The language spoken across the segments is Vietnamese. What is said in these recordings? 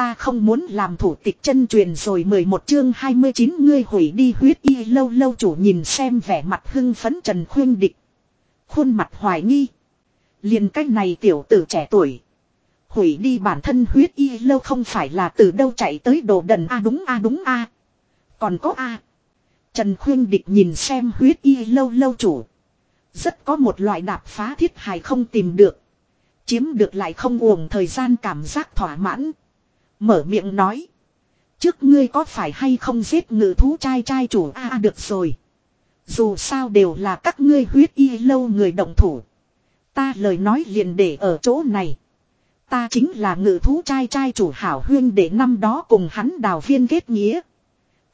ta không muốn làm thủ tịch chân truyền rồi 11 chương 29 ngươi hủy đi huyết y, lâu lâu chủ nhìn xem vẻ mặt hưng phấn Trần Khuyên Địch. Khuôn mặt hoài nghi. liền cách này tiểu tử trẻ tuổi. Hủy đi bản thân huyết y, lâu không phải là từ đâu chạy tới đồ đần a đúng a đúng a Còn có a Trần Khuyên Địch nhìn xem huyết y, lâu lâu chủ. Rất có một loại đạp phá thiết hài không tìm được. Chiếm được lại không uổng thời gian cảm giác thỏa mãn. Mở miệng nói. Trước ngươi có phải hay không giết ngự thú trai trai chủ a được rồi. Dù sao đều là các ngươi huyết y lâu người động thủ. Ta lời nói liền để ở chỗ này. Ta chính là ngự thú trai trai chủ hảo huyên để năm đó cùng hắn đào viên kết nghĩa.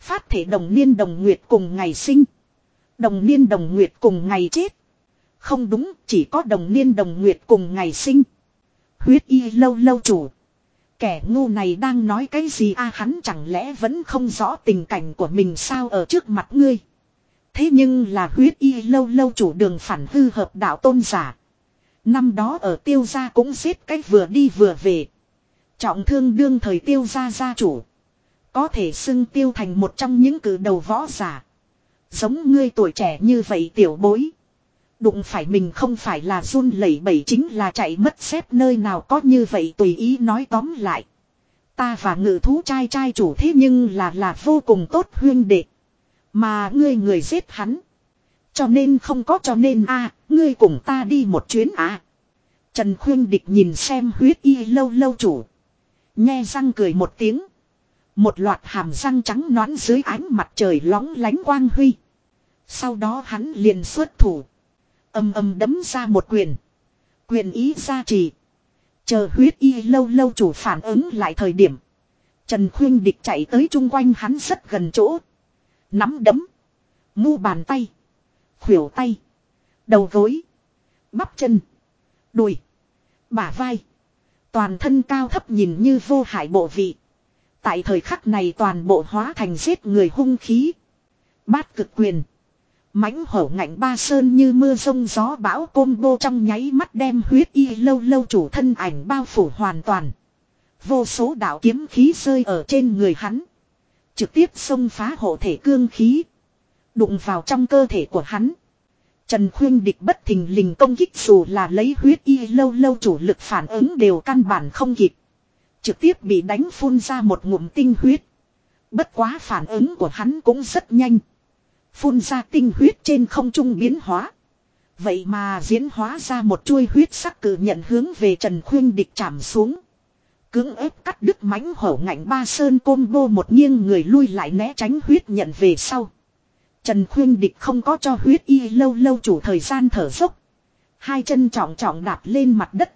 Phát thể đồng niên đồng nguyệt cùng ngày sinh. Đồng niên đồng nguyệt cùng ngày chết. Không đúng, chỉ có đồng niên đồng nguyệt cùng ngày sinh. Huyết y lâu lâu chủ. Kẻ ngu này đang nói cái gì a hắn chẳng lẽ vẫn không rõ tình cảnh của mình sao ở trước mặt ngươi. Thế nhưng là huyết y lâu lâu chủ đường phản hư hợp đạo tôn giả. Năm đó ở tiêu gia cũng xếp cách vừa đi vừa về. Trọng thương đương thời tiêu gia gia chủ. Có thể xưng tiêu thành một trong những cử đầu võ giả. Giống ngươi tuổi trẻ như vậy tiểu bối. Đụng phải mình không phải là run lẩy bẩy chính là chạy mất xếp nơi nào có như vậy tùy ý nói tóm lại. Ta và ngự thú trai trai chủ thế nhưng là là vô cùng tốt huyên đệ. Mà ngươi người giết hắn. Cho nên không có cho nên a, ngươi cùng ta đi một chuyến à. Trần khuyên địch nhìn xem huyết y lâu lâu chủ. Nghe răng cười một tiếng. Một loạt hàm răng trắng nõn dưới ánh mặt trời lóng lánh quang huy. Sau đó hắn liền xuất thủ. Âm âm đấm ra một quyền. Quyền ý gia trì. Chờ huyết y lâu lâu chủ phản ứng lại thời điểm. Trần khuyên địch chạy tới chung quanh hắn rất gần chỗ. Nắm đấm. Mu bàn tay. Khuỷu tay. Đầu gối. Bắp chân. Đùi. Bả vai. Toàn thân cao thấp nhìn như vô hại bộ vị. Tại thời khắc này toàn bộ hóa thành giết người hung khí. Bát cực quyền mãnh hổ ngạnh ba sơn như mưa rông gió bão combo trong nháy mắt đem huyết y lâu lâu chủ thân ảnh bao phủ hoàn toàn. Vô số đạo kiếm khí rơi ở trên người hắn. Trực tiếp xông phá hộ thể cương khí. Đụng vào trong cơ thể của hắn. Trần Khuyên địch bất thình lình công kích dù là lấy huyết y lâu lâu chủ lực phản ứng đều căn bản không kịp. Trực tiếp bị đánh phun ra một ngụm tinh huyết. Bất quá phản ứng của hắn cũng rất nhanh. Phun ra tinh huyết trên không trung biến hóa. Vậy mà diễn hóa ra một chuôi huyết sắc cử nhận hướng về Trần Khuyên địch chạm xuống. Cưỡng ép cắt đứt mãnh hổ ngạnh ba sơn combo một nghiêng người lui lại né tránh huyết nhận về sau. Trần Khuyên Địch không có cho huyết y lâu lâu chủ thời gian thở dốc. Hai chân trọng trọng đạp lên mặt đất.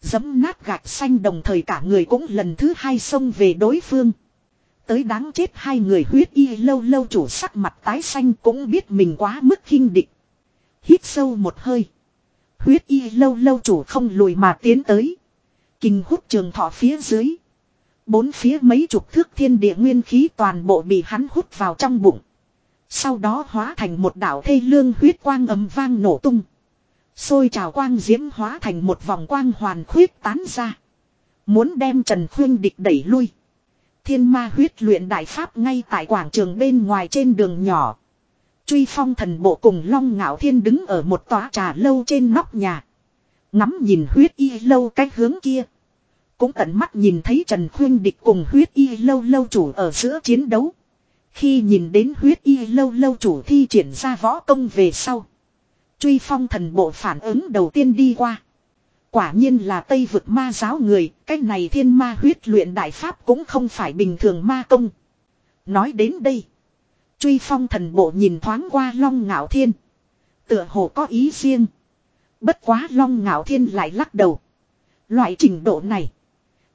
Dấm nát gạch xanh đồng thời cả người cũng lần thứ hai xông về đối phương. Tới đáng chết hai người huyết y lâu lâu chủ sắc mặt tái xanh cũng biết mình quá mức khinh địch. Hít sâu một hơi. Huyết y lâu lâu chủ không lùi mà tiến tới. Kinh hút trường thọ phía dưới. Bốn phía mấy chục thước thiên địa nguyên khí toàn bộ bị hắn hút vào trong bụng. Sau đó hóa thành một đảo thê lương huyết quang ấm vang nổ tung. Xôi trào quang diễm hóa thành một vòng quang hoàn khuyết tán ra. Muốn đem Trần Khuyên địch đẩy lui. Thiên ma huyết luyện đại pháp ngay tại quảng trường bên ngoài trên đường nhỏ. Truy phong thần bộ cùng long ngạo thiên đứng ở một tòa trà lâu trên nóc nhà. Ngắm nhìn huyết y lâu cách hướng kia. Cũng tận mắt nhìn thấy Trần Khuyên địch cùng huyết y lâu lâu chủ ở giữa chiến đấu. Khi nhìn đến huyết y lâu lâu chủ thi triển ra võ công về sau. Truy phong thần bộ phản ứng đầu tiên đi qua. Quả nhiên là Tây vực ma giáo người, cái này thiên ma huyết luyện đại pháp cũng không phải bình thường ma công. Nói đến đây. Truy phong thần bộ nhìn thoáng qua long ngạo thiên. Tựa hồ có ý riêng. Bất quá long ngạo thiên lại lắc đầu. Loại trình độ này.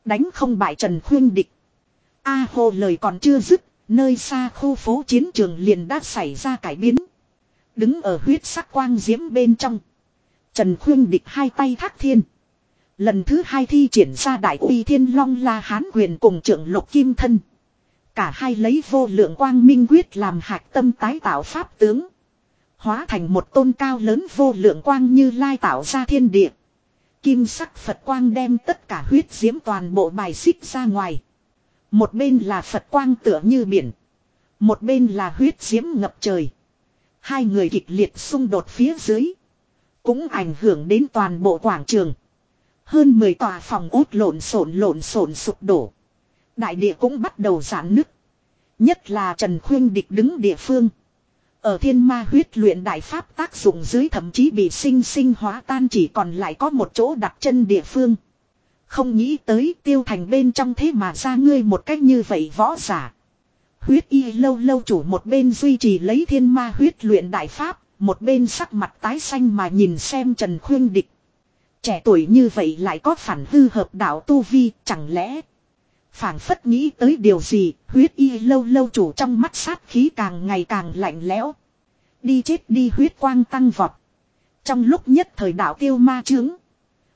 Đánh không bại Trần Khuyên Địch. A hồ lời còn chưa dứt. Nơi xa khu phố chiến trường liền đã xảy ra cải biến. Đứng ở huyết sắc quang diễm bên trong. Trần Khuyên địch hai tay thác thiên. Lần thứ hai thi triển ra đại uy thiên long la hán quyền cùng trưởng lục kim thân. Cả hai lấy vô lượng quang minh quyết làm hạch tâm tái tạo pháp tướng. Hóa thành một tôn cao lớn vô lượng quang như lai tạo ra thiên địa. Kim sắc Phật quang đem tất cả huyết diễm toàn bộ bài xích ra ngoài. Một bên là Phật quang tựa như biển. Một bên là huyết diễm ngập trời. Hai người kịch liệt xung đột phía dưới. Cũng ảnh hưởng đến toàn bộ quảng trường. Hơn 10 tòa phòng ốt lộn xộn lộn xộn sụp đổ. Đại địa cũng bắt đầu giãn nứt. Nhất là Trần Khuyên Địch đứng địa phương. Ở thiên ma huyết luyện đại pháp tác dụng dưới thậm chí bị sinh sinh hóa tan chỉ còn lại có một chỗ đặt chân địa phương. Không nghĩ tới tiêu thành bên trong thế mà ra ngươi một cách như vậy võ giả. Huyết y lâu lâu chủ một bên duy trì lấy thiên ma huyết luyện đại pháp, một bên sắc mặt tái xanh mà nhìn xem Trần Khuyên Địch. Trẻ tuổi như vậy lại có phản hư hợp đạo tu vi, chẳng lẽ phảng phất nghĩ tới điều gì, huyết y lâu lâu chủ trong mắt sát khí càng ngày càng lạnh lẽo. Đi chết đi huyết quang tăng vọt. Trong lúc nhất thời đạo tiêu ma trướng.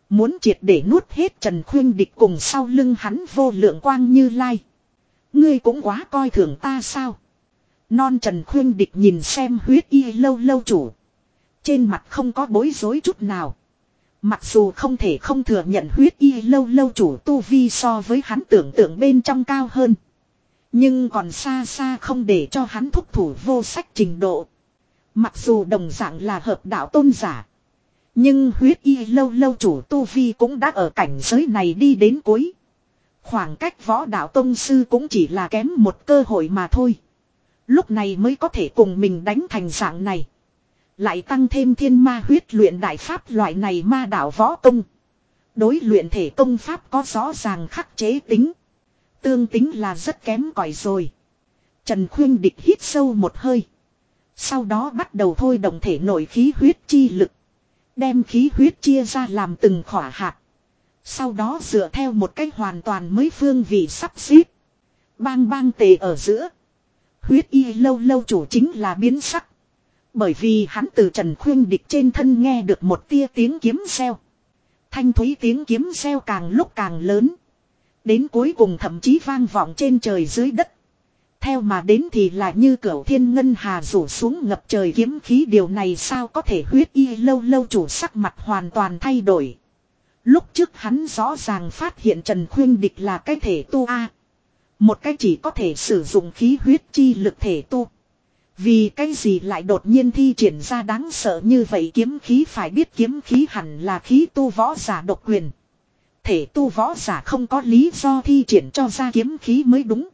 Muốn triệt để nuốt hết Trần Khuyên Địch cùng sau lưng hắn vô lượng quang như lai. Ngươi cũng quá coi thường ta sao. Non Trần Khuyên Địch nhìn xem huyết y lâu lâu chủ. Trên mặt không có bối rối chút nào. Mặc dù không thể không thừa nhận huyết y lâu lâu chủ tu vi so với hắn tưởng tượng bên trong cao hơn. Nhưng còn xa xa không để cho hắn thúc thủ vô sách trình độ. Mặc dù đồng dạng là hợp đạo tôn giả. Nhưng huyết y lâu lâu chủ tu vi cũng đã ở cảnh giới này đi đến cuối. Khoảng cách võ đạo tôn sư cũng chỉ là kém một cơ hội mà thôi. Lúc này mới có thể cùng mình đánh thành dạng này. Lại tăng thêm thiên ma huyết luyện đại pháp loại này ma đạo võ công. Đối luyện thể công pháp có rõ ràng khắc chế tính. Tương tính là rất kém cỏi rồi. Trần Khuyên Địch hít sâu một hơi. Sau đó bắt đầu thôi động thể nội khí huyết chi lực. Đem khí huyết chia ra làm từng khỏa hạt. Sau đó dựa theo một cách hoàn toàn mới phương vị sắp xếp. Bang bang tề ở giữa. Huyết y lâu lâu chủ chính là biến sắc. Bởi vì hắn từ Trần Khuyên Địch trên thân nghe được một tia tiếng kiếm xeo. Thanh thúy tiếng kiếm xeo càng lúc càng lớn. Đến cuối cùng thậm chí vang vọng trên trời dưới đất. Theo mà đến thì là như cửa thiên ngân hà rủ xuống ngập trời kiếm khí điều này sao có thể huyết y lâu lâu chủ sắc mặt hoàn toàn thay đổi. Lúc trước hắn rõ ràng phát hiện Trần Khuyên Địch là cái thể tu A. Một cái chỉ có thể sử dụng khí huyết chi lực thể tu. Vì cái gì lại đột nhiên thi triển ra đáng sợ như vậy kiếm khí phải biết kiếm khí hẳn là khí tu võ giả độc quyền. Thể tu võ giả không có lý do thi triển cho ra kiếm khí mới đúng.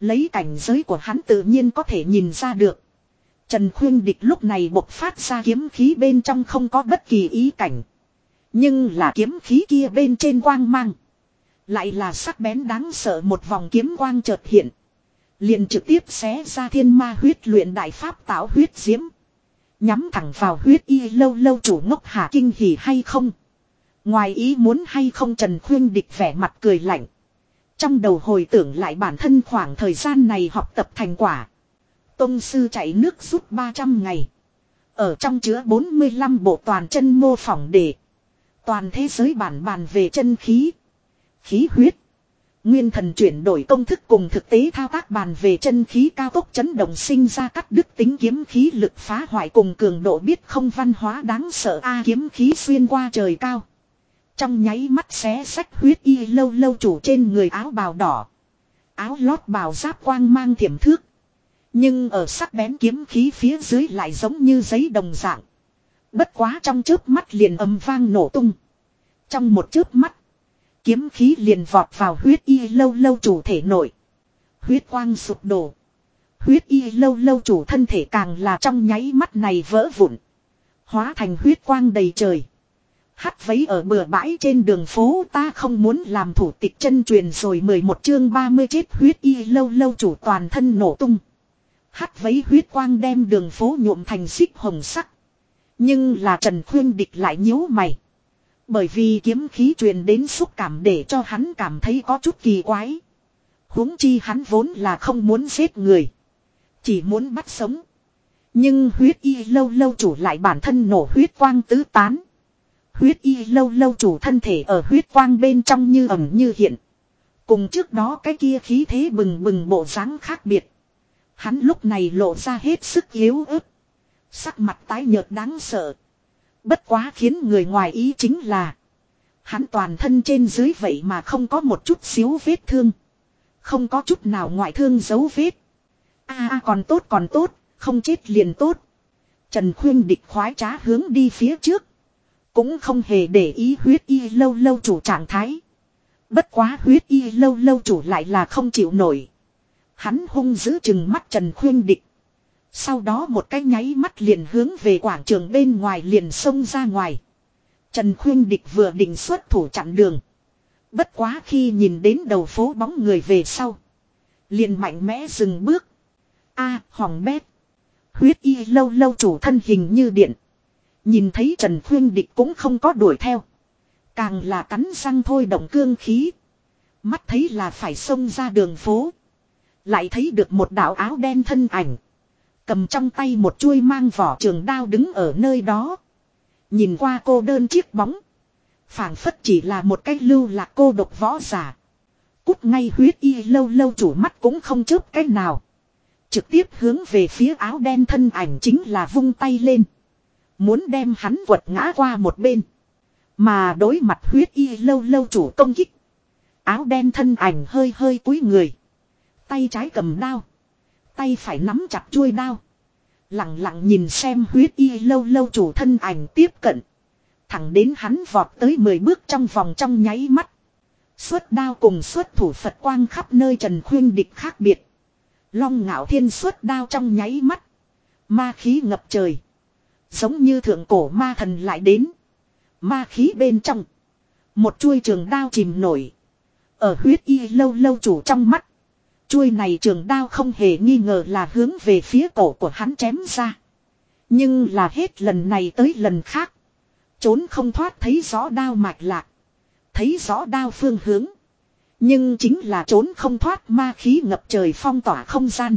Lấy cảnh giới của hắn tự nhiên có thể nhìn ra được. Trần Khuyên Địch lúc này bộc phát ra kiếm khí bên trong không có bất kỳ ý cảnh. Nhưng là kiếm khí kia bên trên quang mang. Lại là sắc bén đáng sợ một vòng kiếm quang chợt hiện. Liền trực tiếp xé ra thiên ma huyết luyện đại pháp tạo huyết diễm. Nhắm thẳng vào huyết y lâu lâu chủ ngốc hà kinh hỉ hay không. Ngoài ý muốn hay không Trần Khuyên Địch vẻ mặt cười lạnh. Trong đầu hồi tưởng lại bản thân khoảng thời gian này học tập thành quả. Tông sư chạy nước rút 300 ngày. Ở trong chứa 45 bộ toàn chân mô phỏng để. Toàn thế giới bản bàn về chân khí. Khí huyết. Nguyên thần chuyển đổi công thức cùng thực tế thao tác bàn về chân khí cao tốc chấn động sinh ra cắt đức tính kiếm khí lực phá hoại cùng cường độ biết không văn hóa đáng sợ a kiếm khí xuyên qua trời cao. Trong nháy mắt xé sách huyết y lâu lâu chủ trên người áo bào đỏ. Áo lót bào giáp quang mang thiểm thước. Nhưng ở sắc bén kiếm khí phía dưới lại giống như giấy đồng dạng. Bất quá trong chớp mắt liền âm vang nổ tung. Trong một chớp mắt. Kiếm khí liền vọt vào huyết y lâu lâu chủ thể nội. Huyết quang sụp đổ. Huyết y lâu lâu chủ thân thể càng là trong nháy mắt này vỡ vụn. Hóa thành huyết quang đầy trời. Hắt vấy ở bừa bãi trên đường phố ta không muốn làm thủ tịch chân truyền rồi 11 chương 30 chết huyết y lâu lâu chủ toàn thân nổ tung. Hắt vấy huyết quang đem đường phố nhuộm thành xích hồng sắc. Nhưng là Trần Khuyên Địch lại nhíu mày. Bởi vì kiếm khí truyền đến xúc cảm để cho hắn cảm thấy có chút kỳ quái. huống chi hắn vốn là không muốn giết người. Chỉ muốn bắt sống. Nhưng huyết y lâu lâu chủ lại bản thân nổ huyết quang tứ tán. Huyết y lâu lâu chủ thân thể ở huyết quang bên trong như ẩm như hiện. Cùng trước đó cái kia khí thế bừng bừng bộ dáng khác biệt. Hắn lúc này lộ ra hết sức yếu ớt. Sắc mặt tái nhợt đáng sợ. Bất quá khiến người ngoài ý chính là. Hắn toàn thân trên dưới vậy mà không có một chút xíu vết thương. Không có chút nào ngoại thương dấu vết. a à, còn tốt còn tốt, không chết liền tốt. Trần Khuyên địch khoái trá hướng đi phía trước. Cũng không hề để ý huyết y lâu lâu chủ trạng thái. Bất quá huyết y lâu lâu chủ lại là không chịu nổi. Hắn hung giữ chừng mắt Trần Khuyên địch. Sau đó một cái nháy mắt liền hướng về quảng trường bên ngoài liền xông ra ngoài. Trần Khuyên Địch vừa định xuất thủ chặn đường. Bất quá khi nhìn đến đầu phố bóng người về sau. Liền mạnh mẽ dừng bước. A à, hoàng bét. Huyết y lâu lâu chủ thân hình như điện. Nhìn thấy Trần Khuyên Địch cũng không có đuổi theo. Càng là cắn răng thôi động cương khí. Mắt thấy là phải xông ra đường phố. Lại thấy được một đạo áo đen thân ảnh. Cầm trong tay một chuôi mang vỏ trường đao đứng ở nơi đó. Nhìn qua cô đơn chiếc bóng. phảng phất chỉ là một cách lưu lạc cô độc võ giả. Cút ngay huyết y lâu lâu chủ mắt cũng không chớp cách nào. Trực tiếp hướng về phía áo đen thân ảnh chính là vung tay lên. Muốn đem hắn quật ngã qua một bên. Mà đối mặt huyết y lâu lâu chủ công kích. Áo đen thân ảnh hơi hơi cúi người. Tay trái cầm đao. Tay phải nắm chặt chuôi đao. Lặng lặng nhìn xem huyết y lâu lâu chủ thân ảnh tiếp cận. Thẳng đến hắn vọt tới 10 bước trong vòng trong nháy mắt. Xuất đao cùng xuất thủ Phật quang khắp nơi Trần Khuyên địch khác biệt. Long ngạo thiên xuất đao trong nháy mắt. Ma khí ngập trời. Giống như thượng cổ ma thần lại đến. Ma khí bên trong. Một chuôi trường đao chìm nổi. Ở huyết y lâu lâu chủ trong mắt. Chuôi này trường đao không hề nghi ngờ là hướng về phía cổ của hắn chém ra. Nhưng là hết lần này tới lần khác. Trốn không thoát thấy rõ đao mạch lạc. Thấy rõ đao phương hướng. Nhưng chính là trốn không thoát ma khí ngập trời phong tỏa không gian.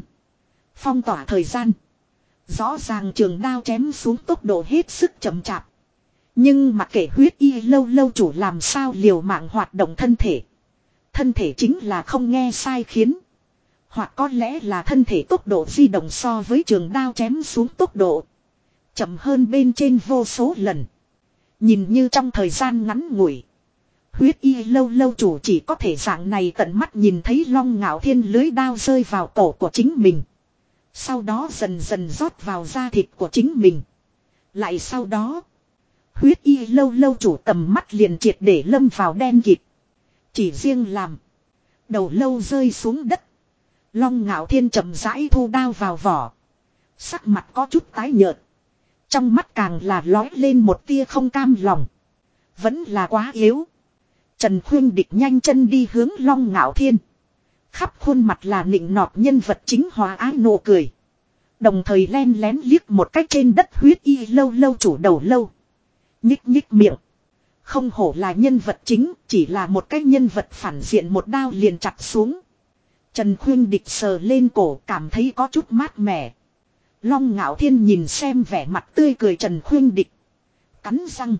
Phong tỏa thời gian. Rõ ràng trường đao chém xuống tốc độ hết sức chậm chạp. Nhưng mà kệ huyết y lâu lâu chủ làm sao liều mạng hoạt động thân thể. Thân thể chính là không nghe sai khiến. Hoặc có lẽ là thân thể tốc độ di động so với trường đao chém xuống tốc độ. Chậm hơn bên trên vô số lần. Nhìn như trong thời gian ngắn ngủi. Huyết y lâu lâu chủ chỉ có thể dạng này tận mắt nhìn thấy long ngạo thiên lưới đao rơi vào cổ của chính mình. Sau đó dần dần rót vào da thịt của chính mình. Lại sau đó. Huyết y lâu lâu chủ tầm mắt liền triệt để lâm vào đen kịt. Chỉ riêng làm. Đầu lâu rơi xuống đất. Long ngạo thiên chậm rãi thu đao vào vỏ. Sắc mặt có chút tái nhợt. Trong mắt càng là lói lên một tia không cam lòng. Vẫn là quá yếu. Trần Khuyên địch nhanh chân đi hướng Long Ngạo Thiên. Khắp khuôn mặt là nịnh nọt nhân vật chính hòa ái nụ cười. Đồng thời len lén liếc một cách trên đất huyết y lâu lâu chủ đầu lâu. Nhích nhích miệng. Không hổ là nhân vật chính, chỉ là một cái nhân vật phản diện một đao liền chặt xuống. Trần Khuyên địch sờ lên cổ cảm thấy có chút mát mẻ. Long ngạo thiên nhìn xem vẻ mặt tươi cười Trần Khuyên địch. Cắn răng.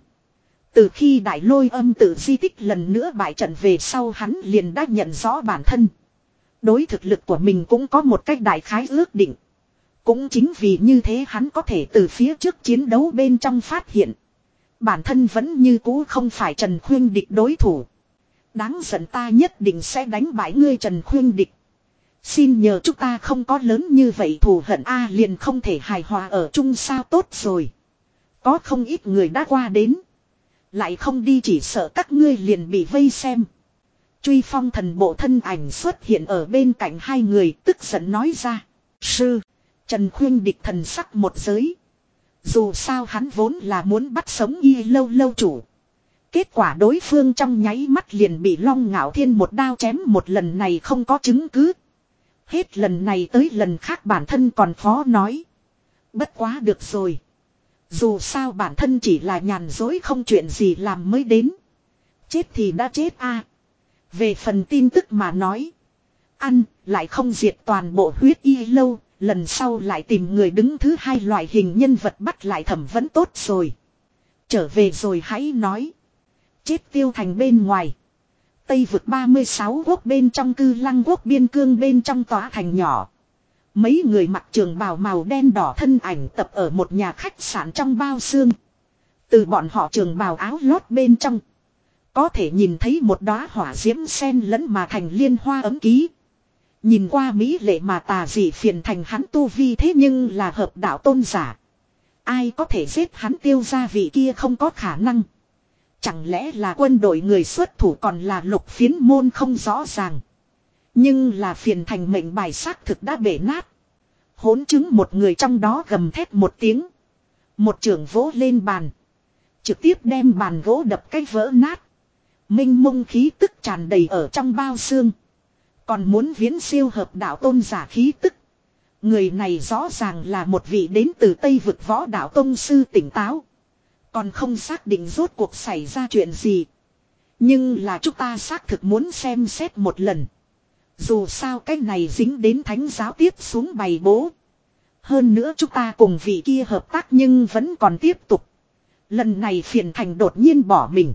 Từ khi đại lôi âm tự di tích lần nữa bại trận về sau hắn liền đã nhận rõ bản thân. Đối thực lực của mình cũng có một cách đại khái ước định. Cũng chính vì như thế hắn có thể từ phía trước chiến đấu bên trong phát hiện. Bản thân vẫn như cũ không phải Trần Khuyên địch đối thủ. Đáng giận ta nhất định sẽ đánh bại ngươi Trần Khuyên địch. Xin nhờ chúng ta không có lớn như vậy thù hận A liền không thể hài hòa ở chung sao tốt rồi. Có không ít người đã qua đến. Lại không đi chỉ sợ các ngươi liền bị vây xem. Truy phong thần bộ thân ảnh xuất hiện ở bên cạnh hai người tức giận nói ra. Sư. Trần khuyên địch thần sắc một giới. Dù sao hắn vốn là muốn bắt sống y lâu lâu chủ. Kết quả đối phương trong nháy mắt liền bị long ngạo thiên một đao chém một lần này không có chứng cứ. Hết lần này tới lần khác bản thân còn khó nói. Bất quá được rồi. Dù sao bản thân chỉ là nhàn dối không chuyện gì làm mới đến. Chết thì đã chết a. Về phần tin tức mà nói. Ăn lại không diệt toàn bộ huyết y lâu. Lần sau lại tìm người đứng thứ hai loại hình nhân vật bắt lại thẩm vẫn tốt rồi. Trở về rồi hãy nói. Chết tiêu thành bên ngoài. Tây vực 36 quốc bên trong cư lăng quốc biên cương bên trong tòa thành nhỏ. Mấy người mặc trường bào màu đen đỏ thân ảnh tập ở một nhà khách sạn trong bao xương. Từ bọn họ trường bào áo lót bên trong. Có thể nhìn thấy một đóa hỏa diễm sen lẫn mà thành liên hoa ấm ký. Nhìn qua Mỹ lệ mà tà dị phiền thành hắn tu vi thế nhưng là hợp đạo tôn giả. Ai có thể giết hắn tiêu ra vị kia không có khả năng. Chẳng lẽ là quân đội người xuất thủ còn là lục phiến môn không rõ ràng. Nhưng là phiền thành mệnh bài xác thực đã bể nát. Hốn chứng một người trong đó gầm thét một tiếng. Một trưởng vỗ lên bàn. Trực tiếp đem bàn gỗ đập cái vỡ nát. Minh mông khí tức tràn đầy ở trong bao xương. Còn muốn viễn siêu hợp đạo tôn giả khí tức. Người này rõ ràng là một vị đến từ Tây vực võ đạo tôn sư tỉnh táo. Còn không xác định rốt cuộc xảy ra chuyện gì. Nhưng là chúng ta xác thực muốn xem xét một lần. Dù sao cái này dính đến thánh giáo tiếp xuống bày bố. Hơn nữa chúng ta cùng vị kia hợp tác nhưng vẫn còn tiếp tục. Lần này phiền thành đột nhiên bỏ mình.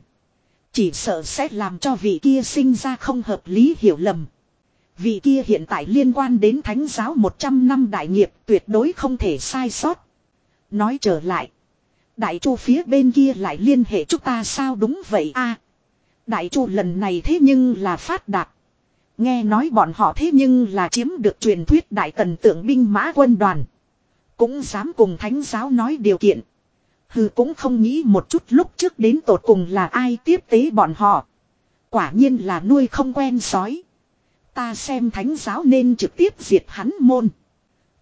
Chỉ sợ sẽ làm cho vị kia sinh ra không hợp lý hiểu lầm. Vị kia hiện tại liên quan đến thánh giáo 100 năm đại nghiệp tuyệt đối không thể sai sót. Nói trở lại. Đại chu phía bên kia lại liên hệ chúng ta sao đúng vậy a Đại chu lần này thế nhưng là phát đạt. Nghe nói bọn họ thế nhưng là chiếm được truyền thuyết đại tần tượng binh mã quân đoàn. Cũng dám cùng thánh giáo nói điều kiện. Hừ, cũng không nghĩ một chút lúc trước đến tột cùng là ai tiếp tế bọn họ. Quả nhiên là nuôi không quen sói. Ta xem thánh giáo nên trực tiếp diệt hắn môn.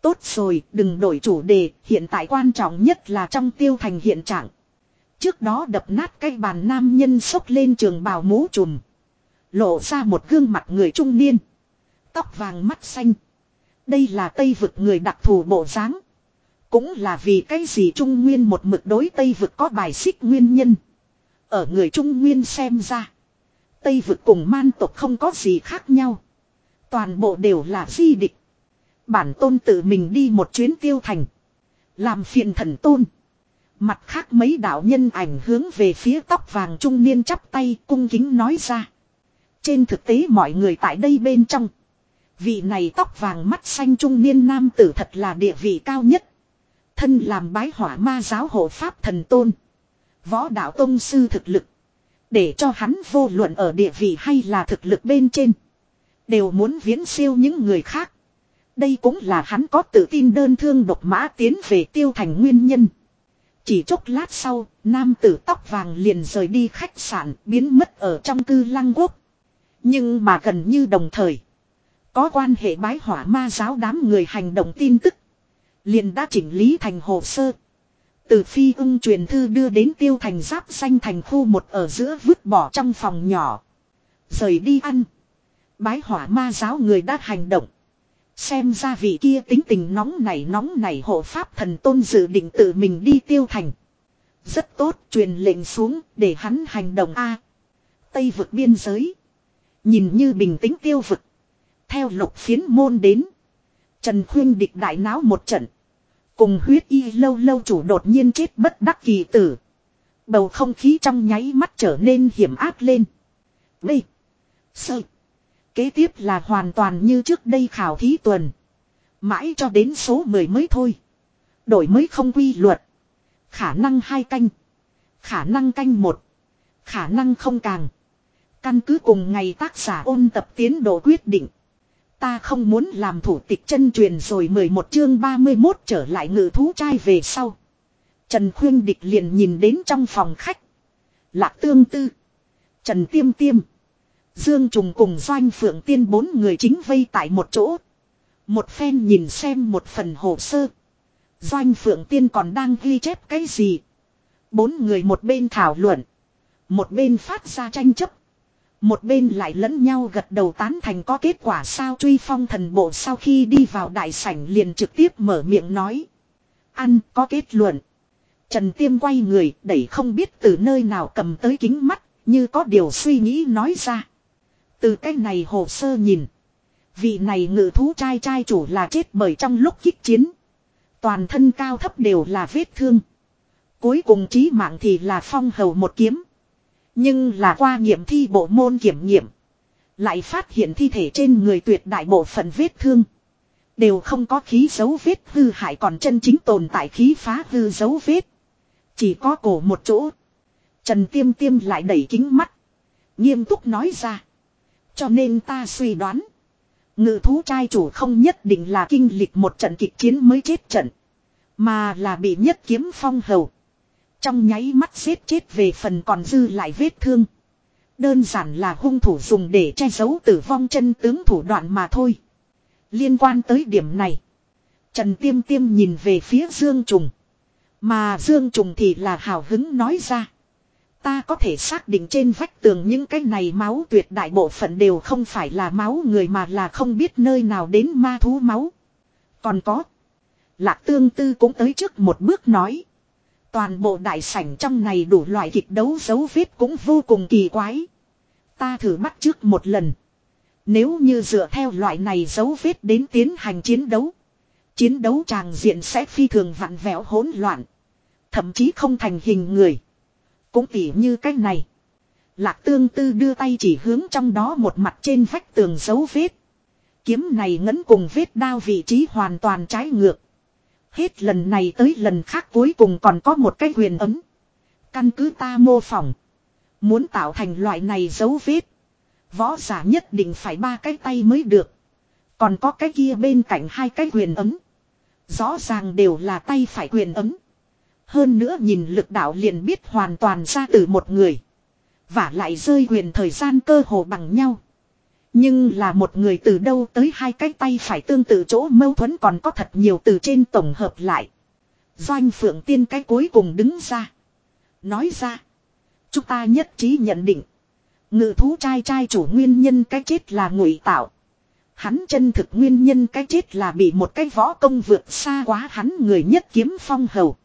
Tốt rồi, đừng đổi chủ đề, hiện tại quan trọng nhất là trong tiêu thành hiện trạng. Trước đó đập nát cái bàn nam nhân sốc lên trường bào mũ trùm. Lộ ra một gương mặt người trung niên. Tóc vàng mắt xanh. Đây là tây vực người đặc thù bộ dáng. Cũng là vì cái gì Trung Nguyên một mực đối Tây vực có bài xích nguyên nhân. Ở người Trung Nguyên xem ra. Tây vực cùng man tộc không có gì khác nhau. Toàn bộ đều là di địch. Bản tôn tự mình đi một chuyến tiêu thành. Làm phiền thần tôn. Mặt khác mấy đạo nhân ảnh hướng về phía tóc vàng trung niên chắp tay cung kính nói ra. Trên thực tế mọi người tại đây bên trong. Vị này tóc vàng mắt xanh trung niên nam tử thật là địa vị cao nhất. Thân làm bái hỏa ma giáo hộ pháp thần tôn. Võ đạo tông sư thực lực. Để cho hắn vô luận ở địa vị hay là thực lực bên trên. Đều muốn viễn siêu những người khác. Đây cũng là hắn có tự tin đơn thương độc mã tiến về tiêu thành nguyên nhân. Chỉ chốc lát sau, nam tử tóc vàng liền rời đi khách sạn biến mất ở trong cư lăng quốc. Nhưng mà gần như đồng thời. Có quan hệ bái hỏa ma giáo đám người hành động tin tức. Liền đã chỉnh lý thành hồ sơ. Từ phi ưng truyền thư đưa đến tiêu thành giáp xanh thành khu một ở giữa vứt bỏ trong phòng nhỏ. Rời đi ăn. Bái hỏa ma giáo người đã hành động. Xem ra vị kia tính tình nóng này nóng này hộ pháp thần tôn dự định tự mình đi tiêu thành. Rất tốt, truyền lệnh xuống, để hắn hành động A. Tây vực biên giới. Nhìn như bình tĩnh tiêu vực. Theo lục phiến môn đến. Trần Khuyên địch đại náo một trận. Cùng huyết y lâu lâu chủ đột nhiên chết bất đắc kỳ tử. Bầu không khí trong nháy mắt trở nên hiểm áp lên. B. Sợi. Kế tiếp là hoàn toàn như trước đây khảo thí tuần. Mãi cho đến số 10 mới thôi. Đổi mới không quy luật. Khả năng hai canh. Khả năng canh một. Khả năng không càng. Căn cứ cùng ngày tác giả ôn tập tiến độ quyết định. Ta không muốn làm thủ tịch chân truyền rồi 11 chương 31 trở lại ngự thú trai về sau. Trần Khuyên Địch liền nhìn đến trong phòng khách. Lạc tương tư. Trần Tiêm Tiêm. Dương Trùng cùng Doanh Phượng Tiên bốn người chính vây tại một chỗ. Một phen nhìn xem một phần hồ sơ. Doanh Phượng Tiên còn đang ghi chép cái gì. Bốn người một bên thảo luận. Một bên phát ra tranh chấp. Một bên lại lẫn nhau gật đầu tán thành có kết quả sao truy phong thần bộ sau khi đi vào đại sảnh liền trực tiếp mở miệng nói. Ăn, có kết luận. Trần Tiêm quay người, đẩy không biết từ nơi nào cầm tới kính mắt, như có điều suy nghĩ nói ra. Từ cái này hồ sơ nhìn. Vị này ngự thú trai trai chủ là chết bởi trong lúc kích chiến. Toàn thân cao thấp đều là vết thương. Cuối cùng trí mạng thì là phong hầu một kiếm. Nhưng là qua nghiệm thi bộ môn kiểm nghiệm. Lại phát hiện thi thể trên người tuyệt đại bộ phận vết thương. Đều không có khí dấu vết hư hại còn chân chính tồn tại khí phá hư dấu vết. Chỉ có cổ một chỗ. Trần Tiêm Tiêm lại đẩy kính mắt. Nghiêm túc nói ra. Cho nên ta suy đoán. Ngự thú trai chủ không nhất định là kinh lịch một trận kịch chiến mới chết trận. Mà là bị nhất kiếm phong hầu. Trong nháy mắt giết chết về phần còn dư lại vết thương. Đơn giản là hung thủ dùng để che giấu tử vong chân tướng thủ đoạn mà thôi. Liên quan tới điểm này. Trần Tiêm Tiêm nhìn về phía Dương Trùng. Mà Dương Trùng thì là hào hứng nói ra. Ta có thể xác định trên vách tường những cái này máu tuyệt đại bộ phận đều không phải là máu người mà là không biết nơi nào đến ma thú máu. Còn có. Lạc tương tư cũng tới trước một bước nói. Toàn bộ đại sảnh trong này đủ loại kịch đấu dấu vết cũng vô cùng kỳ quái. Ta thử bắt trước một lần. Nếu như dựa theo loại này dấu vết đến tiến hành chiến đấu. Chiến đấu tràng diện sẽ phi thường vặn vẹo hỗn loạn. Thậm chí không thành hình người. Cũng tỉ như cách này. Lạc tương tư đưa tay chỉ hướng trong đó một mặt trên vách tường dấu vết. Kiếm này ngấn cùng vết đao vị trí hoàn toàn trái ngược. Hết lần này tới lần khác cuối cùng còn có một cái huyền ấm. Căn cứ ta mô phỏng. Muốn tạo thành loại này dấu vết. Võ giả nhất định phải ba cái tay mới được. Còn có cái kia bên cạnh hai cái quyền ấm. Rõ ràng đều là tay phải quyền ấm. Hơn nữa nhìn lực đạo liền biết hoàn toàn ra từ một người. Và lại rơi quyền thời gian cơ hồ bằng nhau. Nhưng là một người từ đâu tới hai cái tay phải tương tự chỗ mâu thuẫn còn có thật nhiều từ trên tổng hợp lại. Doanh phượng tiên cái cuối cùng đứng ra. Nói ra. Chúng ta nhất trí nhận định. Ngự thú trai trai chủ nguyên nhân cái chết là ngụy tạo. Hắn chân thực nguyên nhân cái chết là bị một cái võ công vượt xa quá hắn người nhất kiếm phong hầu.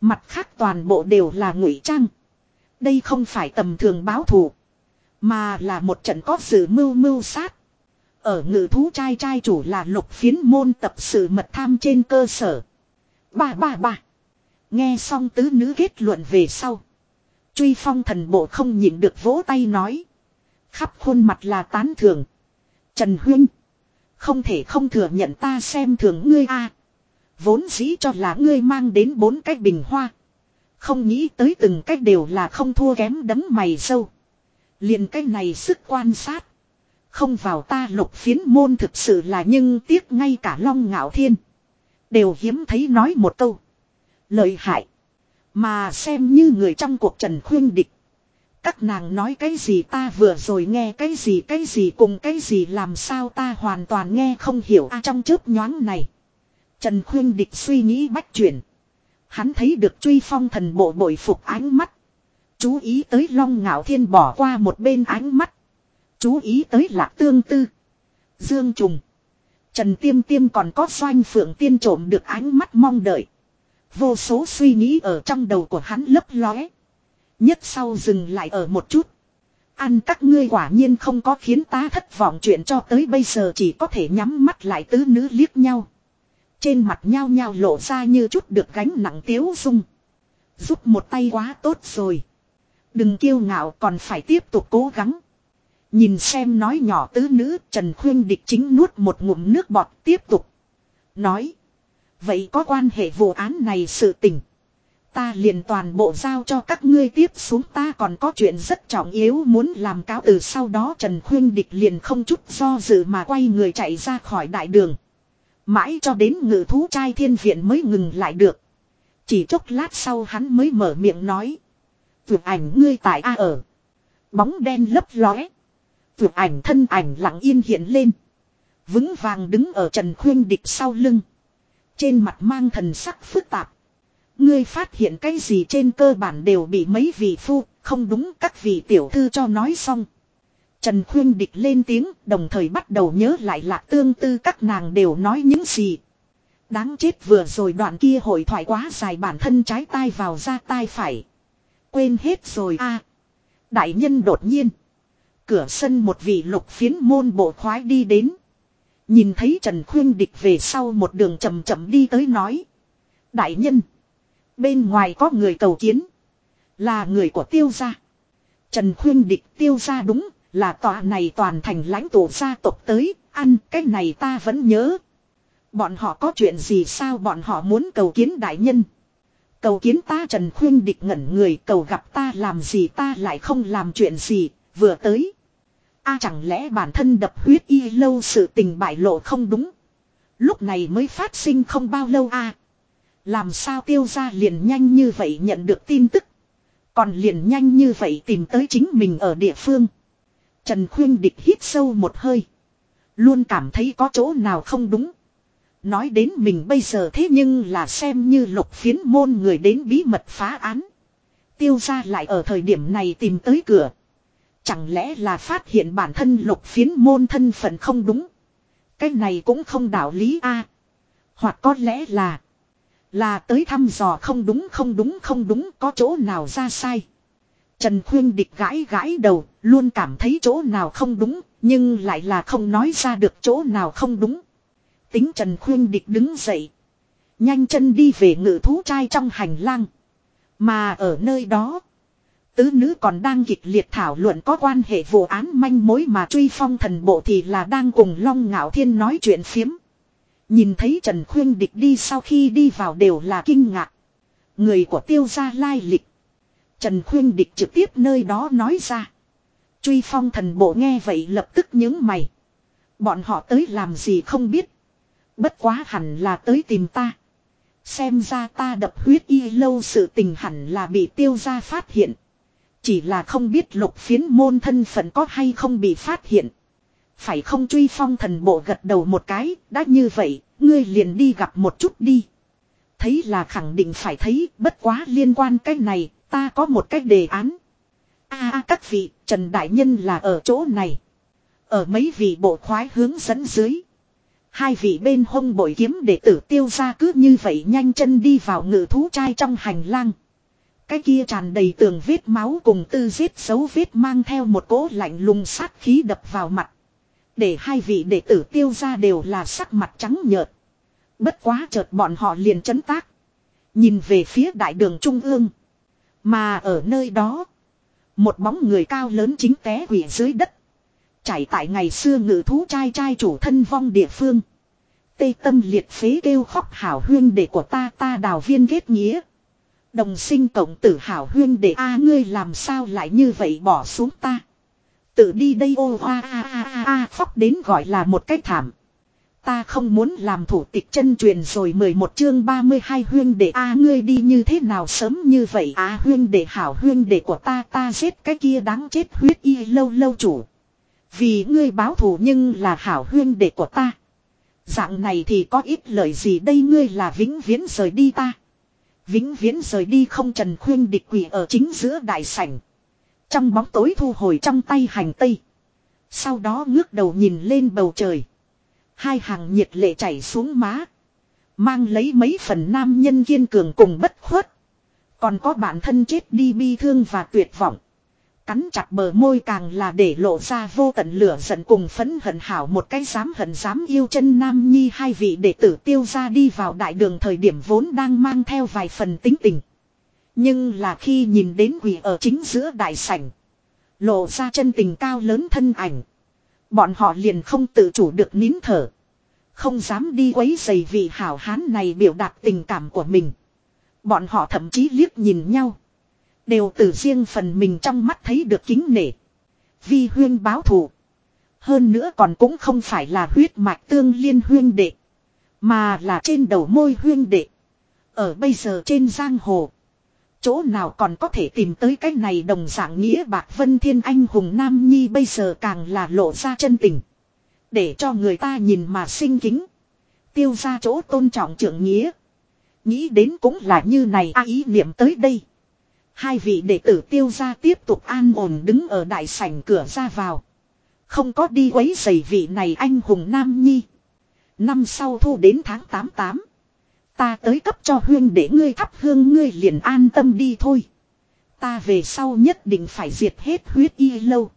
Mặt khác toàn bộ đều là ngụy trang. Đây không phải tầm thường báo thù. Mà là một trận có sự mưu mưu sát. Ở ngự thú trai trai chủ là lục phiến môn tập sự mật tham trên cơ sở. Ba ba ba. Nghe xong tứ nữ kết luận về sau. Truy phong thần bộ không nhịn được vỗ tay nói. Khắp khuôn mặt là tán thường. Trần Huynh. Không thể không thừa nhận ta xem thường ngươi a. Vốn dĩ cho là ngươi mang đến bốn cái bình hoa. Không nghĩ tới từng cách đều là không thua kém đấm mày sâu. liền cái này sức quan sát. Không vào ta lục phiến môn thực sự là nhưng tiếc ngay cả long ngạo thiên. Đều hiếm thấy nói một câu. Lợi hại. Mà xem như người trong cuộc trần khuyên địch. Các nàng nói cái gì ta vừa rồi nghe cái gì cái gì cùng cái gì làm sao ta hoàn toàn nghe không hiểu a trong chớp nhoáng này. Trần khuyên địch suy nghĩ bách chuyển. Hắn thấy được truy phong thần bộ bội phục ánh mắt. Chú ý tới long ngạo thiên bỏ qua một bên ánh mắt. Chú ý tới lạc tương tư. Dương trùng. Trần tiêm tiêm còn có doanh phượng tiên trộm được ánh mắt mong đợi. Vô số suy nghĩ ở trong đầu của hắn lấp lóe. Nhất sau dừng lại ở một chút. Ăn các ngươi quả nhiên không có khiến ta thất vọng chuyện cho tới bây giờ chỉ có thể nhắm mắt lại tứ nữ liếc nhau. Trên mặt nhao nhao lộ ra như chút được gánh nặng tiếu dung. Giúp một tay quá tốt rồi. Đừng kiêu ngạo còn phải tiếp tục cố gắng. Nhìn xem nói nhỏ tứ nữ, Trần Khuyên Địch chính nuốt một ngụm nước bọt tiếp tục. Nói. Vậy có quan hệ vụ án này sự tình. Ta liền toàn bộ giao cho các ngươi tiếp xuống, ta còn có chuyện rất trọng yếu muốn làm cáo từ sau đó Trần Khuyên Địch liền không chút do dự mà quay người chạy ra khỏi đại đường. Mãi cho đến ngự thú trai thiên viện mới ngừng lại được. Chỉ chốc lát sau hắn mới mở miệng nói. Vượt ảnh ngươi tại A ở. Bóng đen lấp lóe. Vượt ảnh thân ảnh lặng yên hiện lên. Vững vàng đứng ở Trần Khuyên Địch sau lưng. Trên mặt mang thần sắc phức tạp. Ngươi phát hiện cái gì trên cơ bản đều bị mấy vị phu, không đúng các vị tiểu thư cho nói xong. Trần Khuyên Địch lên tiếng, đồng thời bắt đầu nhớ lại lạc tương tư các nàng đều nói những gì. Đáng chết vừa rồi đoạn kia hội thoại quá dài bản thân trái tai vào ra tai phải. Quên hết rồi a Đại nhân đột nhiên. Cửa sân một vị lục phiến môn bộ khoái đi đến. Nhìn thấy Trần Khuyên Địch về sau một đường chậm chậm đi tới nói. Đại nhân. Bên ngoài có người cầu kiến. Là người của tiêu gia. Trần Khuyên Địch tiêu gia đúng là tòa này toàn thành lãnh tụ gia tộc tới, ăn cái này ta vẫn nhớ. Bọn họ có chuyện gì sao bọn họ muốn cầu kiến đại nhân. Cầu kiến ta Trần Khuyên địch ngẩn người cầu gặp ta làm gì ta lại không làm chuyện gì, vừa tới. a chẳng lẽ bản thân đập huyết y lâu sự tình bại lộ không đúng. Lúc này mới phát sinh không bao lâu a Làm sao tiêu ra liền nhanh như vậy nhận được tin tức. Còn liền nhanh như vậy tìm tới chính mình ở địa phương. Trần Khuyên Địch hít sâu một hơi. Luôn cảm thấy có chỗ nào không đúng. Nói đến mình bây giờ thế nhưng là xem như lục phiến môn người đến bí mật phá án. Tiêu ra lại ở thời điểm này tìm tới cửa. Chẳng lẽ là phát hiện bản thân lục phiến môn thân phận không đúng. Cái này cũng không đạo lý a Hoặc có lẽ là. Là tới thăm dò không đúng không đúng không đúng, có chỗ nào ra sai. Trần Khuyên Địch gãi gãi đầu, luôn cảm thấy chỗ nào không đúng, nhưng lại là không nói ra được chỗ nào không đúng. Tính Trần Khuyên Địch đứng dậy. Nhanh chân đi về ngự thú trai trong hành lang. Mà ở nơi đó. Tứ nữ còn đang kịch liệt thảo luận có quan hệ vụ án manh mối mà truy phong thần bộ thì là đang cùng Long Ngạo Thiên nói chuyện phiếm. Nhìn thấy Trần Khuyên Địch đi sau khi đi vào đều là kinh ngạc. Người của tiêu gia lai lịch. Trần Khuyên Địch trực tiếp nơi đó nói ra. Truy phong thần bộ nghe vậy lập tức nhướng mày. Bọn họ tới làm gì không biết. Bất quá hẳn là tới tìm ta. Xem ra ta đập huyết y lâu sự tình hẳn là bị tiêu gia phát hiện. Chỉ là không biết lục phiến môn thân phận có hay không bị phát hiện. Phải không truy phong thần bộ gật đầu một cái, đã như vậy, ngươi liền đi gặp một chút đi. Thấy là khẳng định phải thấy, bất quá liên quan cái này, ta có một cách đề án. a à, các vị, Trần Đại Nhân là ở chỗ này. Ở mấy vị bộ khoái hướng dẫn dưới. Hai vị bên hông bội kiếm để tử tiêu ra cứ như vậy nhanh chân đi vào ngự thú trai trong hành lang. Cái kia tràn đầy tường vết máu cùng tư giết dấu vết mang theo một cỗ lạnh lùng sát khí đập vào mặt. Để hai vị đệ tử tiêu ra đều là sắc mặt trắng nhợt. Bất quá chợt bọn họ liền chấn tác. Nhìn về phía đại đường trung ương. Mà ở nơi đó. Một bóng người cao lớn chính té quỷ dưới đất. Chảy tại ngày xưa ngự thú trai trai chủ thân vong địa phương. Tây tâm liệt phế kêu khóc hảo huyên đệ của ta ta đào viên ghét nghĩa. Đồng sinh cộng tử hảo huyên đệ, a, ngươi làm sao lại như vậy bỏ xuống ta. Tự đi đây, ô hoa a a a a, khóc đến gọi là một cách thảm. Ta không muốn làm thủ tịch chân truyền rồi 11 chương 32 huyên để a, ngươi đi như thế nào sớm như vậy a, huyên để hảo, huyên để của ta ta giết cái kia đáng chết huyết y lâu lâu chủ. Vì ngươi báo thù nhưng là hảo huyên để của ta. Dạng này thì có ít lời gì đây ngươi là vĩnh viễn rời đi ta. Vĩnh viễn rời đi không trần khuyên địch quỷ ở chính giữa đại sảnh. Trong bóng tối thu hồi trong tay hành tây. Sau đó ngước đầu nhìn lên bầu trời. Hai hàng nhiệt lệ chảy xuống má. Mang lấy mấy phần nam nhân kiên cường cùng bất khuất. Còn có bản thân chết đi bi thương và tuyệt vọng. Cắn chặt bờ môi càng là để lộ ra vô tận lửa giận cùng phấn hận hảo một cái dám hận dám yêu chân nam nhi hai vị đệ tử tiêu ra đi vào đại đường thời điểm vốn đang mang theo vài phần tính tình. Nhưng là khi nhìn đến quỷ ở chính giữa đại sảnh. Lộ ra chân tình cao lớn thân ảnh. Bọn họ liền không tự chủ được nín thở. Không dám đi quấy giày vị hảo hán này biểu đạt tình cảm của mình. Bọn họ thậm chí liếc nhìn nhau. Đều từ riêng phần mình trong mắt thấy được kính nể. Vi huyên báo thù. Hơn nữa còn cũng không phải là huyết mạch tương liên huyên đệ. Mà là trên đầu môi huyên đệ. Ở bây giờ trên giang hồ. Chỗ nào còn có thể tìm tới cái này đồng dạng nghĩa bạc vân thiên anh hùng nam nhi bây giờ càng là lộ ra chân tình. Để cho người ta nhìn mà sinh kính. Tiêu ra chỗ tôn trọng trưởng nghĩa. Nghĩ đến cũng là như này a ý niệm tới đây. Hai vị đệ tử tiêu ra tiếp tục an ổn đứng ở đại sảnh cửa ra vào. Không có đi quấy giày vị này anh hùng nam nhi. Năm sau thu đến tháng 88. Ta tới cấp cho huyên để ngươi thắp hương ngươi liền an tâm đi thôi. Ta về sau nhất định phải diệt hết huyết y lâu.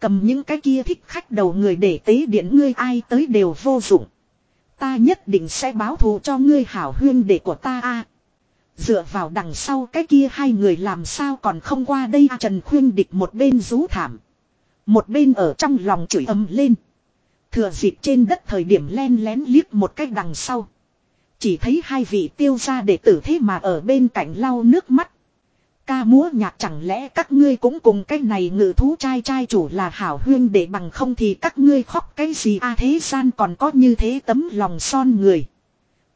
Cầm những cái kia thích khách đầu người để tế điện ngươi ai tới đều vô dụng. Ta nhất định sẽ báo thù cho ngươi hảo huyên để của ta a. Dựa vào đằng sau cái kia hai người làm sao còn không qua đây à, Trần Khuyên Địch một bên rú thảm. Một bên ở trong lòng chửi ầm lên. Thừa dịp trên đất thời điểm len lén liếc một cách đằng sau. Chỉ thấy hai vị tiêu gia đệ tử thế mà ở bên cạnh lau nước mắt. Ca múa nhạc chẳng lẽ các ngươi cũng cùng cái này ngự thú trai trai chủ là hảo huyên để bằng không thì các ngươi khóc cái gì a thế gian còn có như thế tấm lòng son người.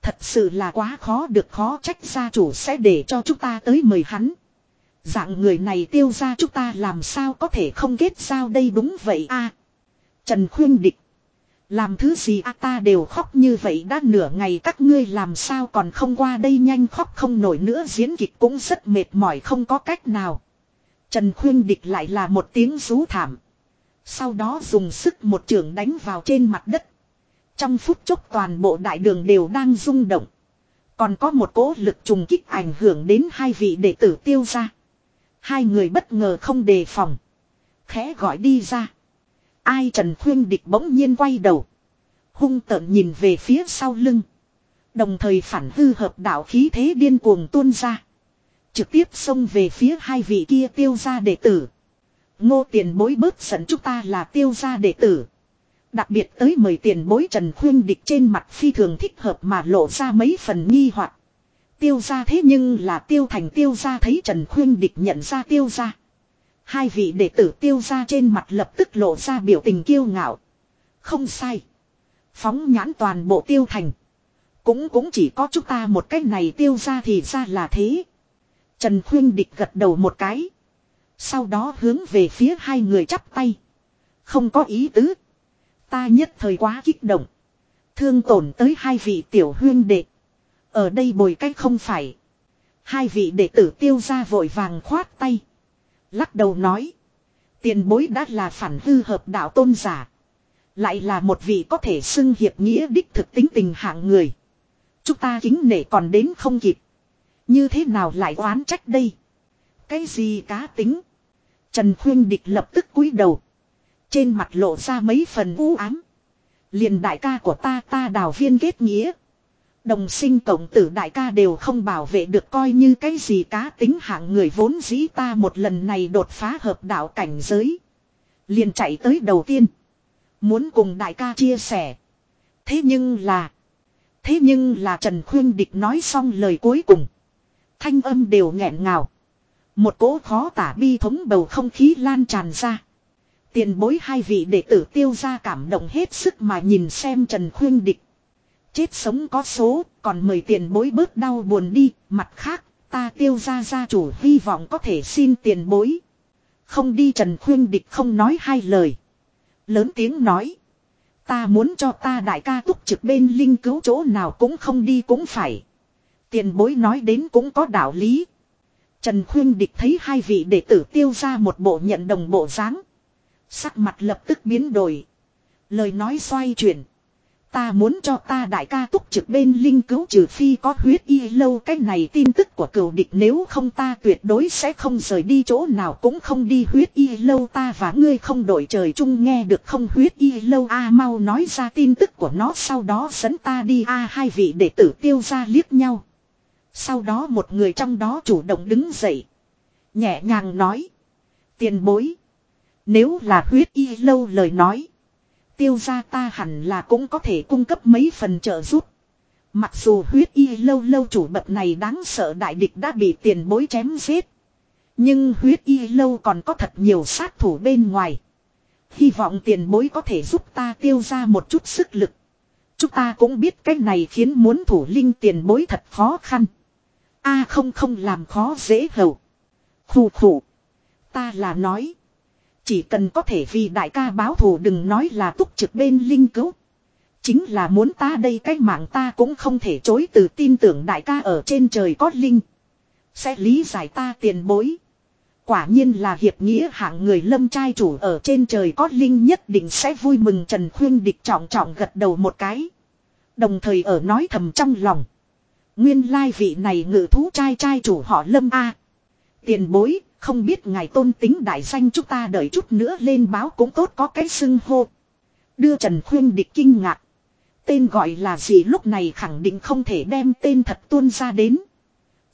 Thật sự là quá khó được khó trách gia chủ sẽ để cho chúng ta tới mời hắn. Dạng người này tiêu ra chúng ta làm sao có thể không kết giao đây đúng vậy a Trần khuyên địch. Làm thứ gì a ta đều khóc như vậy đã nửa ngày, các ngươi làm sao còn không qua đây nhanh khóc không nổi nữa diễn kịch cũng rất mệt mỏi, không có cách nào. Trần khuyên địch lại là một tiếng rú thảm. Sau đó dùng sức một trường đánh vào trên mặt đất. Trong phút chốc toàn bộ đại đường đều đang rung động. Còn có một cỗ lực trùng kích ảnh hưởng đến hai vị đệ tử tiêu ra. Hai người bất ngờ không đề phòng. Khẽ gọi đi ra. Ai Trần Khuyên Địch bỗng nhiên quay đầu. Hung tợn nhìn về phía sau lưng. Đồng thời phản hư hợp đạo khí thế điên cuồng tuôn ra. Trực tiếp xông về phía hai vị kia tiêu gia đệ tử. Ngô tiền bối bớt giận chúng ta là tiêu gia đệ tử. Đặc biệt tới mời tiền bối Trần Khuyên Địch trên mặt phi thường thích hợp mà lộ ra mấy phần nghi hoặc. Tiêu gia thế nhưng là tiêu thành tiêu gia thấy Trần Khuyên Địch nhận ra tiêu gia. Hai vị đệ tử tiêu ra trên mặt lập tức lộ ra biểu tình kiêu ngạo. Không sai. Phóng nhãn toàn bộ tiêu thành. Cũng cũng chỉ có chúng ta một cách này tiêu ra thì ra là thế. Trần Khuyên Địch gật đầu một cái. Sau đó hướng về phía hai người chắp tay. Không có ý tứ. Ta nhất thời quá kích động. Thương tổn tới hai vị tiểu huyên đệ. Ở đây bồi cách không phải. Hai vị đệ tử tiêu ra vội vàng khoát tay. Lắc đầu nói. Tiền bối đã là phản hư hợp đạo tôn giả. Lại là một vị có thể xưng hiệp nghĩa đích thực tính tình hạng người. Chúng ta kính nể còn đến không kịp. Như thế nào lại oán trách đây? Cái gì cá tính? Trần Khuyên Địch lập tức cúi đầu. Trên mặt lộ ra mấy phần u ám. Liền đại ca của ta ta đào viên kết nghĩa. Đồng sinh cộng tử đại ca đều không bảo vệ được coi như cái gì cá tính hạng người vốn dĩ ta một lần này đột phá hợp đạo cảnh giới. Liền chạy tới đầu tiên. Muốn cùng đại ca chia sẻ. Thế nhưng là. Thế nhưng là Trần Khuyên Địch nói xong lời cuối cùng. Thanh âm đều nghẹn ngào. Một cỗ khó tả bi thống bầu không khí lan tràn ra. Tiền bối hai vị đệ tử tiêu ra cảm động hết sức mà nhìn xem Trần Khuyên Địch. Chết sống có số, còn mời tiền bối bớt đau buồn đi, mặt khác, ta tiêu ra gia chủ hy vọng có thể xin tiền bối. Không đi Trần Khuyên Địch không nói hai lời. Lớn tiếng nói. Ta muốn cho ta đại ca túc trực bên linh cứu chỗ nào cũng không đi cũng phải. Tiền bối nói đến cũng có đạo lý. Trần Khuyên Địch thấy hai vị đệ tử tiêu ra một bộ nhận đồng bộ dáng Sắc mặt lập tức biến đổi. Lời nói xoay chuyển. Ta muốn cho ta đại ca túc trực bên linh cứu trừ phi có huyết y lâu cái này tin tức của cựu địch nếu không ta tuyệt đối sẽ không rời đi chỗ nào cũng không đi huyết y lâu ta và ngươi không đổi trời chung nghe được không huyết y lâu a mau nói ra tin tức của nó, sau đó dẫn ta đi a hai vị đệ tử tiêu ra liếc nhau. Sau đó một người trong đó chủ động đứng dậy. Nhẹ nhàng nói. Tiền bối. Nếu là huyết y lâu lời nói tiêu gia ta hẳn là cũng có thể cung cấp mấy phần trợ giúp. Mặc dù huyết y lâu lâu chủ bậc này đáng sợ đại địch đã bị tiền bối chém giết. Nhưng huyết y lâu còn có thật nhiều sát thủ bên ngoài. Hy vọng tiền bối có thể giúp ta tiêu ra một chút sức lực. Chúng ta cũng biết cái này khiến muốn thủ linh tiền bối thật khó khăn. a không không làm khó dễ hầu. Khù khù. Ta là nói. Chỉ cần có thể vì đại ca báo thù đừng nói là túc trực bên linh cứu. Chính là muốn ta đây cái mạng ta cũng không thể chối từ tin tưởng đại ca ở trên trời có linh. Sẽ lý giải ta tiền bối. Quả nhiên là hiệp nghĩa hạng người lâm trai chủ ở trên trời có linh nhất định sẽ vui mừng Trần Khuyên địch trọng trọng gật đầu một cái. Đồng thời ở nói thầm trong lòng. Nguyên lai vị này ngự thú trai trai chủ họ lâm A. Tiền bối, không biết ngài tôn tính đại danh chúng ta đợi chút nữa lên báo cũng tốt có cái xưng hô. Đưa Trần Khuyên địch kinh ngạc. Tên gọi là gì lúc này khẳng định không thể đem tên thật tuôn ra đến.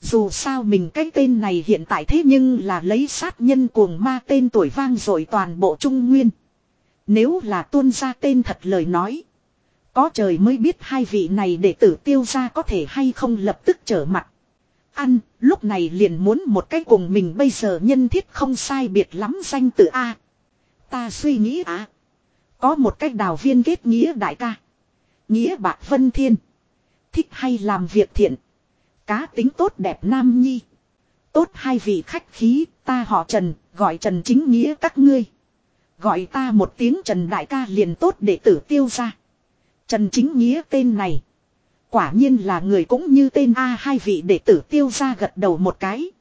Dù sao mình cái tên này hiện tại thế nhưng là lấy sát nhân cuồng ma tên tuổi vang rồi toàn bộ Trung Nguyên. Nếu là tuôn ra tên thật lời nói. Có trời mới biết hai vị này để tử tiêu ra có thể hay không lập tức trở mặt. Ăn, lúc này liền muốn một cái cùng mình bây giờ nhân thiết không sai biệt lắm danh tự A. Ta suy nghĩ à. Có một cách đào viên kết nghĩa đại ca. Nghĩa bạc vân thiên. Thích hay làm việc thiện. Cá tính tốt đẹp nam nhi. Tốt hai vị khách khí, ta họ Trần, gọi Trần chính nghĩa các ngươi. Gọi ta một tiếng Trần đại ca liền tốt để tử tiêu ra. Trần chính nghĩa tên này. Quả nhiên là người cũng như tên A hai vị đệ tử tiêu ra gật đầu một cái.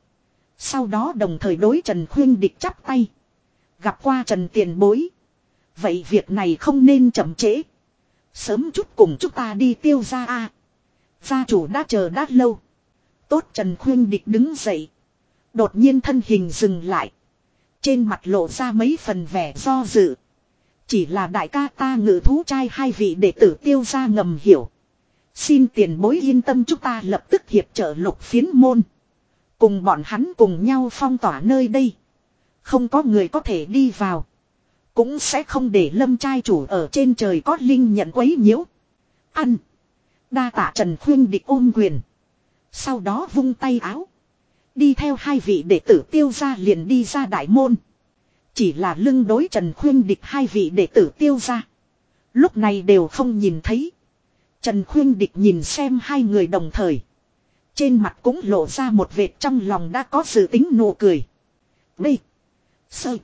Sau đó đồng thời đối Trần Khuyên địch chắp tay. Gặp qua Trần tiền bối. Vậy việc này không nên chậm trễ. Sớm chút cùng chúng ta đi tiêu ra A. Gia chủ đã chờ đã lâu. Tốt Trần Khuyên địch đứng dậy. Đột nhiên thân hình dừng lại. Trên mặt lộ ra mấy phần vẻ do dự. Chỉ là đại ca ta ngự thú trai hai vị đệ tử tiêu ra ngầm hiểu. Xin tiền bối yên tâm chúng ta lập tức hiệp trợ lục phiến môn. Cùng bọn hắn cùng nhau phong tỏa nơi đây. Không có người có thể đi vào. Cũng sẽ không để lâm trai chủ ở trên trời có linh nhận quấy nhiễu. Ăn. Đa tạ Trần Khuyên địch ôm quyền. Sau đó vung tay áo. Đi theo hai vị đệ tử tiêu ra liền đi ra đại môn. Chỉ là lưng đối Trần Khuyên địch hai vị đệ tử tiêu ra. Lúc này đều không nhìn thấy. Trần Khuyên địch nhìn xem hai người đồng thời. Trên mặt cũng lộ ra một vệt trong lòng đã có sự tính nụ cười. Đây. Sơ.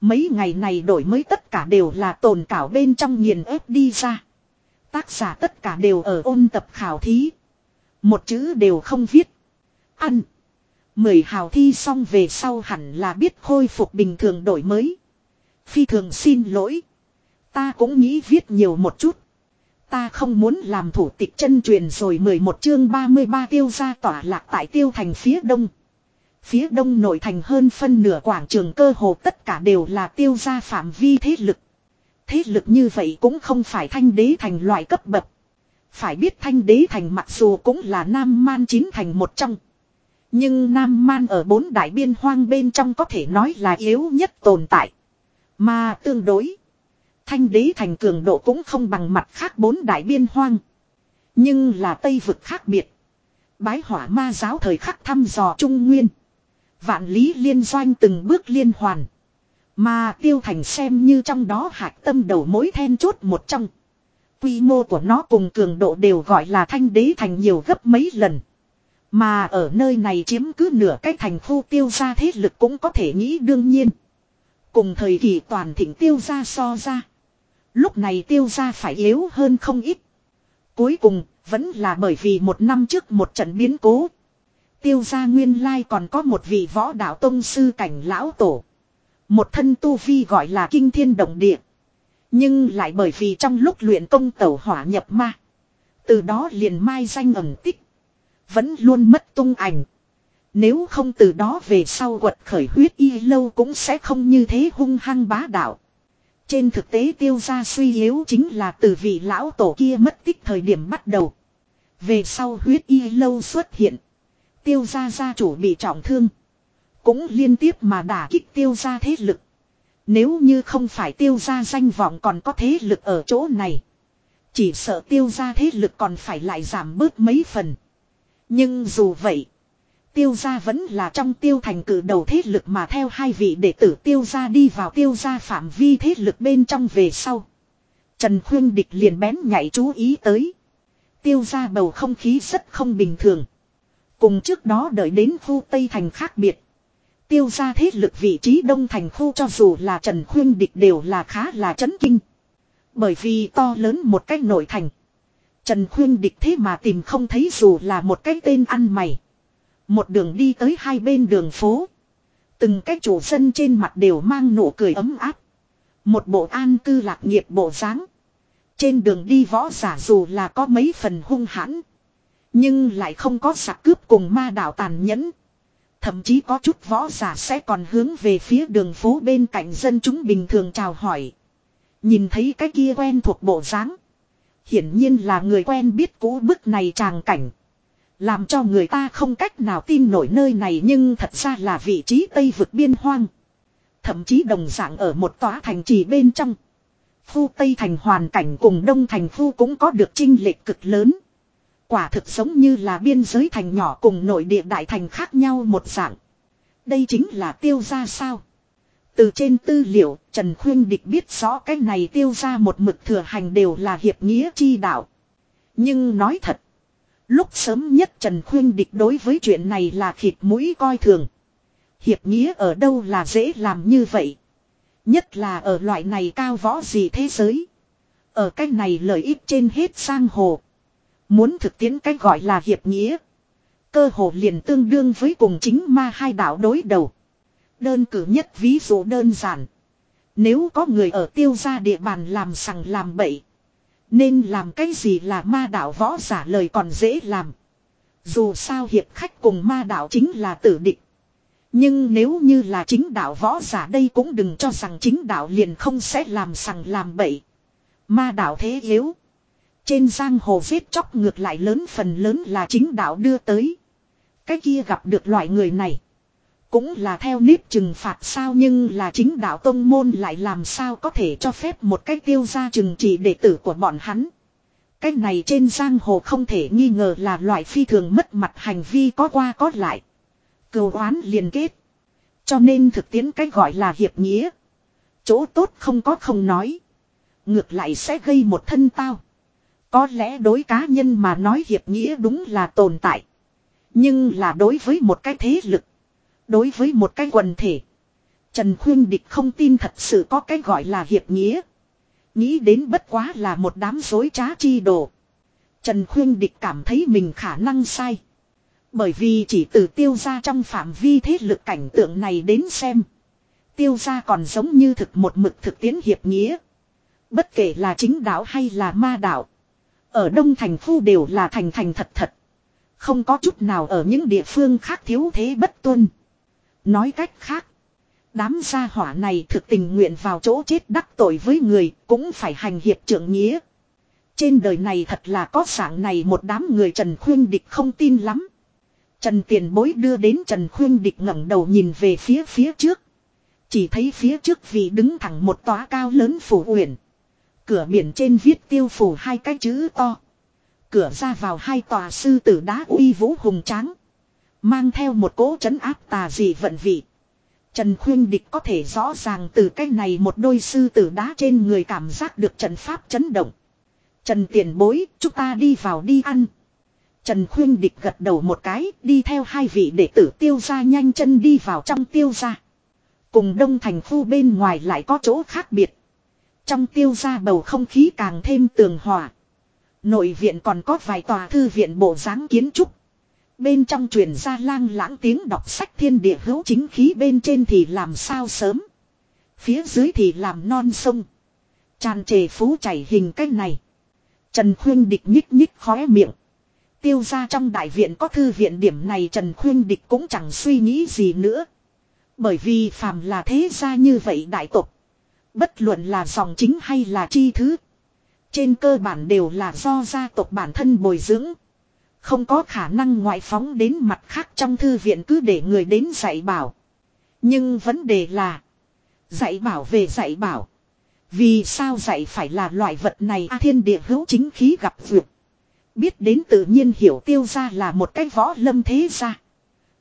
Mấy ngày này đổi mới tất cả đều là tồn cảo bên trong nghiền ép đi ra. Tác giả tất cả đều ở ôn tập khảo thí. Một chữ đều không viết. Ăn. Mười hào thi xong về sau hẳn là biết khôi phục bình thường đổi mới. Phi thường xin lỗi. Ta cũng nghĩ viết nhiều một chút. Ta không muốn làm thủ tịch chân truyền rồi 11 chương 33 tiêu ra tỏa lạc tại tiêu thành phía đông. Phía đông nội thành hơn phân nửa quảng trường cơ hồ tất cả đều là tiêu ra phạm vi thế lực. Thế lực như vậy cũng không phải thanh đế thành loại cấp bậc. Phải biết thanh đế thành mặc dù cũng là nam man chín thành một trong. Nhưng nam man ở bốn đại biên hoang bên trong có thể nói là yếu nhất tồn tại. Mà tương đối. Thanh đế thành cường độ cũng không bằng mặt khác bốn đại biên hoang. Nhưng là Tây vực khác biệt. Bái hỏa ma giáo thời khắc thăm dò Trung Nguyên. Vạn lý liên doanh từng bước liên hoàn. Mà tiêu thành xem như trong đó hạt tâm đầu mối then chốt một trong. Quy mô của nó cùng cường độ đều gọi là thanh đế thành nhiều gấp mấy lần. Mà ở nơi này chiếm cứ nửa cái thành khu tiêu ra thế lực cũng có thể nghĩ đương nhiên. Cùng thời kỳ toàn thịnh tiêu ra so ra. Lúc này tiêu ra phải yếu hơn không ít. Cuối cùng, vẫn là bởi vì một năm trước một trận biến cố. Tiêu ra nguyên lai còn có một vị võ đạo tông sư cảnh lão tổ. Một thân tu vi gọi là kinh thiên động địa. Nhưng lại bởi vì trong lúc luyện công tẩu hỏa nhập ma. Từ đó liền mai danh ẩn tích. Vẫn luôn mất tung ảnh. Nếu không từ đó về sau quật khởi huyết y lâu cũng sẽ không như thế hung hăng bá đạo. Trên thực tế tiêu gia suy yếu chính là từ vị lão tổ kia mất tích thời điểm bắt đầu. Về sau huyết y lâu xuất hiện. Tiêu gia gia chủ bị trọng thương. Cũng liên tiếp mà đả kích tiêu gia thế lực. Nếu như không phải tiêu gia danh vọng còn có thế lực ở chỗ này. Chỉ sợ tiêu gia thế lực còn phải lại giảm bớt mấy phần. Nhưng dù vậy. Tiêu gia vẫn là trong tiêu thành cử đầu thế lực mà theo hai vị đệ tử tiêu gia đi vào tiêu gia phạm vi thế lực bên trong về sau. Trần Khuyên Địch liền bén nhảy chú ý tới. Tiêu gia bầu không khí rất không bình thường. Cùng trước đó đợi đến khu Tây Thành khác biệt. Tiêu gia thế lực vị trí đông thành khu cho dù là Trần Khuyên Địch đều là khá là chấn kinh. Bởi vì to lớn một cách nội thành. Trần Khuyên Địch thế mà tìm không thấy dù là một cái tên ăn mày. Một đường đi tới hai bên đường phố. Từng cái chủ dân trên mặt đều mang nụ cười ấm áp. Một bộ an cư lạc nghiệp bộ dáng. Trên đường đi võ giả dù là có mấy phần hung hãn. Nhưng lại không có sạc cướp cùng ma đạo tàn nhẫn. Thậm chí có chút võ giả sẽ còn hướng về phía đường phố bên cạnh dân chúng bình thường chào hỏi. Nhìn thấy cái kia quen thuộc bộ dáng. Hiển nhiên là người quen biết cũ bức này tràng cảnh. Làm cho người ta không cách nào tin nổi nơi này nhưng thật ra là vị trí Tây vực biên hoang. Thậm chí đồng dạng ở một tòa thành trì bên trong. Phu Tây thành hoàn cảnh cùng Đông thành phu cũng có được trinh lệch cực lớn. Quả thực giống như là biên giới thành nhỏ cùng nội địa đại thành khác nhau một dạng. Đây chính là tiêu gia sao. Từ trên tư liệu, Trần Khuyên Địch biết rõ cái này tiêu ra một mực thừa hành đều là hiệp nghĩa chi đạo. Nhưng nói thật, lúc sớm nhất Trần Khuyên Địch đối với chuyện này là khịt mũi coi thường. Hiệp nghĩa ở đâu là dễ làm như vậy. Nhất là ở loại này cao võ gì thế giới. Ở cách này lợi ích trên hết sang hồ. Muốn thực tiễn cách gọi là hiệp nghĩa. Cơ hồ liền tương đương với cùng chính ma hai đạo đối đầu. Đơn cử nhất ví dụ đơn giản. Nếu có người ở tiêu gia địa bàn làm sằng làm bậy. Nên làm cái gì là ma đạo võ giả lời còn dễ làm. Dù sao hiệp khách cùng ma đạo chính là tử địch. Nhưng nếu như là chính đạo võ giả đây cũng đừng cho rằng chính đạo liền không sẽ làm sằng làm bậy. Ma đạo thế yếu. Trên giang hồ viết chóc ngược lại lớn phần lớn là chính đạo đưa tới. Cái kia gặp được loại người này. Cũng là theo nếp trừng phạt sao nhưng là chính đạo tông môn lại làm sao có thể cho phép một cách tiêu ra trừng trị đệ tử của bọn hắn. Cái này trên giang hồ không thể nghi ngờ là loại phi thường mất mặt hành vi có qua có lại. Cừu oán liên kết. Cho nên thực tiễn cách gọi là hiệp nghĩa. Chỗ tốt không có không nói. Ngược lại sẽ gây một thân tao. Có lẽ đối cá nhân mà nói hiệp nghĩa đúng là tồn tại. Nhưng là đối với một cái thế lực. Đối với một cái quần thể. Trần Khuyên Địch không tin thật sự có cái gọi là hiệp nghĩa. Nghĩ đến bất quá là một đám dối trá chi đồ. Trần Khuyên Địch cảm thấy mình khả năng sai. Bởi vì chỉ từ tiêu ra trong phạm vi thế lực cảnh tượng này đến xem. Tiêu ra còn giống như thực một mực thực tiến hiệp nghĩa. Bất kể là chính đạo hay là ma đạo. Ở Đông Thành Phu đều là thành thành thật thật. Không có chút nào ở những địa phương khác thiếu thế bất tuân. Nói cách khác. Đám gia hỏa này thực tình nguyện vào chỗ chết đắc tội với người cũng phải hành hiệp trưởng nghĩa. Trên đời này thật là có dạng này một đám người Trần Khuyên Địch không tin lắm. Trần Tiền Bối đưa đến Trần Khuyên Địch ngẩng đầu nhìn về phía phía trước. Chỉ thấy phía trước vì đứng thẳng một tòa cao lớn phủ uyển. Cửa biển trên viết tiêu phủ hai cái chữ to. Cửa ra vào hai tòa sư tử đá uy vũ hùng tráng. Mang theo một cỗ trấn áp tà dị vận vị. Trần Khuyên Địch có thể rõ ràng từ cái này một đôi sư tử đá trên người cảm giác được trận pháp chấn động. Trần Tiền Bối, chúng ta đi vào đi ăn. Trần Khuyên Địch gật đầu một cái, đi theo hai vị đệ tử tiêu ra nhanh chân đi vào trong tiêu ra. Cùng đông thành khu bên ngoài lại có chỗ khác biệt. Trong tiêu ra bầu không khí càng thêm tường hòa. Nội viện còn có vài tòa thư viện bộ dáng kiến trúc. Bên trong truyền ra lang lãng tiếng đọc sách thiên địa hữu chính khí bên trên thì làm sao sớm. Phía dưới thì làm non sông. Tràn trề phú chảy hình cách này. Trần Khuyên Địch nhích nhích khóe miệng. Tiêu ra trong đại viện có thư viện điểm này Trần Khuyên Địch cũng chẳng suy nghĩ gì nữa. Bởi vì phàm là thế gia như vậy đại tục. Bất luận là dòng chính hay là chi thứ. Trên cơ bản đều là do gia tộc bản thân bồi dưỡng. Không có khả năng ngoại phóng đến mặt khác trong thư viện cứ để người đến dạy bảo. Nhưng vấn đề là. Dạy bảo về dạy bảo. Vì sao dạy phải là loại vật này a thiên địa hữu chính khí gặp vượt. Biết đến tự nhiên hiểu tiêu ra là một cái võ lâm thế gia.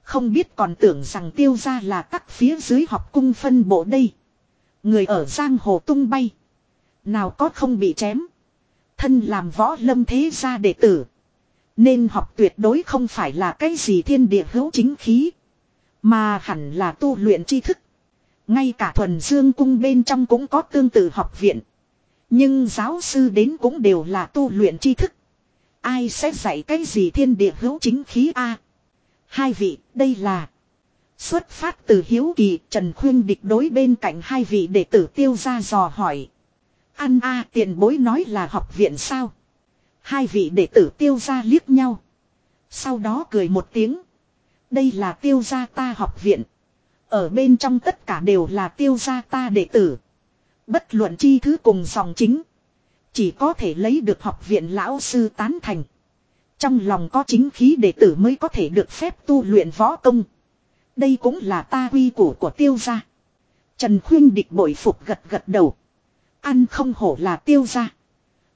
Không biết còn tưởng rằng tiêu ra là tắc phía dưới học cung phân bộ đây. Người ở giang hồ tung bay. Nào có không bị chém. Thân làm võ lâm thế gia đệ tử. Nên học tuyệt đối không phải là cái gì thiên địa hữu chính khí. Mà hẳn là tu luyện tri thức. Ngay cả thuần dương cung bên trong cũng có tương tự học viện. Nhưng giáo sư đến cũng đều là tu luyện tri thức. Ai sẽ dạy cái gì thiên địa hữu chính khí A. Hai vị, đây là. Xuất phát từ hiếu kỳ, Trần Khuyên địch đối bên cạnh hai vị đệ tử tiêu ra dò hỏi. Ăn A tiền bối nói là học viện sao? Hai vị đệ tử tiêu ra liếc nhau. Sau đó cười một tiếng. Đây là tiêu gia ta học viện. Ở bên trong tất cả đều là tiêu gia ta đệ tử. Bất luận chi thứ cùng dòng chính. Chỉ có thể lấy được học viện lão sư tán thành. Trong lòng có chính khí đệ tử mới có thể được phép tu luyện võ công. Đây cũng là ta quy củ của tiêu gia. Trần Khuyên địch bội phục gật gật đầu. Ăn không hổ là tiêu gia.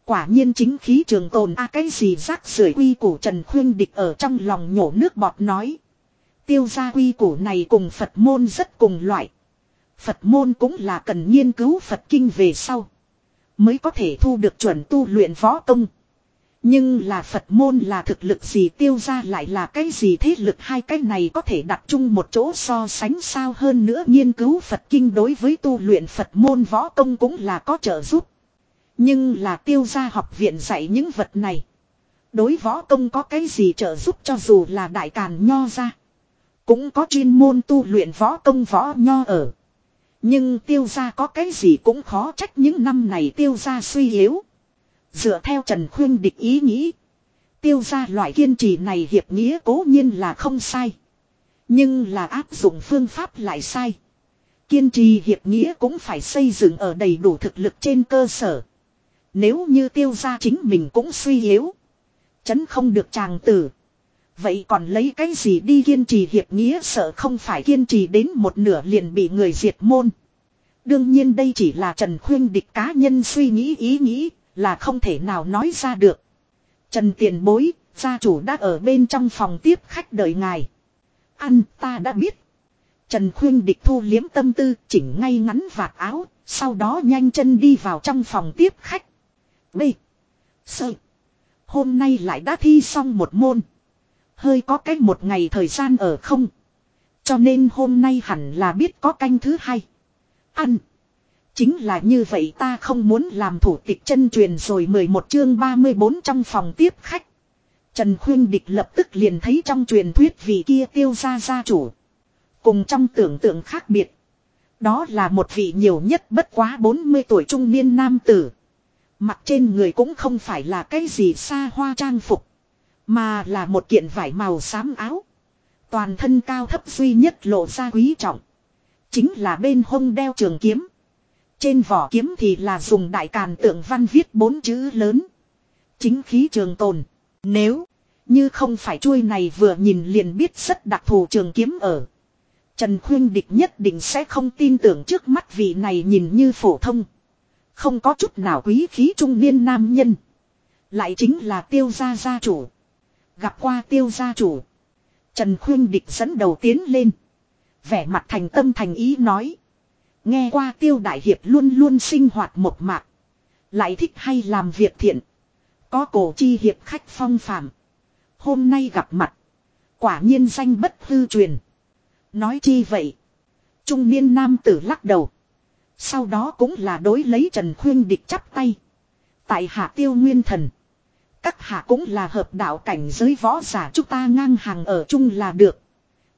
Quả nhiên chính khí trường tồn a, cái gì rác rưởi quy củ Trần Khuyên Địch ở trong lòng nhổ nước bọt nói. Tiêu gia quy củ này cùng Phật môn rất cùng loại. Phật môn cũng là cần nghiên cứu Phật kinh về sau. Mới có thể thu được chuẩn tu luyện võ công. Nhưng là Phật môn là thực lực gì, tiêu ra lại là cái gì, thế lực hai cái này có thể đặt chung một chỗ so sánh sao hơn nữa nghiên cứu Phật kinh đối với tu luyện Phật môn võ công cũng là có trợ giúp. Nhưng là tiêu gia học viện dạy những vật này. Đối võ công có cái gì trợ giúp cho dù là đại càn nho ra. Cũng có chuyên môn tu luyện võ công võ nho ở. Nhưng tiêu gia có cái gì cũng khó trách những năm này tiêu gia suy yếu. Dựa theo Trần Khuyên địch ý nghĩ. Tiêu gia loại kiên trì này hiệp nghĩa cố nhiên là không sai. Nhưng là áp dụng phương pháp lại sai. Kiên trì hiệp nghĩa cũng phải xây dựng ở đầy đủ thực lực trên cơ sở. Nếu như tiêu gia chính mình cũng suy yếu. Chấn không được chàng tử. Vậy còn lấy cái gì đi kiên trì hiệp nghĩa sợ không phải kiên trì đến một nửa liền bị người diệt môn. Đương nhiên đây chỉ là Trần Khuyên địch cá nhân suy nghĩ ý nghĩ, là không thể nào nói ra được. Trần Tiền Bối, gia chủ đã ở bên trong phòng tiếp khách đợi ngài. Ăn ta đã biết. Trần Khuyên địch thu liếm tâm tư, chỉnh ngay ngắn vạt áo, sau đó nhanh chân đi vào trong phòng tiếp khách. B. Sơ. Hôm nay lại đã thi xong một môn. Hơi có cách một ngày thời gian ở không. Cho nên hôm nay hẳn là biết có canh thứ hai. Ăn. Chính là như vậy ta không muốn làm thủ tịch chân truyền rồi 11 chương 34 trong phòng tiếp khách. Trần Khuyên Địch lập tức liền thấy trong truyền thuyết vị kia tiêu ra gia chủ. Cùng trong tưởng tượng khác biệt. Đó là một vị nhiều nhất bất quá 40 tuổi trung niên nam tử. Mặt trên người cũng không phải là cái gì xa hoa trang phục. Mà là một kiện vải màu xám áo. Toàn thân cao thấp duy nhất lộ ra quý trọng. Chính là bên hông đeo trường kiếm. Trên vỏ kiếm thì là dùng đại càn tượng văn viết bốn chữ lớn. Chính khí trường tồn. Nếu như không phải chuôi này vừa nhìn liền biết rất đặc thù trường kiếm ở. Trần Khuyên Địch nhất định sẽ không tin tưởng trước mắt vị này nhìn như phổ thông. Không có chút nào quý khí trung niên nam nhân. Lại chính là tiêu gia gia chủ. Gặp qua tiêu gia chủ. Trần Khuyên Địch dẫn đầu tiến lên. Vẻ mặt thành tâm thành ý nói. Nghe qua tiêu đại hiệp luôn luôn sinh hoạt một mạc. Lại thích hay làm việc thiện. Có cổ chi hiệp khách phong phàm. Hôm nay gặp mặt. Quả nhiên danh bất hư truyền. Nói chi vậy. Trung niên nam tử lắc đầu. Sau đó cũng là đối lấy Trần Khuyên địch chắp tay. Tại hạ tiêu nguyên thần. Các hạ cũng là hợp đạo cảnh giới võ giả chúng ta ngang hàng ở chung là được.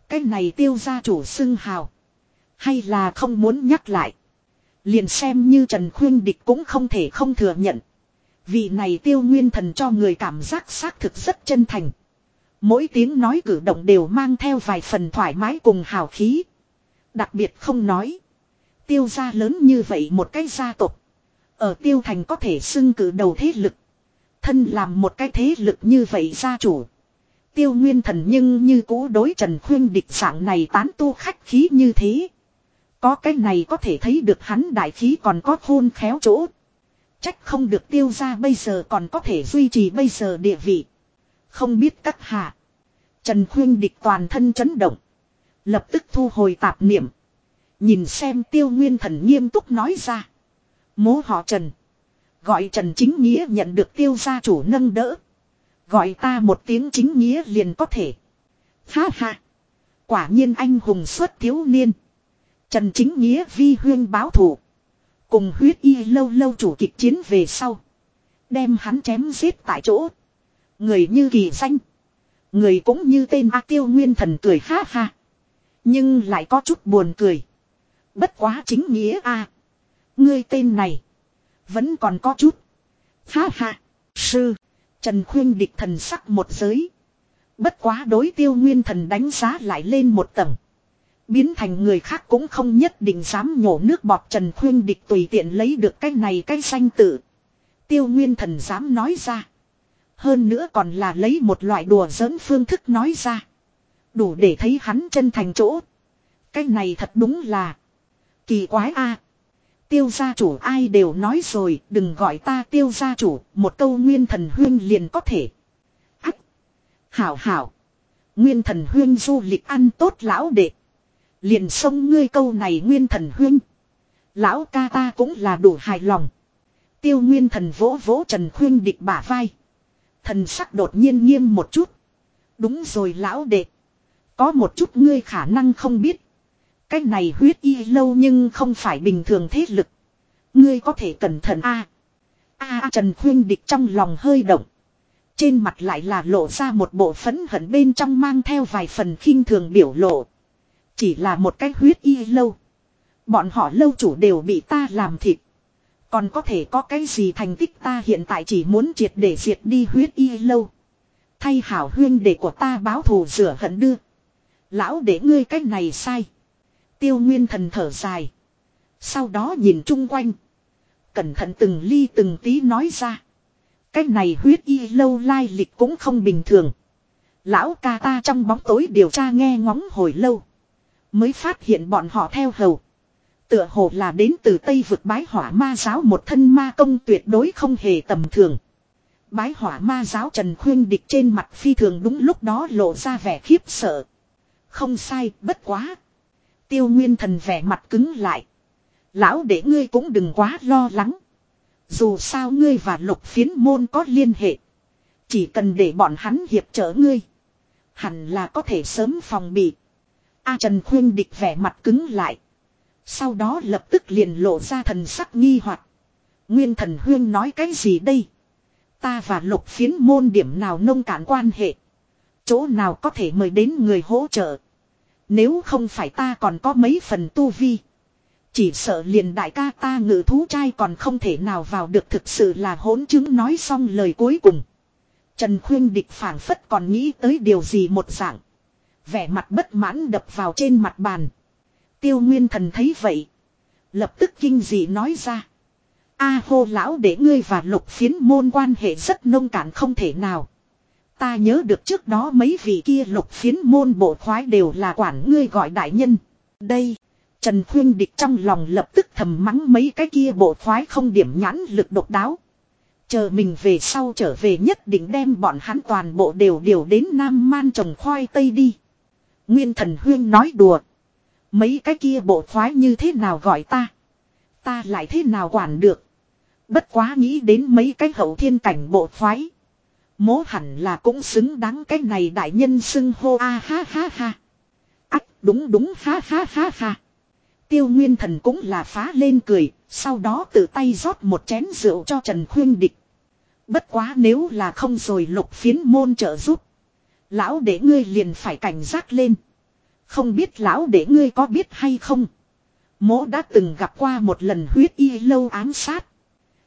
Cái này tiêu gia chủ xưng hào. Hay là không muốn nhắc lại. Liền xem như Trần Khuyên Địch cũng không thể không thừa nhận. Vị này tiêu nguyên thần cho người cảm giác xác thực rất chân thành. Mỗi tiếng nói cử động đều mang theo vài phần thoải mái cùng hào khí. Đặc biệt không nói. Tiêu gia lớn như vậy một cái gia tộc. Ở tiêu thành có thể xưng cử đầu thế lực. Thân làm một cái thế lực như vậy gia chủ. Tiêu nguyên thần nhưng như cũ đối trần khuyên địch dạng này tán tu khách khí như thế. Có cái này có thể thấy được hắn đại khí còn có khôn khéo chỗ. Trách không được tiêu ra bây giờ còn có thể duy trì bây giờ địa vị. Không biết các hạ. Trần khuyên địch toàn thân chấn động. Lập tức thu hồi tạp niệm. Nhìn xem tiêu nguyên thần nghiêm túc nói ra. Mố họ Trần. Gọi Trần Chính Nghĩa nhận được tiêu gia chủ nâng đỡ. Gọi ta một tiếng chính nghĩa liền có thể. Ha ha. Quả nhiên anh hùng xuất thiếu niên. Trần Chính Nghĩa vi huyên báo thủ. Cùng huyết y lâu lâu chủ kịch chiến về sau. Đem hắn chém giết tại chỗ. Người như kỳ danh. Người cũng như tên A Tiêu Nguyên Thần cười ha ha. Nhưng lại có chút buồn cười. Bất quá chính nghĩa A. Ngươi tên này. Vẫn còn có chút. Ha ha. Sư. Trần Khuyên địch thần sắc một giới. Bất quá đối tiêu nguyên thần đánh giá lại lên một tầng. Biến thành người khác cũng không nhất định dám nhổ nước bọt Trần Khuyên địch tùy tiện lấy được cái này cái danh tự. Tiêu nguyên thần dám nói ra. Hơn nữa còn là lấy một loại đùa giỡn phương thức nói ra. Đủ để thấy hắn chân thành chỗ. Cái này thật đúng là. Kỳ quái a Tiêu gia chủ ai đều nói rồi, đừng gọi ta tiêu gia chủ, một câu nguyên thần huyên liền có thể. Ách! Hảo hảo! Nguyên thần huyên du lịch ăn tốt lão đệ. Liền xông ngươi câu này nguyên thần huyên. Lão ca ta cũng là đủ hài lòng. Tiêu nguyên thần vỗ vỗ Trần Khuyên địch bả vai. Thần sắc đột nhiên nghiêm một chút. Đúng rồi lão đệ. Có một chút ngươi khả năng không biết. Cái này huyết y lâu nhưng không phải bình thường thế lực. Ngươi có thể cẩn thận a. A Trần Khuyên địch trong lòng hơi động. Trên mặt lại là lộ ra một bộ phấn hận bên trong mang theo vài phần khinh thường biểu lộ. Chỉ là một cái huyết y lâu. Bọn họ lâu chủ đều bị ta làm thịt. Còn có thể có cái gì thành tích ta hiện tại chỉ muốn triệt để diệt đi huyết y lâu. Thay hảo huyên để của ta báo thù rửa hận đưa. Lão để ngươi cách này sai. Tiêu nguyên thần thở dài. Sau đó nhìn chung quanh. Cẩn thận từng ly từng tí nói ra. Cách này huyết y lâu lai lịch cũng không bình thường. Lão ca ta trong bóng tối điều tra nghe ngóng hồi lâu. Mới phát hiện bọn họ theo hầu. Tựa hồ là đến từ Tây vực bái hỏa ma giáo một thân ma công tuyệt đối không hề tầm thường. Bái hỏa ma giáo Trần Khuyên địch trên mặt phi thường đúng lúc đó lộ ra vẻ khiếp sợ. Không sai, bất quá. Tiêu Nguyên thần vẻ mặt cứng lại. Lão để ngươi cũng đừng quá lo lắng. Dù sao ngươi và lục phiến môn có liên hệ. Chỉ cần để bọn hắn hiệp trợ ngươi. Hẳn là có thể sớm phòng bị. A Trần Khuyên địch vẻ mặt cứng lại. Sau đó lập tức liền lộ ra thần sắc nghi hoặc. Nguyên thần huyên nói cái gì đây? Ta và lục phiến môn điểm nào nông cản quan hệ? Chỗ nào có thể mời đến người hỗ trợ? Nếu không phải ta còn có mấy phần tu vi. Chỉ sợ liền đại ca ta ngự thú trai còn không thể nào vào được thực sự là hỗn chứng nói xong lời cuối cùng. Trần Khuyên Địch phảng phất còn nghĩ tới điều gì một dạng. Vẻ mặt bất mãn đập vào trên mặt bàn. Tiêu Nguyên Thần thấy vậy. Lập tức kinh dị nói ra. A hô lão để ngươi và lục phiến môn quan hệ rất nông cạn không thể nào. Ta nhớ được trước đó mấy vị kia lục phiến môn bộ khoái đều là quản ngươi gọi đại nhân. Đây. Trần Khuyên Địch trong lòng lập tức thầm mắng mấy cái kia bộ khoái không điểm nhãn lực độc đáo. Chờ mình về sau trở về nhất định đem bọn hắn toàn bộ đều điều đến Nam Man trồng khoai tây đi. Nguyên thần huyên nói đùa. Mấy cái kia bộ khoái như thế nào gọi ta. Ta lại thế nào quản được. Bất quá nghĩ đến mấy cái hậu thiên cảnh bộ khoái. Mố hẳn là cũng xứng đáng cái này đại nhân xưng hô a ha ha ha. Ách đúng đúng ha ha ha ha. Tiêu Nguyên Thần cũng là phá lên cười, sau đó tự tay rót một chén rượu cho Trần Khuyên Địch. Bất quá nếu là không rồi lục phiến môn trợ giúp. Lão để ngươi liền phải cảnh giác lên. Không biết lão để ngươi có biết hay không. Mỗ đã từng gặp qua một lần huyết y lâu ám sát.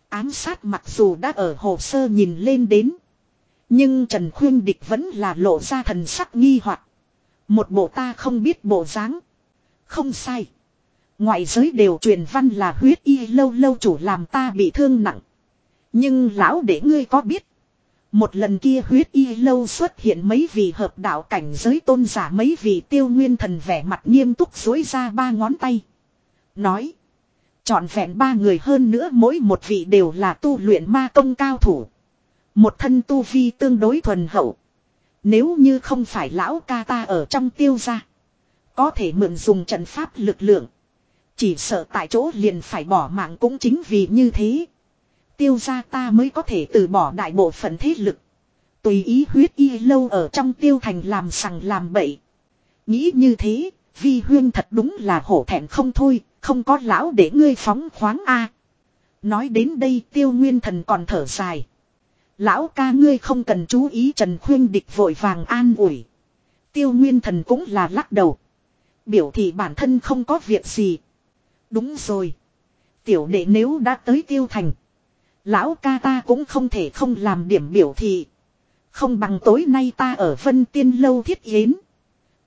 Ám sát mặc dù đã ở hồ sơ nhìn lên đến. Nhưng Trần Khuyên Địch vẫn là lộ ra thần sắc nghi hoặc Một bộ ta không biết bộ dáng. Không sai. Ngoại giới đều truyền văn là huyết y lâu lâu chủ làm ta bị thương nặng. Nhưng lão để ngươi có biết. Một lần kia huyết y lâu xuất hiện mấy vị hợp đạo cảnh giới tôn giả mấy vị tiêu nguyên thần vẻ mặt nghiêm túc dối ra ba ngón tay. Nói. Chọn vẹn ba người hơn nữa mỗi một vị đều là tu luyện ma công cao thủ. Một thân tu vi tương đối thuần hậu. Nếu như không phải lão ca ta ở trong tiêu gia. Có thể mượn dùng trận pháp lực lượng. Chỉ sợ tại chỗ liền phải bỏ mạng cũng chính vì như thế. Tiêu gia ta mới có thể từ bỏ đại bộ phận thế lực. Tùy ý huyết y lâu ở trong tiêu thành làm sằng làm bậy. Nghĩ như thế, vi huyên thật đúng là hổ thẹn không thôi, không có lão để ngươi phóng khoáng a. Nói đến đây tiêu nguyên thần còn thở dài. Lão ca ngươi không cần chú ý Trần Khuyên địch vội vàng an ủi. Tiêu nguyên thần cũng là lắc đầu. Biểu thị bản thân không có việc gì. Đúng rồi. Tiểu đệ nếu đã tới tiêu thành. Lão ca ta cũng không thể không làm điểm biểu thị. Không bằng tối nay ta ở Vân Tiên Lâu thiết yến.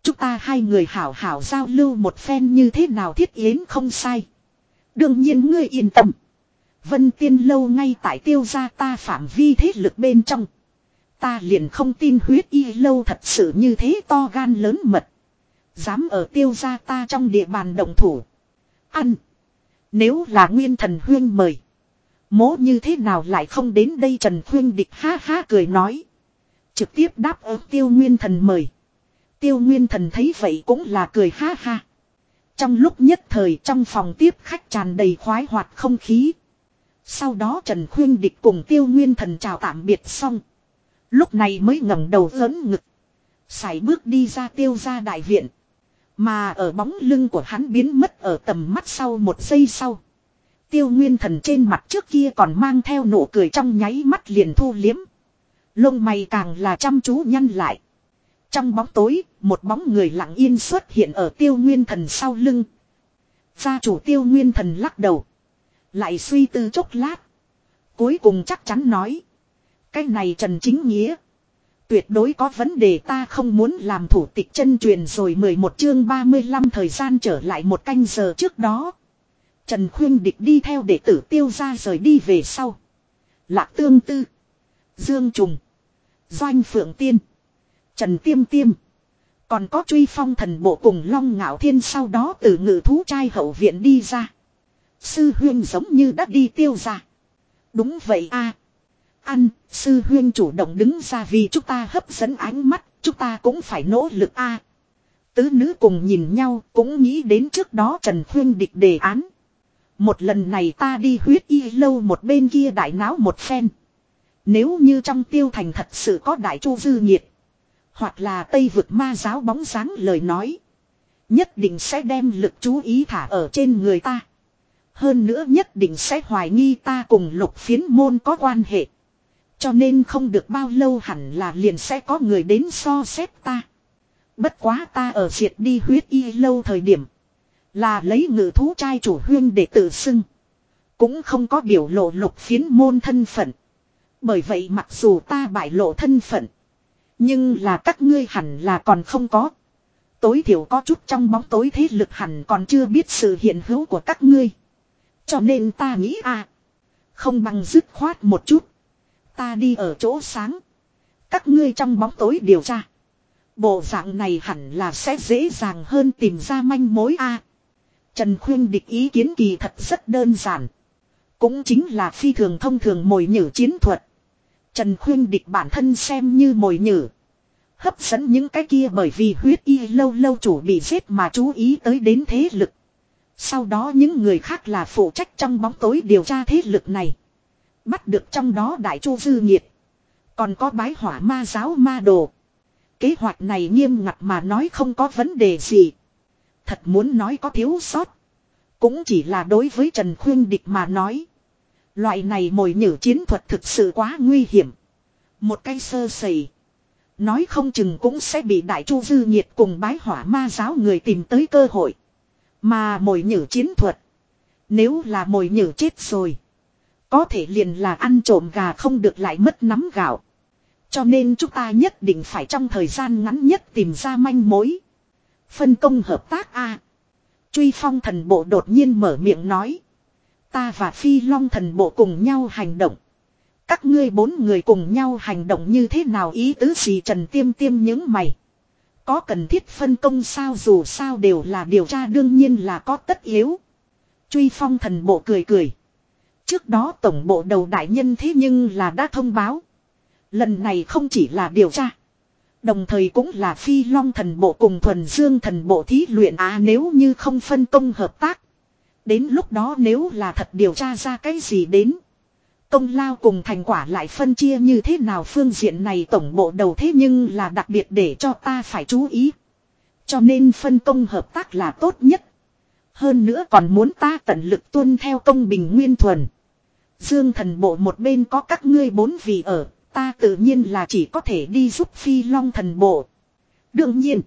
Chúng ta hai người hảo hảo giao lưu một phen như thế nào thiết yến không sai. Đương nhiên ngươi yên tâm. Vân Tiên Lâu ngay tại tiêu gia ta phạm vi thế lực bên trong. Ta liền không tin huyết y lâu thật sự như thế to gan lớn mật. Dám ở tiêu gia ta trong địa bàn động thủ. Ăn. Nếu là nguyên thần huyên mời. Mố như thế nào lại không đến đây Trần Khuyên Địch ha ha cười nói. Trực tiếp đáp ứng tiêu nguyên thần mời. Tiêu nguyên thần thấy vậy cũng là cười ha ha. Trong lúc nhất thời trong phòng tiếp khách tràn đầy khoái hoạt không khí. Sau đó Trần Khuyên Địch cùng tiêu nguyên thần chào tạm biệt xong. Lúc này mới ngẩng đầu lớn ngực. Sải bước đi ra tiêu ra đại viện. Mà ở bóng lưng của hắn biến mất ở tầm mắt sau một giây sau. Tiêu nguyên thần trên mặt trước kia còn mang theo nụ cười trong nháy mắt liền thu liếm. Lông mày càng là chăm chú nhăn lại. Trong bóng tối, một bóng người lặng yên xuất hiện ở tiêu nguyên thần sau lưng. Gia chủ tiêu nguyên thần lắc đầu. Lại suy tư chốc lát. Cuối cùng chắc chắn nói. Cái này Trần Chính Nghĩa. Tuyệt đối có vấn đề ta không muốn làm thủ tịch chân truyền rồi 11 chương 35 thời gian trở lại một canh giờ trước đó. Trần Khuyên Địch đi theo đệ tử tiêu ra rời đi về sau. Lạc Tương Tư. Dương Trùng. Doanh Phượng Tiên. Trần Tiêm Tiêm. Còn có truy phong thần bộ cùng Long Ngạo Thiên sau đó từ ngự thú trai hậu viện đi ra. Sư huyên giống như đã đi tiêu ra. Đúng vậy a Ăn, sư huyên chủ động đứng ra vì chúng ta hấp dẫn ánh mắt, chúng ta cũng phải nỗ lực a Tứ nữ cùng nhìn nhau cũng nghĩ đến trước đó Trần Khuyên địch đề án. Một lần này ta đi huyết y lâu một bên kia đại náo một phen. Nếu như trong tiêu thành thật sự có đại chu dư nhiệt. Hoặc là tây vực ma giáo bóng dáng lời nói. Nhất định sẽ đem lực chú ý thả ở trên người ta. Hơn nữa nhất định sẽ hoài nghi ta cùng lục phiến môn có quan hệ. Cho nên không được bao lâu hẳn là liền sẽ có người đến so xét ta. Bất quá ta ở diệt đi huyết y lâu thời điểm. Là lấy ngự thú trai chủ huyên để tự xưng. Cũng không có biểu lộ lục phiến môn thân phận. Bởi vậy mặc dù ta bại lộ thân phận. Nhưng là các ngươi hẳn là còn không có. Tối thiểu có chút trong bóng tối thế lực hẳn còn chưa biết sự hiện hữu của các ngươi. Cho nên ta nghĩ à. Không bằng dứt khoát một chút. Ta đi ở chỗ sáng. Các ngươi trong bóng tối điều tra. Bộ dạng này hẳn là sẽ dễ dàng hơn tìm ra manh mối a. Trần Khuyên địch ý kiến kỳ thật rất đơn giản. Cũng chính là phi thường thông thường mồi nhử chiến thuật. Trần Khuyên địch bản thân xem như mồi nhử. Hấp dẫn những cái kia bởi vì huyết y lâu lâu chủ bị giết mà chú ý tới đến thế lực. Sau đó những người khác là phụ trách trong bóng tối điều tra thế lực này. Bắt được trong đó đại chu dư nhiệt. Còn có bái hỏa ma giáo ma đồ. Kế hoạch này nghiêm ngặt mà nói không có vấn đề gì. Thật muốn nói có thiếu sót. Cũng chỉ là đối với Trần Khuyên Địch mà nói. Loại này mồi nhử chiến thuật thực sự quá nguy hiểm. Một cái sơ sẩy. Nói không chừng cũng sẽ bị đại chu dư nhiệt cùng bái hỏa ma giáo người tìm tới cơ hội. Mà mồi nhử chiến thuật. Nếu là mồi nhử chết rồi. Có thể liền là ăn trộm gà không được lại mất nắm gạo. Cho nên chúng ta nhất định phải trong thời gian ngắn nhất tìm ra manh mối. Phân công hợp tác A. Truy phong thần bộ đột nhiên mở miệng nói. Ta và phi long thần bộ cùng nhau hành động. Các ngươi bốn người cùng nhau hành động như thế nào ý tứ gì trần tiêm tiêm những mày. Có cần thiết phân công sao dù sao đều là điều tra đương nhiên là có tất yếu. Truy phong thần bộ cười cười. Trước đó tổng bộ đầu đại nhân thế nhưng là đã thông báo. Lần này không chỉ là điều tra. Đồng thời cũng là phi long thần bộ cùng thuần dương thần bộ thí luyện á nếu như không phân công hợp tác. Đến lúc đó nếu là thật điều tra ra cái gì đến. Công lao cùng thành quả lại phân chia như thế nào phương diện này tổng bộ đầu thế nhưng là đặc biệt để cho ta phải chú ý. Cho nên phân công hợp tác là tốt nhất. Hơn nữa còn muốn ta tận lực tuân theo công bình nguyên thuần. Dương thần bộ một bên có các ngươi bốn vị ở, ta tự nhiên là chỉ có thể đi giúp phi long thần bộ. Đương nhiên,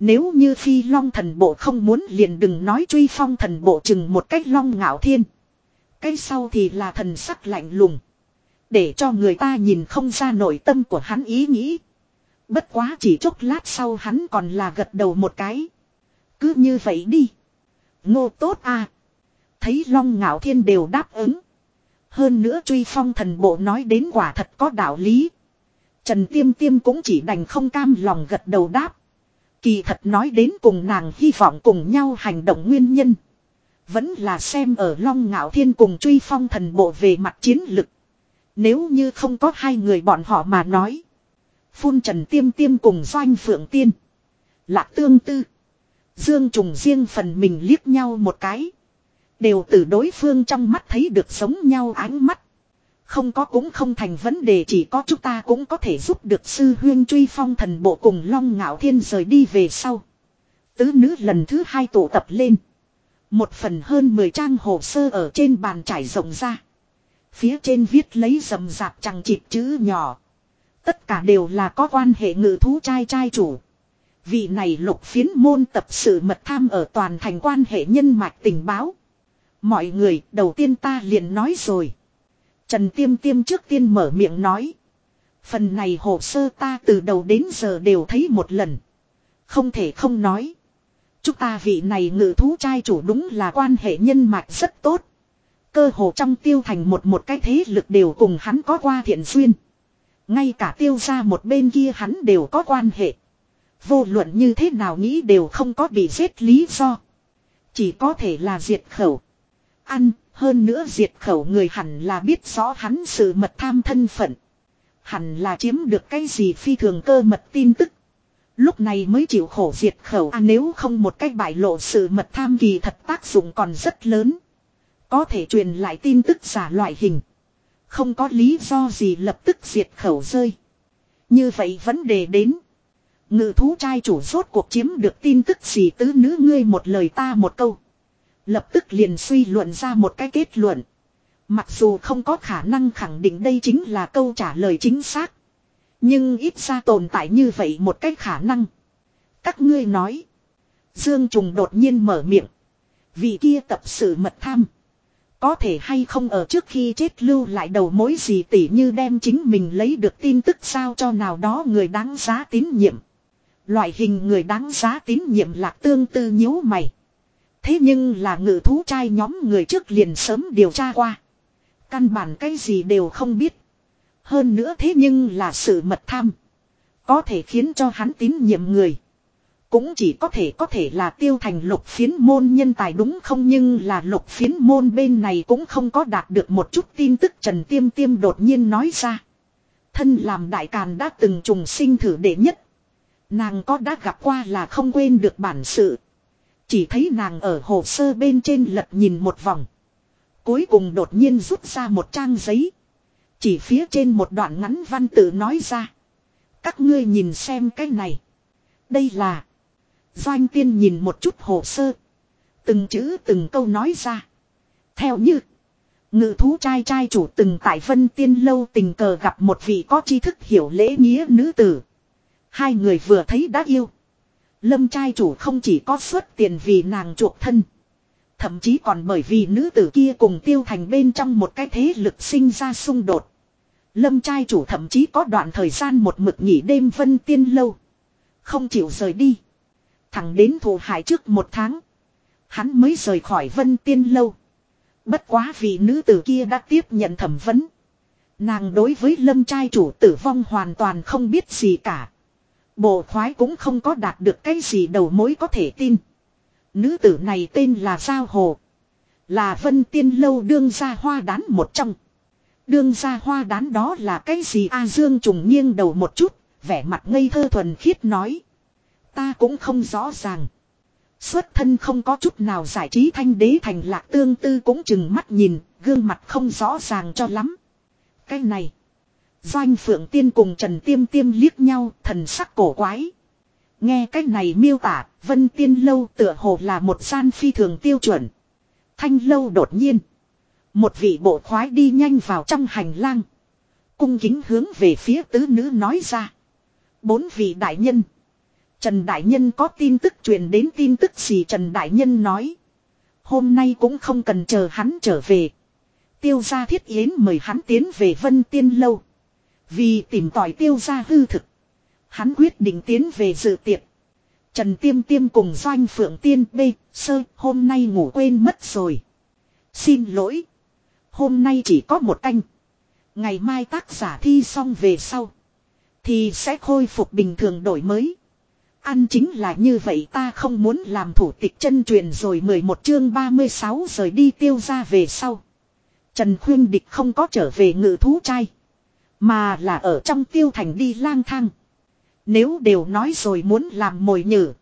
nếu như phi long thần bộ không muốn liền đừng nói truy phong thần bộ chừng một cách long ngạo thiên. Cái sau thì là thần sắc lạnh lùng. Để cho người ta nhìn không ra nội tâm của hắn ý nghĩ. Bất quá chỉ chốc lát sau hắn còn là gật đầu một cái. Cứ như vậy đi. Ngô tốt à. Thấy long ngạo thiên đều đáp ứng. Hơn nữa truy phong thần bộ nói đến quả thật có đạo lý. Trần Tiêm Tiêm cũng chỉ đành không cam lòng gật đầu đáp. Kỳ thật nói đến cùng nàng hy vọng cùng nhau hành động nguyên nhân. Vẫn là xem ở Long Ngạo Thiên cùng truy phong thần bộ về mặt chiến lực. Nếu như không có hai người bọn họ mà nói. Phun Trần Tiêm Tiêm cùng Doanh Phượng Tiên. Lạc tương tư. Dương Trùng riêng phần mình liếc nhau một cái. Đều từ đối phương trong mắt thấy được sống nhau ánh mắt. Không có cũng không thành vấn đề, chỉ có chúng ta cũng có thể giúp được sư huyên truy phong thần bộ cùng long ngạo thiên rời đi về sau. Tứ nữ lần thứ hai tụ tập lên. Một phần hơn 10 trang hồ sơ ở trên bàn trải rộng ra. Phía trên viết lấy rầm rạp chẳng chịt chữ nhỏ. Tất cả đều là có quan hệ ngự thú trai trai chủ. Vị này lục phiến môn tập sự mật tham ở toàn thành quan hệ nhân mạch tình báo. Mọi người, đầu tiên ta liền nói rồi. Trần Tiêm Tiêm trước tiên mở miệng nói. Phần này hồ sơ ta từ đầu đến giờ đều thấy một lần. Không thể không nói. Chúng ta vị này ngự thú trai chủ đúng là quan hệ nhân mạch rất tốt. Cơ hồ trong tiêu thành một một cái thế lực đều cùng hắn có qua thiện duyên. Ngay cả tiêu ra một bên kia hắn đều có quan hệ. Vô luận như thế nào nghĩ đều không có bị giết lý do. Chỉ có thể là diệt khẩu. Ăn, hơn nữa diệt khẩu người hẳn là biết rõ hắn sự mật tham thân phận. Hẳn là chiếm được cái gì phi thường cơ mật tin tức. Lúc này mới chịu khổ diệt khẩu à nếu không một cách bại lộ sự mật tham kỳ thật tác dụng còn rất lớn. Có thể truyền lại tin tức giả loại hình. Không có lý do gì lập tức diệt khẩu rơi. Như vậy vấn đề đến. Ngự thú trai chủ rốt cuộc chiếm được tin tức gì tứ nữ ngươi một lời ta một câu. Lập tức liền suy luận ra một cái kết luận. Mặc dù không có khả năng khẳng định đây chính là câu trả lời chính xác. Nhưng ít ra tồn tại như vậy một cái khả năng. Các ngươi nói. Dương Trùng đột nhiên mở miệng. Vị kia tập sự mật tham. Có thể hay không ở trước khi chết lưu lại đầu mối gì tỉ như đem chính mình lấy được tin tức sao cho nào đó người đáng giá tín nhiệm. Loại hình người đáng giá tín nhiệm lạc tương tư nhíu mày. Thế nhưng là ngự thú trai nhóm người trước liền sớm điều tra qua. Căn bản cái gì đều không biết. Hơn nữa thế nhưng là sự mật tham. Có thể khiến cho hắn tín nhiệm người. Cũng chỉ có thể có thể là tiêu thành lục phiến môn nhân tài đúng không nhưng là lục phiến môn bên này cũng không có đạt được một chút tin tức Trần Tiêm Tiêm đột nhiên nói ra. Thân làm đại càn đã từng trùng sinh thử đệ nhất. Nàng có đã gặp qua là không quên được bản sự. Chỉ thấy nàng ở hồ sơ bên trên lật nhìn một vòng. Cuối cùng đột nhiên rút ra một trang giấy. Chỉ phía trên một đoạn ngắn văn tự nói ra. Các ngươi nhìn xem cái này. Đây là. Doanh tiên nhìn một chút hồ sơ. Từng chữ từng câu nói ra. Theo như. Ngự thú trai trai chủ từng tại vân tiên lâu tình cờ gặp một vị có tri thức hiểu lễ nghĩa nữ tử. Hai người vừa thấy đã yêu. Lâm trai chủ không chỉ có xuất tiền vì nàng chuộc thân. Thậm chí còn bởi vì nữ tử kia cùng tiêu thành bên trong một cái thế lực sinh ra xung đột. Lâm trai chủ thậm chí có đoạn thời gian một mực nghỉ đêm vân tiên lâu. Không chịu rời đi. Thẳng đến thù hại trước một tháng. Hắn mới rời khỏi vân tiên lâu. Bất quá vì nữ tử kia đã tiếp nhận thẩm vấn. Nàng đối với lâm trai chủ tử vong hoàn toàn không biết gì cả. Bộ khoái cũng không có đạt được cái gì đầu mối có thể tin. Nữ tử này tên là Giao Hồ. Là vân tiên lâu đương gia hoa đán một trong. Đương gia hoa đán đó là cái gì A Dương trùng nghiêng đầu một chút, vẻ mặt ngây thơ thuần khiết nói. Ta cũng không rõ ràng. Xuất thân không có chút nào giải trí thanh đế thành lạc tương tư cũng chừng mắt nhìn, gương mặt không rõ ràng cho lắm. Cái này. Doanh Phượng Tiên cùng Trần Tiêm Tiêm liếc nhau, thần sắc cổ quái. Nghe cách này miêu tả, Vân Tiên Lâu tựa hồ là một gian phi thường tiêu chuẩn. Thanh Lâu đột nhiên. Một vị bộ khoái đi nhanh vào trong hành lang. Cung kính hướng về phía tứ nữ nói ra. Bốn vị đại nhân. Trần Đại Nhân có tin tức truyền đến tin tức gì Trần Đại Nhân nói. Hôm nay cũng không cần chờ hắn trở về. Tiêu gia thiết yến mời hắn tiến về Vân Tiên Lâu. Vì tìm tòi tiêu gia hư thực. Hắn quyết định tiến về dự tiệc. Trần Tiêm Tiêm cùng Doanh Phượng Tiên B. Sơ, hôm nay ngủ quên mất rồi. Xin lỗi. Hôm nay chỉ có một canh. Ngày mai tác giả thi xong về sau. Thì sẽ khôi phục bình thường đổi mới. Ăn chính là như vậy, ta không muốn làm thủ tịch chân truyền rồi 11 chương 36 rời đi tiêu ra về sau. Trần Khuyên Địch không có trở về ngự thú trai. Mà là ở trong tiêu thành đi lang thang. Nếu đều nói rồi muốn làm mồi nhử.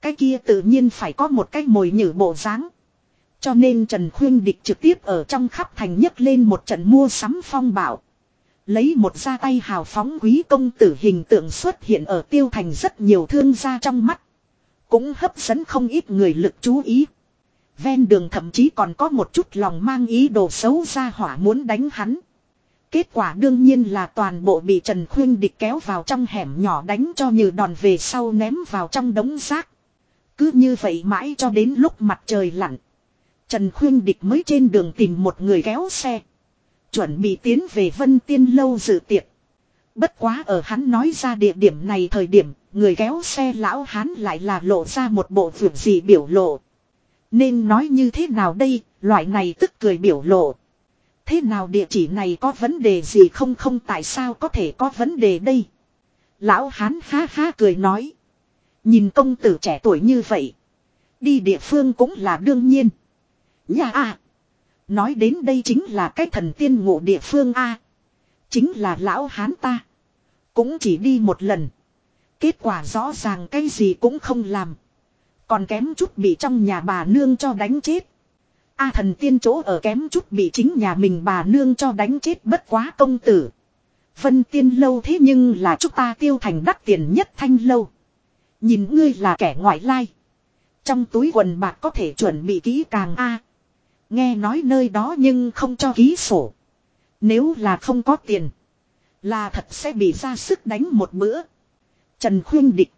Cái kia tự nhiên phải có một cái mồi nhử bộ dáng. Cho nên Trần Khuyên Địch trực tiếp ở trong khắp thành nhấc lên một trận mua sắm phong bảo. Lấy một ra tay hào phóng quý công tử hình tượng xuất hiện ở tiêu thành rất nhiều thương gia trong mắt. Cũng hấp dẫn không ít người lực chú ý. Ven đường thậm chí còn có một chút lòng mang ý đồ xấu ra hỏa muốn đánh hắn. Kết quả đương nhiên là toàn bộ bị Trần Khuyên địch kéo vào trong hẻm nhỏ đánh cho như đòn về sau ném vào trong đống rác. Cứ như vậy mãi cho đến lúc mặt trời lặn. Trần Khuyên địch mới trên đường tìm một người kéo xe. Chuẩn bị tiến về Vân Tiên Lâu dự tiệc. Bất quá ở hắn nói ra địa điểm này thời điểm, người kéo xe lão hán lại là lộ ra một bộ vượt gì biểu lộ. Nên nói như thế nào đây, loại này tức cười biểu lộ. Thế nào địa chỉ này có vấn đề gì không không tại sao có thể có vấn đề đây? Lão hán ha ha cười nói. Nhìn công tử trẻ tuổi như vậy. Đi địa phương cũng là đương nhiên. Nhà à. Nói đến đây chính là cái thần tiên ngộ địa phương A. Chính là lão hán ta. Cũng chỉ đi một lần. Kết quả rõ ràng cái gì cũng không làm. Còn kém chút bị trong nhà bà nương cho đánh chết. A thần tiên chỗ ở kém chút bị chính nhà mình bà nương cho đánh chết bất quá công tử. Vân tiên lâu thế nhưng là chúng ta tiêu thành đắt tiền nhất thanh lâu. Nhìn ngươi là kẻ ngoại lai. Trong túi quần bạc có thể chuẩn bị kỹ càng A. Nghe nói nơi đó nhưng không cho ký sổ. Nếu là không có tiền. Là thật sẽ bị ra sức đánh một bữa. Trần khuyên địch.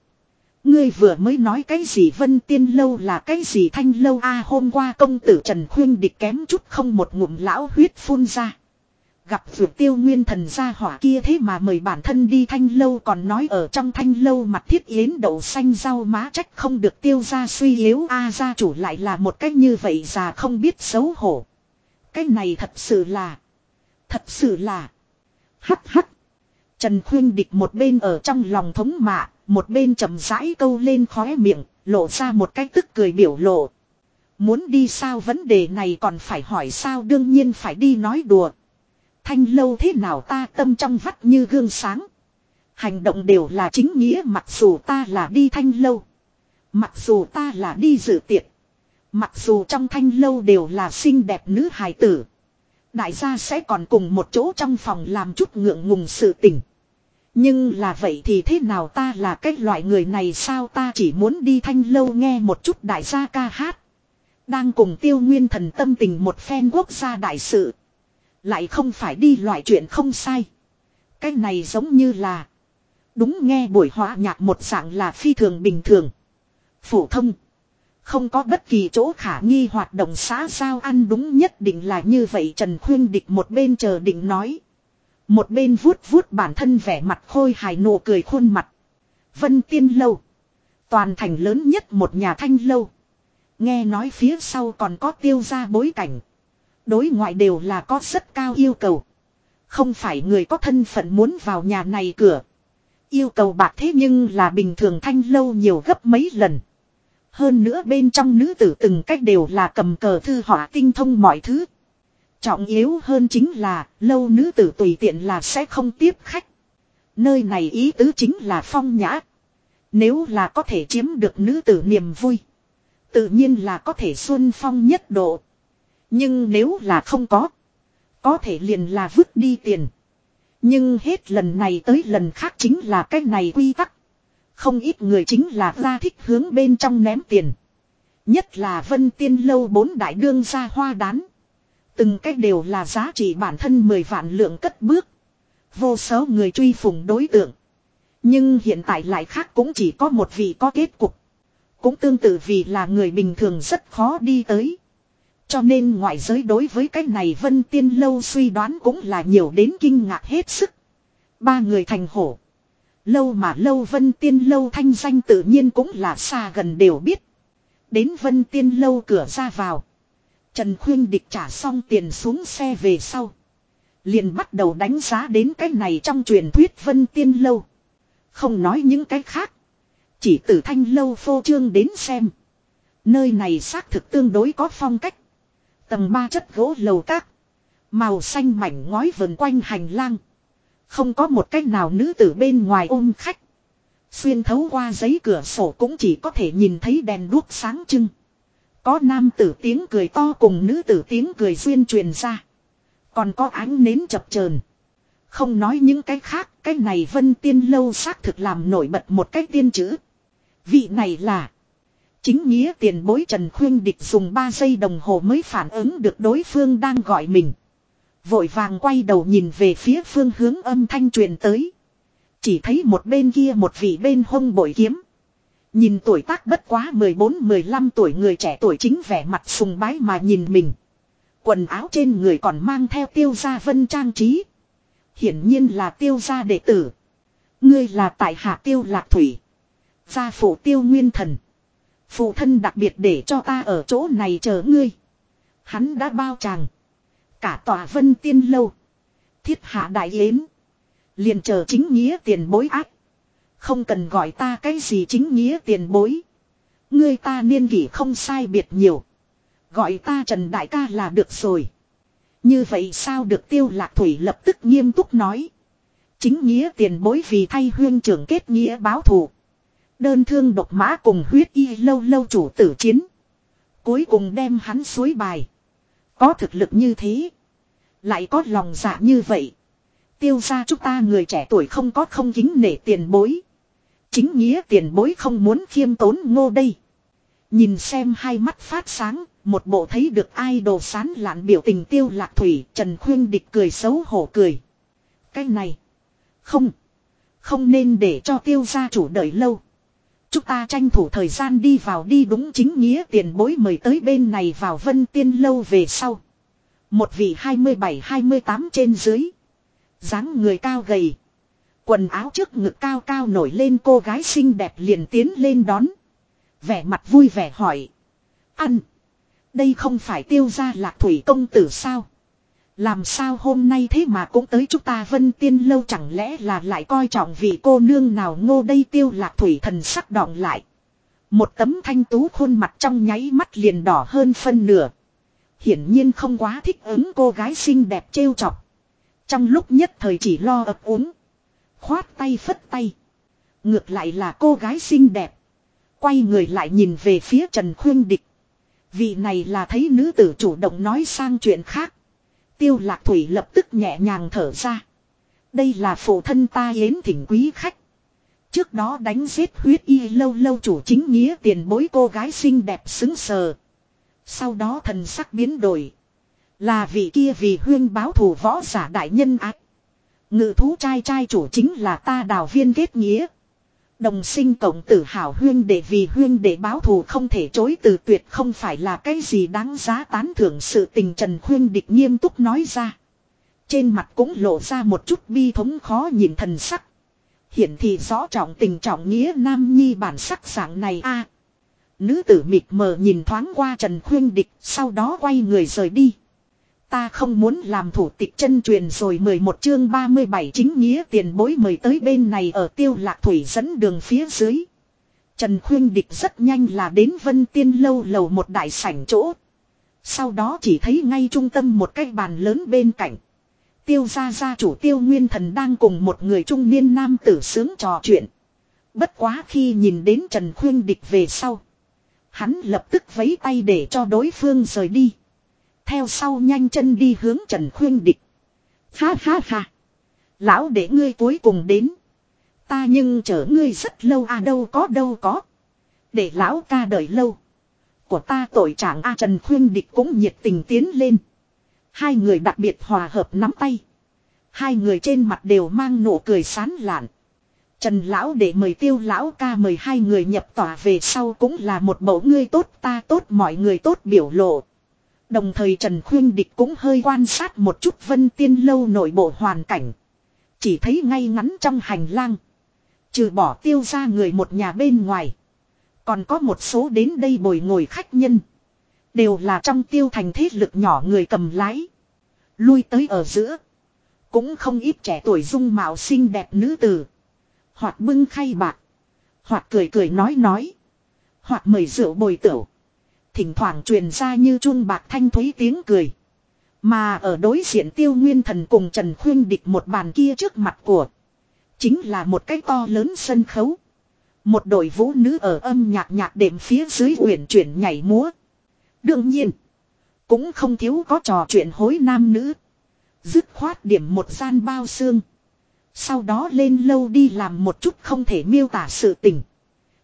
Ngươi vừa mới nói cái gì vân tiên lâu là cái gì thanh lâu a, hôm qua công tử Trần khuyên địch kém chút không một ngụm lão huyết phun ra. Gặp vượt tiêu nguyên thần gia hỏa kia thế mà mời bản thân đi thanh lâu, còn nói ở trong thanh lâu mặt thiết yến đậu xanh rau má trách không được tiêu ra suy yếu a, gia chủ lại là một cách như vậy già không biết xấu hổ. Cái này thật sự là. Thật sự là. Hắc hắc. Trần khuyên địch một bên ở trong lòng thống mạ, một bên chậm rãi câu lên khóe miệng, lộ ra một cái tức cười biểu lộ. Muốn đi sao vấn đề này còn phải hỏi sao đương nhiên phải đi nói đùa. Thanh lâu thế nào ta tâm trong vắt như gương sáng. Hành động đều là chính nghĩa mặc dù ta là đi thanh lâu. Mặc dù ta là đi dự tiệc. Mặc dù trong thanh lâu đều là xinh đẹp nữ hài tử. Đại gia sẽ còn cùng một chỗ trong phòng làm chút ngượng ngùng sự tình. Nhưng là vậy thì thế nào ta là cái loại người này sao ta chỉ muốn đi thanh lâu nghe một chút đại gia ca hát. Đang cùng tiêu nguyên thần tâm tình một phen quốc gia đại sự. Lại không phải đi loại chuyện không sai. Cái này giống như là. Đúng nghe buổi hóa nhạc một dạng là phi thường bình thường. Phổ thông. Không có bất kỳ chỗ khả nghi hoạt động xã giao ăn đúng nhất định là như vậy, Trần Khuyên Địch một bên chờ định nói. Một bên vuốt vuốt bản thân vẻ mặt khôi hài nụ cười khuôn mặt. Vân Tiên Lâu. Toàn thành lớn nhất một nhà thanh lâu. Nghe nói phía sau còn có tiêu ra bối cảnh. Đối ngoại đều là có rất cao yêu cầu. Không phải người có thân phận muốn vào nhà này cửa. Yêu cầu bạc thế nhưng là bình thường thanh lâu nhiều gấp mấy lần. Hơn nữa bên trong nữ tử từng cách đều là cầm cờ thư họa tinh thông mọi thứ. Trọng yếu hơn chính là, lâu nữ tử tùy tiện là sẽ không tiếp khách. Nơi này ý tứ chính là phong nhã. Nếu là có thể chiếm được nữ tử niềm vui. Tự nhiên là có thể xuân phong nhất độ. Nhưng nếu là không có. Có thể liền là vứt đi tiền. Nhưng hết lần này tới lần khác chính là cái này quy tắc. Không ít người chính là ra thích hướng bên trong ném tiền. Nhất là vân tiên lâu bốn đại đương ra hoa đán. Từng cách đều là giá trị bản thân 10 vạn lượng cất bước. Vô số người truy phùng đối tượng. Nhưng hiện tại lại khác cũng chỉ có một vị có kết cục. Cũng tương tự vì là người bình thường rất khó đi tới. Cho nên ngoại giới đối với cái này vân tiên lâu suy đoán cũng là nhiều đến kinh ngạc hết sức. Ba người thành hổ. Lâu mà lâu vân tiên lâu thanh danh tự nhiên cũng là xa gần đều biết. Đến vân tiên lâu cửa ra vào. Trần Khuyên Địch trả xong tiền xuống xe về sau. Liền bắt đầu đánh giá đến cái này trong truyền thuyết vân tiên lâu. Không nói những cái khác. Chỉ từ thanh lâu phô trương đến xem. Nơi này xác thực tương đối có phong cách. Tầng ba chất gỗ lầu các. Màu xanh mảnh ngói vần quanh hành lang. Không có một cách nào nữ tử bên ngoài ôm khách. Xuyên thấu qua giấy cửa sổ cũng chỉ có thể nhìn thấy đèn đuốc sáng trưng. Có nam tử tiếng cười to cùng nữ tử tiếng cười xuyên truyền ra. Còn có ánh nến chập chờn Không nói những cái khác, cái này vân tiên lâu xác thực làm nổi bật một cái tiên chữ. Vị này là Chính nghĩa tiền bối Trần Khuyên Địch dùng 3 giây đồng hồ mới phản ứng được đối phương đang gọi mình. Vội vàng quay đầu nhìn về phía phương hướng âm thanh truyền tới. Chỉ thấy một bên kia một vị bên hông bội kiếm. Nhìn tuổi tác bất quá 14-15 tuổi người trẻ tuổi chính vẻ mặt sùng bái mà nhìn mình. Quần áo trên người còn mang theo tiêu gia vân trang trí. Hiển nhiên là tiêu gia đệ tử. Ngươi là tại hạ tiêu lạc thủy. Gia phụ tiêu nguyên thần. Phụ thân đặc biệt để cho ta ở chỗ này chờ ngươi. Hắn đã bao chàng. Cả tòa vân tiên lâu. Thiết hạ đại yến. Liền chờ chính nghĩa tiền bối ác. Không cần gọi ta cái gì chính nghĩa tiền bối. Ngươi ta niên kỷ không sai biệt nhiều. Gọi ta Trần Đại ca là được rồi. Như vậy sao được tiêu lạc thủy lập tức nghiêm túc nói. Chính nghĩa tiền bối vì thay huyên trưởng kết nghĩa báo thù. Đơn thương độc mã cùng huyết y lâu lâu chủ tử chiến. Cuối cùng đem hắn suối bài. Có thực lực như thế. Lại có lòng dạ như vậy. Tiêu ra chúng ta người trẻ tuổi không có không kính nể tiền bối. Chính nghĩa tiền bối không muốn khiêm tốn ngô đây. Nhìn xem hai mắt phát sáng, một bộ thấy được ai đồ sán lạn biểu tình tiêu lạc thủy, Trần Khuyên Địch cười xấu hổ cười. Cái này, không, không nên để cho tiêu gia chủ đợi lâu. Chúng ta tranh thủ thời gian đi vào đi đúng chính nghĩa tiền bối mời tới bên này vào vân tiên lâu về sau. Một vị 27-28 trên dưới. dáng người cao gầy. Quần áo trước ngực cao cao nổi lên cô gái xinh đẹp liền tiến lên đón. Vẻ mặt vui vẻ hỏi. Ăn. Đây không phải tiêu gia lạc thủy công tử sao? Làm sao hôm nay thế mà cũng tới chúng ta vân tiên lâu chẳng lẽ là lại coi trọng vị cô nương nào ngô đây tiêu lạc thủy thần sắc đọng lại. Một tấm thanh tú khuôn mặt trong nháy mắt liền đỏ hơn phân nửa. Hiển nhiên không quá thích ứng cô gái xinh đẹp trêu chọc. Trong lúc nhất thời chỉ lo ập uống. Khoát tay phất tay. Ngược lại là cô gái xinh đẹp. Quay người lại nhìn về phía Trần Khuyên Địch. Vị này là thấy nữ tử chủ động nói sang chuyện khác. Tiêu lạc thủy lập tức nhẹ nhàng thở ra. Đây là phụ thân ta yến thỉnh quý khách. Trước đó đánh giết huyết y lâu lâu chủ chính nghĩa tiền bối cô gái xinh đẹp xứng sờ. Sau đó thần sắc biến đổi. Là vị kia vì huyên báo thù võ giả đại nhân ác. Ngự thú trai trai chủ chính là ta đào viên kết nghĩa. Đồng sinh cộng tử hảo huyên để vì huyên để báo thù không thể chối từ tuyệt không phải là cái gì đáng giá tán thưởng sự tình Trần Khuyên địch nghiêm túc nói ra. Trên mặt cũng lộ ra một chút bi thống khó nhìn thần sắc. Hiển thị rõ trọng tình trọng nghĩa nam nhi bản sắc dạng này a Nữ tử mịt mờ nhìn thoáng qua Trần Khuyên địch, sau đó quay người rời đi. Ta không muốn làm thủ tịch chân truyền rồi 11 chương 37 chính nghĩa tiền bối mời tới bên này ở tiêu lạc thủy dẫn đường phía dưới. Trần Khuyên Địch rất nhanh là đến Vân Tiên Lâu lầu một đại sảnh chỗ. Sau đó chỉ thấy ngay trung tâm một cái bàn lớn bên cạnh. Tiêu gia gia chủ tiêu nguyên thần đang cùng một người trung niên nam tử sướng trò chuyện. Bất quá khi nhìn đến Trần Khuyên Địch về sau. Hắn lập tức vấy tay để cho đối phương rời đi. Theo sau nhanh chân đi hướng Trần Khuyên Địch. Ha ha ha. Lão để ngươi cuối cùng đến. Ta nhưng chở ngươi rất lâu à đâu có đâu có. Để lão ca đợi lâu. Của ta tội trạng A Trần Khuyên Địch cũng nhiệt tình tiến lên. Hai người đặc biệt hòa hợp nắm tay. Hai người trên mặt đều mang nụ cười sán lạn. Trần lão để mời tiêu lão ca mời hai người nhập tòa về sau cũng là một mẫu ngươi tốt, ta tốt, mọi người tốt biểu lộ. Đồng thời Trần Khuyên Địch cũng hơi quan sát một chút vân tiên lâu nội bộ hoàn cảnh. Chỉ thấy ngay ngắn trong hành lang. Trừ bỏ tiêu ra người một nhà bên ngoài. Còn có một số đến đây bồi ngồi khách nhân. Đều là trong tiêu thành thế lực nhỏ người cầm lái. Lui tới ở giữa. Cũng không ít trẻ tuổi dung mạo xinh đẹp nữ tử. Hoặc bưng khay bạc. Hoặc cười cười nói nói. Hoặc mời rượu bồi tửu. Thỉnh thoảng truyền ra như chuông bạc thanh thúy tiếng cười. Mà ở đối diện tiêu nguyên thần cùng Trần Khuyên địch một bàn kia trước mặt của. Chính là một cái to lớn sân khấu. Một đội vũ nữ ở âm nhạc nhạc đệm phía dưới uyển chuyển nhảy múa. Đương nhiên. Cũng không thiếu có trò chuyện hối nam nữ. Dứt khoát điểm một gian bao xương. Sau đó lên lâu đi làm một chút không thể miêu tả sự tình.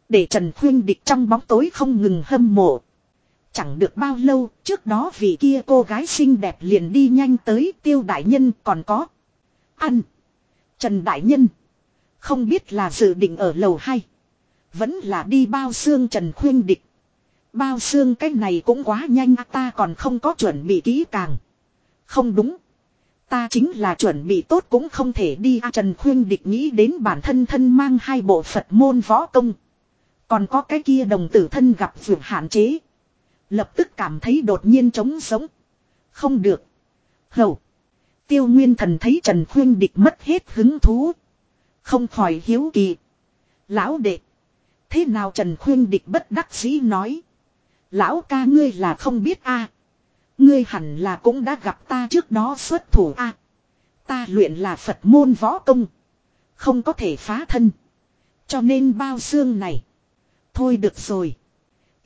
Để Trần Khuyên Địch trong bóng tối không ngừng hâm mộ. Chẳng được bao lâu, trước đó vị kia cô gái xinh đẹp liền đi nhanh tới tiêu đại nhân còn có. Ăn. Trần Đại Nhân. Không biết là dự định ở lầu hay. Vẫn là đi bao xương Trần Khuyên Địch. Bao xương cái này cũng quá nhanh ta còn không có chuẩn bị kỹ càng. Không đúng. Ta chính là chuẩn bị tốt cũng không thể đi Trần Khuyên Địch nghĩ đến bản thân thân mang hai bộ Phật môn võ công. Còn có cái kia đồng tử thân gặp vượt hạn chế. Lập tức cảm thấy đột nhiên trống sống. Không được. Hầu. Tiêu Nguyên Thần thấy Trần Khuyên Địch mất hết hứng thú. Không khỏi hiếu kỳ. Lão đệ. Thế nào Trần Khuyên Địch bất đắc dĩ nói. Lão ca ngươi là không biết a Ngươi hẳn là cũng đã gặp ta trước đó xuất thủ a Ta luyện là Phật môn võ công. Không có thể phá thân. Cho nên bao xương này. Thôi được rồi.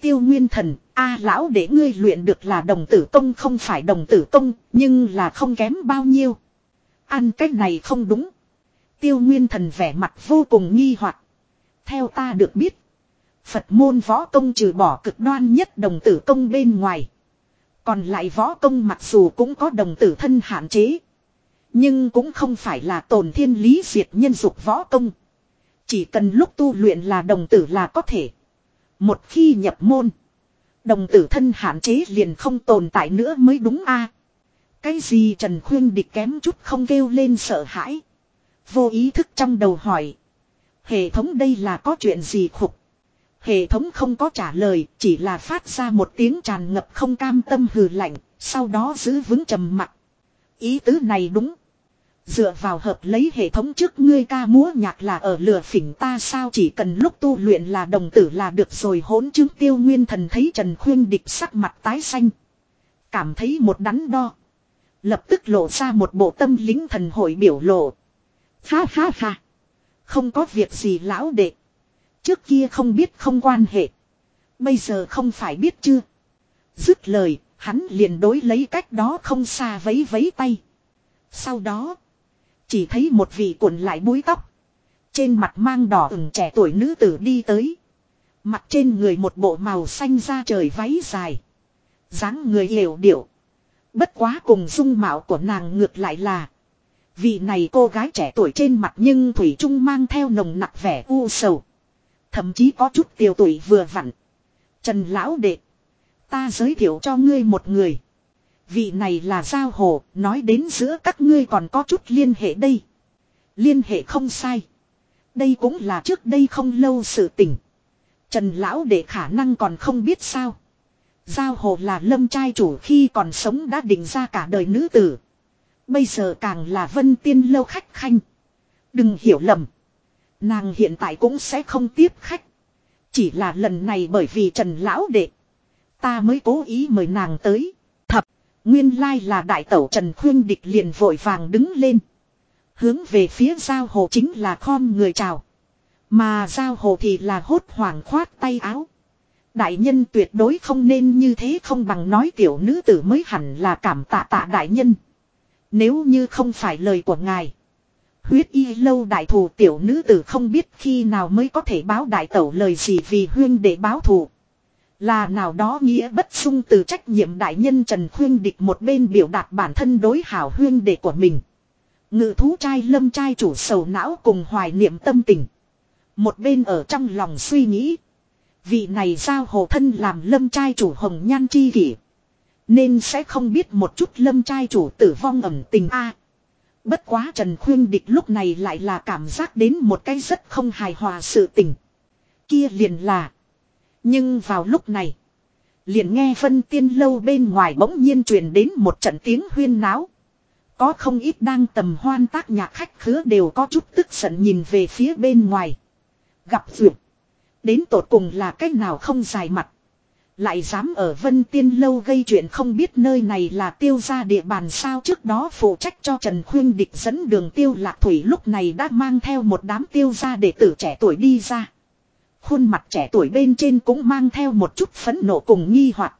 Tiêu nguyên thần, a lão để ngươi luyện được là đồng tử công không phải đồng tử công, nhưng là không kém bao nhiêu. Ăn cách này không đúng. Tiêu nguyên thần vẻ mặt vô cùng nghi hoặc Theo ta được biết. Phật môn võ công trừ bỏ cực đoan nhất đồng tử công bên ngoài. Còn lại võ công mặc dù cũng có đồng tử thân hạn chế. Nhưng cũng không phải là tồn thiên lý diệt nhân dục võ công. Chỉ cần lúc tu luyện là đồng tử là có thể. Một khi nhập môn. Đồng tử thân hạn chế liền không tồn tại nữa mới đúng a. Cái gì Trần Khuyên địch kém chút không kêu lên sợ hãi. Vô ý thức trong đầu hỏi. Hệ thống đây là có chuyện gì khục. Hệ thống không có trả lời, chỉ là phát ra một tiếng tràn ngập không cam tâm hừ lạnh, sau đó giữ vững trầm mặc. Ý tứ này đúng. Dựa vào hợp lấy hệ thống trước ngươi ca múa nhạc là ở lừa phỉnh ta sao chỉ cần lúc tu luyện là đồng tử là được rồi hỗn chứng tiêu nguyên thần thấy Trần Khuyên địch sắc mặt tái xanh. Cảm thấy một đắn đo. Lập tức lộ ra một bộ tâm lính thần hội biểu lộ. Ha ha ha. Không có việc gì lão đệ. Trước kia không biết không quan hệ. Bây giờ không phải biết chưa. Dứt lời, hắn liền đối lấy cách đó không xa vấy vấy tay. Sau đó, chỉ thấy một vị cuộn lại búi tóc. Trên mặt mang đỏ ửng trẻ tuổi nữ tử đi tới. Mặt trên người một bộ màu xanh da trời váy dài. dáng người hiểu điệu. Bất quá cùng dung mạo của nàng ngược lại là. Vị này cô gái trẻ tuổi trên mặt nhưng Thủy Trung mang theo nồng nặc vẻ u sầu. Thậm chí có chút tiêu tuổi vừa vặn. Trần Lão Đệ. Ta giới thiệu cho ngươi một người. Vị này là Giao Hồ, nói đến giữa các ngươi còn có chút liên hệ đây. Liên hệ không sai. Đây cũng là trước đây không lâu sự tình. Trần Lão Đệ khả năng còn không biết sao. Giao Hồ là lâm trai chủ khi còn sống đã định ra cả đời nữ tử. Bây giờ càng là vân tiên lâu khách khanh. Đừng hiểu lầm. Nàng hiện tại cũng sẽ không tiếp khách. Chỉ là lần này bởi vì Trần Lão Đệ. Ta mới cố ý mời nàng tới. Nguyên lai là đại tẩu Trần Khuyên Địch liền vội vàng đứng lên. Hướng về phía giao hồ chính là khom người chào. Mà giao hồ thì là hốt hoảng khoát tay áo. Đại nhân tuyệt đối không nên như thế không bằng nói tiểu nữ tử mới hẳn là cảm tạ tạ đại nhân. Nếu như không phải lời của ngài. Huyết y lâu đại thù tiểu nữ tử không biết khi nào mới có thể báo đại tẩu lời gì vì huyên để báo thù. Là nào đó nghĩa bất sung từ trách nhiệm đại nhân Trần Khuyên địch một bên biểu đạt bản thân đối hảo huyên đệ của mình. Ngự thú trai lâm trai chủ sầu não cùng hoài niệm tâm tình. Một bên ở trong lòng suy nghĩ. Vị này giao hồ thân làm lâm trai chủ hồng nhan chi kỷ. Nên sẽ không biết một chút lâm trai chủ tử vong ẩm tình a. Bất quá Trần Khuyên Địch lúc này lại là cảm giác đến một cái rất không hài hòa sự tình. Kia liền là. Nhưng vào lúc này. Liền nghe phân tiên lâu bên ngoài bỗng nhiên truyền đến một trận tiếng huyên náo. Có không ít đang tầm hoan tác nhạc khách khứa đều có chút tức giận nhìn về phía bên ngoài. Gặp duyệt. Đến tột cùng là cách nào không dài mặt. Lại dám ở Vân Tiên Lâu gây chuyện không biết nơi này là tiêu gia địa bàn sao trước đó phụ trách cho Trần Khuyên Địch dẫn đường tiêu lạc thủy lúc này đã mang theo một đám tiêu gia đệ tử trẻ tuổi đi ra. Khuôn mặt trẻ tuổi bên trên cũng mang theo một chút phấn nộ cùng nghi hoặc.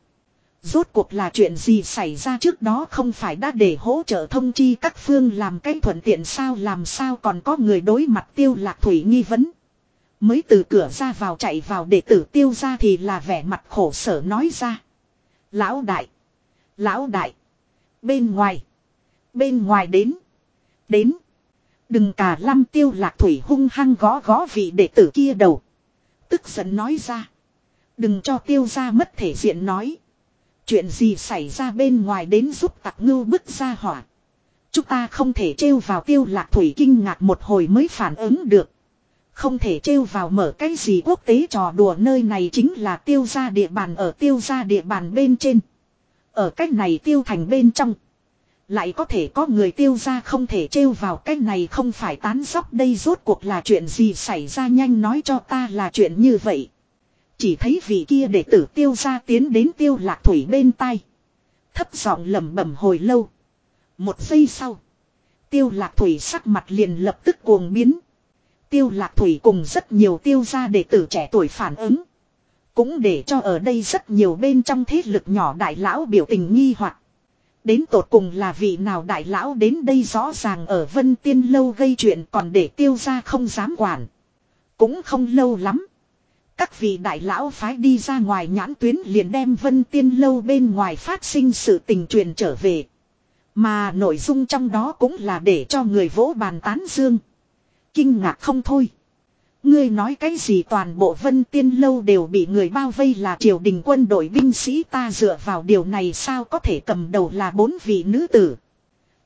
Rốt cuộc là chuyện gì xảy ra trước đó không phải đã để hỗ trợ thông chi các phương làm cái thuận tiện sao, làm sao còn có người đối mặt tiêu lạc thủy nghi vấn. Mới từ cửa ra vào chạy vào để tử tiêu ra thì là vẻ mặt khổ sở nói ra. Lão đại. Lão đại. Bên ngoài. Bên ngoài đến. Đến. Đừng cả lâm tiêu lạc thủy hung hăng gõ gõ vị đệ tử kia đầu. Tức giận nói ra. Đừng cho tiêu ra mất thể diện nói. Chuyện gì xảy ra bên ngoài đến giúp tặc ngưu bức ra hỏa. Chúng ta không thể trêu vào tiêu lạc thủy kinh ngạc một hồi mới phản ứng được. Không thể trêu vào mở cái gì quốc tế trò đùa nơi này chính là tiêu gia địa bàn ở tiêu gia địa bàn bên trên. Ở cách này tiêu thành bên trong. Lại có thể có người tiêu gia không thể trêu vào cách này không phải tán sóc đây rốt cuộc là chuyện gì xảy ra nhanh nói cho ta là chuyện như vậy. Chỉ thấy vị kia đệ tử tiêu gia tiến đến tiêu lạc thủy bên tai. Thấp giọng lẩm bẩm hồi lâu. Một giây sau. Tiêu lạc thủy sắc mặt liền lập tức cuồng biến. Tiêu lạc thủy cùng rất nhiều tiêu gia đệ tử trẻ tuổi phản ứng. Cũng để cho ở đây rất nhiều bên trong thế lực nhỏ đại lão biểu tình nghi hoặc Đến tột cùng là vị nào đại lão đến đây rõ ràng ở vân tiên lâu gây chuyện còn để tiêu gia không dám quản. Cũng không lâu lắm. Các vị đại lão phái đi ra ngoài nhãn tuyến liền đem vân tiên lâu bên ngoài phát sinh sự tình truyền trở về. Mà nội dung trong đó cũng là để cho người vỗ bàn tán dương. Kinh ngạc không thôi. Ngươi nói cái gì toàn bộ vân tiên lâu đều bị người bao vây là triều đình quân đội binh sĩ ta dựa vào điều này sao có thể cầm đầu là bốn vị nữ tử.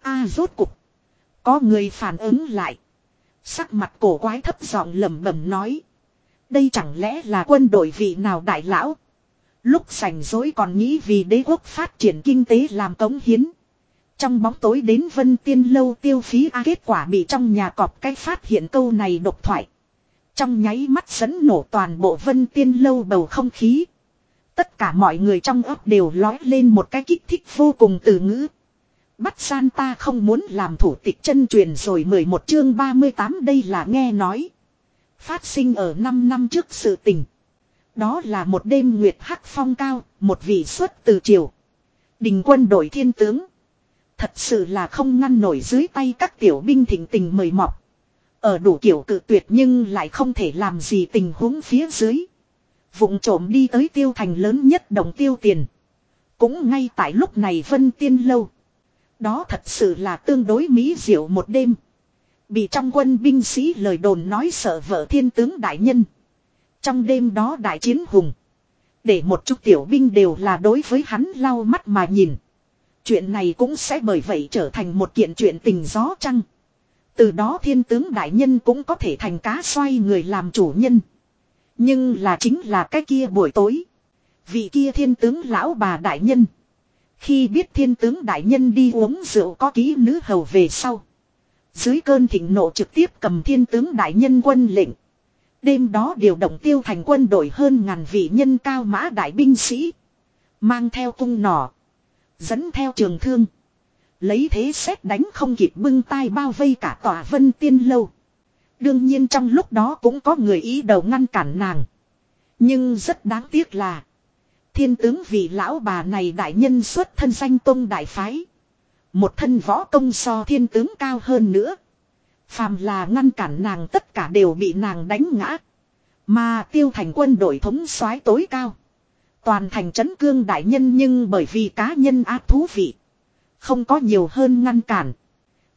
a, rốt cục. Có người phản ứng lại. Sắc mặt cổ quái thấp giọng lẩm bẩm nói. Đây chẳng lẽ là quân đội vị nào đại lão. Lúc sành dối còn nghĩ vì đế quốc phát triển kinh tế làm cống hiến. Trong bóng tối đến vân tiên lâu tiêu phí a, kết quả bị trong nhà cọp cách phát hiện câu này độc thoại. Trong nháy mắt dẫn nổ toàn bộ vân tiên lâu bầu không khí. Tất cả mọi người trong ấp đều lói lên một cái kích thích vô cùng từ ngữ. Bắt san ta không muốn làm thủ tịch chân truyền rồi 11 chương 38 đây là nghe nói. Phát sinh ở 5 năm trước sự tình. Đó là một đêm nguyệt hắc phong cao, một vị xuất từ triều. Đình quân đội thiên tướng. Thật sự là không ngăn nổi dưới tay các tiểu binh thỉnh tình mời mọc. Ở đủ kiểu cự tuyệt nhưng lại không thể làm gì tình huống phía dưới. Vụng trộm đi tới tiêu thành lớn nhất đồng tiêu tiền. Cũng ngay tại lúc này vân tiên lâu. Đó thật sự là tương đối mỹ diệu một đêm. Bị trong quân binh sĩ lời đồn nói sợ vợ thiên tướng đại nhân. Trong đêm đó đại chiến hùng. Để một chút tiểu binh đều là đối với hắn lau mắt mà nhìn. Chuyện này cũng sẽ bởi vậy trở thành một kiện chuyện tình gió trăng. Từ đó thiên tướng đại nhân cũng có thể thành cá xoay người làm chủ nhân. Nhưng là chính là cái kia buổi tối. Vị kia thiên tướng lão bà đại nhân. Khi biết thiên tướng đại nhân đi uống rượu có ký nữ hầu về sau. Dưới cơn thịnh nộ trực tiếp cầm thiên tướng đại nhân quân lệnh. Đêm đó điều động tiêu thành quân đội hơn ngàn vị nhân cao mã đại binh sĩ. Mang theo cung nỏ. Dẫn theo trường thương. Lấy thế xét đánh không kịp bưng tay bao vây cả tòa vân tiên lâu. Đương nhiên trong lúc đó cũng có người ý đầu ngăn cản nàng. Nhưng rất đáng tiếc là. Thiên tướng vị lão bà này đại nhân xuất thân danh tông đại phái. Một thân võ công so thiên tướng cao hơn nữa. Phàm là ngăn cản nàng tất cả đều bị nàng đánh ngã. Mà tiêu thành quân đội thống soái tối cao. Toàn thành trấn cương đại nhân nhưng bởi vì cá nhân ác thú vị. Không có nhiều hơn ngăn cản.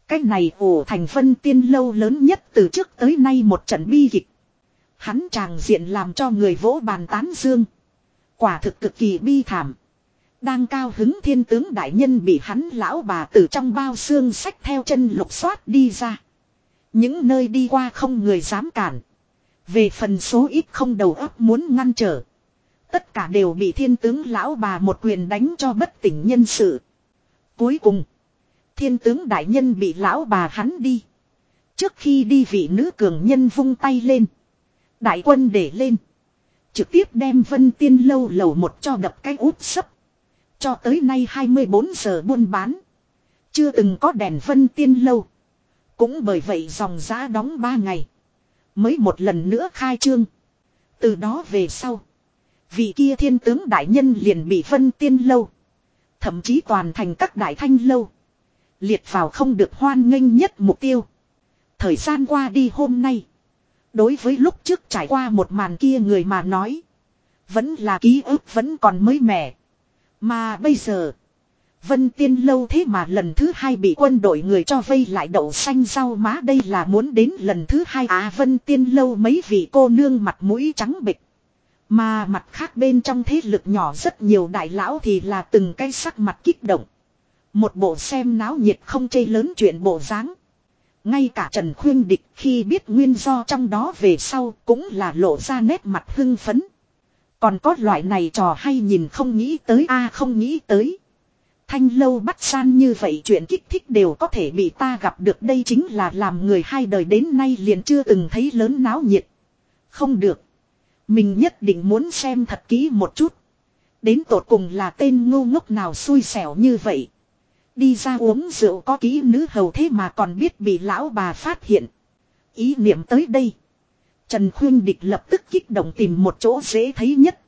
Cái này ổ thành phân tiên lâu lớn nhất từ trước tới nay một trận bi kịch. Hắn tràng diện làm cho người vỗ bàn tán dương. Quả thực cực kỳ bi thảm. Đang cao hứng thiên tướng đại nhân bị hắn lão bà từ trong bao xương sách theo chân lục xoát đi ra. Những nơi đi qua không người dám cản. Về phần số ít không đầu óc muốn ngăn trở. Tất cả đều bị thiên tướng lão bà một quyền đánh cho bất tỉnh nhân sự. Cuối cùng. Thiên tướng đại nhân bị lão bà hắn đi. Trước khi đi vị nữ cường nhân vung tay lên. Đại quân để lên. Trực tiếp đem vân tiên lâu lầu một cho đập cái út sấp. Cho tới nay 24 giờ buôn bán. Chưa từng có đèn vân tiên lâu. Cũng bởi vậy dòng giá đóng 3 ngày. Mới một lần nữa khai trương. Từ đó về sau. Vị kia thiên tướng đại nhân liền bị vân tiên lâu. Thậm chí toàn thành các đại thanh lâu. Liệt vào không được hoan nghênh nhất mục tiêu. Thời gian qua đi hôm nay. Đối với lúc trước trải qua một màn kia người mà nói. Vẫn là ký ức vẫn còn mới mẻ. Mà bây giờ. Vân tiên lâu thế mà lần thứ hai bị quân đội người cho vây lại đậu xanh rau má đây là muốn đến lần thứ hai à vân tiên lâu mấy vị cô nương mặt mũi trắng bịch. Mà mặt khác bên trong thế lực nhỏ rất nhiều đại lão thì là từng cái sắc mặt kích động. Một bộ xem náo nhiệt không chê lớn chuyện bộ dáng. Ngay cả Trần Khuyên Địch khi biết nguyên do trong đó về sau cũng là lộ ra nét mặt hưng phấn. Còn có loại này trò hay nhìn không nghĩ tới, a à không nghĩ tới. Thanh lâu bắt san như vậy chuyện kích thích đều có thể bị ta gặp được, đây chính là làm người hai đời đến nay liền chưa từng thấy lớn náo nhiệt. Không được. Mình nhất định muốn xem thật kỹ một chút. Đến tột cùng là tên ngu ngốc nào xui xẻo như vậy. Đi ra uống rượu có kỹ nữ hầu thế mà còn biết bị lão bà phát hiện. Ý niệm tới đây. Trần Khuyên Địch lập tức kích động tìm một chỗ dễ thấy nhất.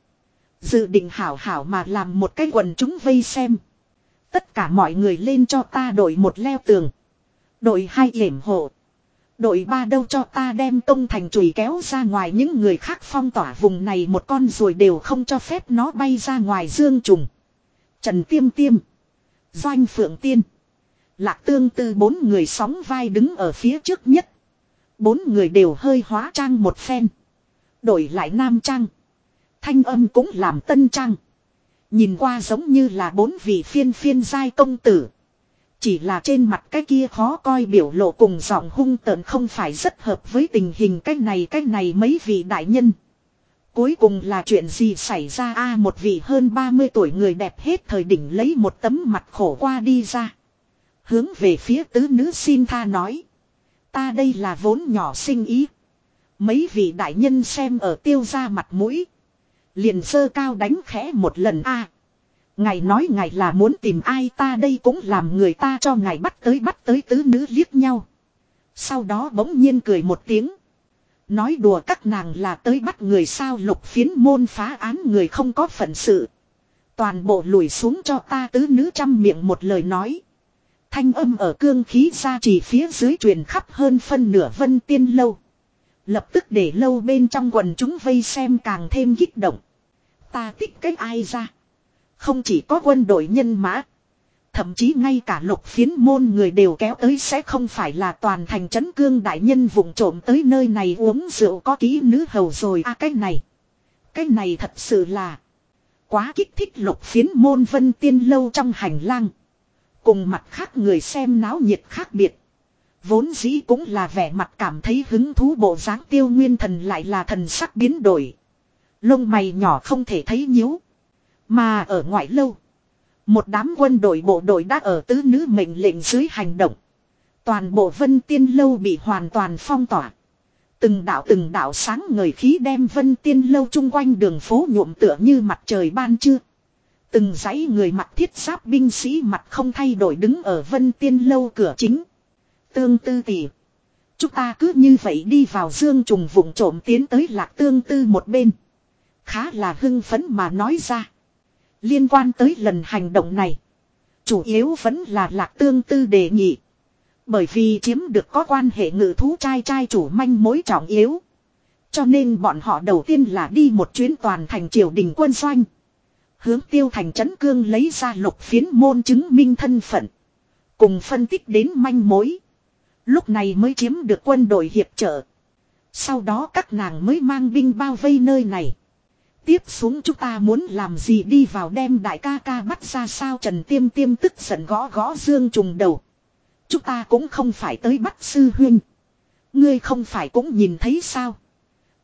Dự định hảo hảo mà làm một cái quần chúng vây xem. Tất cả mọi người lên cho ta đổi một leo tường. Đội hai yểm hộ. Đội ba đâu cho ta đem công thành chùy kéo ra ngoài những người khác phong tỏa vùng này một con rồi đều không cho phép nó bay ra ngoài dương trùng. Trần Tiêm Tiêm. Doanh Phượng Tiên. Lạc tương tư, bốn người sóng vai đứng ở phía trước nhất. Bốn người đều hơi hóa trang một phen. Đổi lại nam trang. Thanh âm cũng làm tân trang. Nhìn qua giống như là bốn vị phiên phiên giai công tử. Chỉ là trên mặt cái kia khó coi biểu lộ cùng giọng hung tợn không phải rất hợp với tình hình cái này cái này mấy vị đại nhân. Cuối cùng là chuyện gì xảy ra a, một vị hơn 30 tuổi người đẹp hết thời đỉnh lấy một tấm mặt khổ qua đi ra. Hướng về phía tứ nữ xin tha nói. Ta đây là vốn nhỏ sinh ý. Mấy vị đại nhân xem ở tiêu ra mặt mũi. Liền sơ cao đánh khẽ một lần a Ngài nói ngài là muốn tìm ai ta đây cũng làm người ta cho ngài bắt tới bắt tới tứ nữ liếc nhau. Sau đó bỗng nhiên cười một tiếng. Nói đùa các nàng là tới bắt người sao lục phiến môn phá án người không có phận sự. Toàn bộ lùi xuống cho ta tứ nữ trăm miệng một lời nói. Thanh âm ở cương khí ra chỉ phía dưới truyền khắp hơn phân nửa vân tiên lâu. Lập tức để lâu bên trong quần chúng vây xem càng thêm kích động. Ta thích cái ai ra. Không chỉ có quân đội nhân mã. Thậm chí ngay cả lục phiến môn người đều kéo tới sẽ không phải là toàn thành trấn cương đại nhân vùng trộm tới nơi này uống rượu có ký nữ hầu rồi à cái này. Cái này thật sự là quá kích thích lục phiến môn vân tiên lâu trong hành lang. Cùng mặt khác người xem náo nhiệt khác biệt. Vốn dĩ cũng là vẻ mặt cảm thấy hứng thú bộ dáng tiêu nguyên thần lại là thần sắc biến đổi. Lông mày nhỏ không thể thấy nhíu. Mà ở ngoại lâu. Một đám quân đội bộ đội đã ở tứ nữ mệnh lệnh dưới hành động. Toàn bộ vân tiên lâu bị hoàn toàn phong tỏa. Từng đạo từng đạo sáng ngời khí đem vân tiên lâu chung quanh đường phố nhuộm tựa như mặt trời ban trưa. Từng dãy người mặt thiết giáp binh sĩ mặt không thay đổi đứng ở vân tiên lâu cửa chính. Tương tư tỷ. Chúng ta cứ như vậy đi vào dương trùng vùng trộm tiến tới lạc tương tư một bên. Khá là hưng phấn mà nói ra. Liên quan tới lần hành động này. Chủ yếu vẫn là lạc tương tư đề nghị. Bởi vì chiếm được có quan hệ ngự thú trai trai chủ manh mối trọng yếu. Cho nên bọn họ đầu tiên là đi một chuyến toàn thành triều đình quân doanh. Hướng tiêu thành trấn cương lấy ra lục phiến môn chứng minh thân phận. Cùng phân tích đến manh mối. Lúc này mới chiếm được quân đội hiệp trợ. Sau đó các nàng mới mang binh bao vây nơi này. Tiếp xuống chúng ta muốn làm gì đi vào đem đại ca ca bắt ra sao Trần Tiêm Tiêm tức giận gõ gõ Dương trùng đầu. Chúng ta cũng không phải tới bắt sư huyên Ngươi không phải cũng nhìn thấy sao.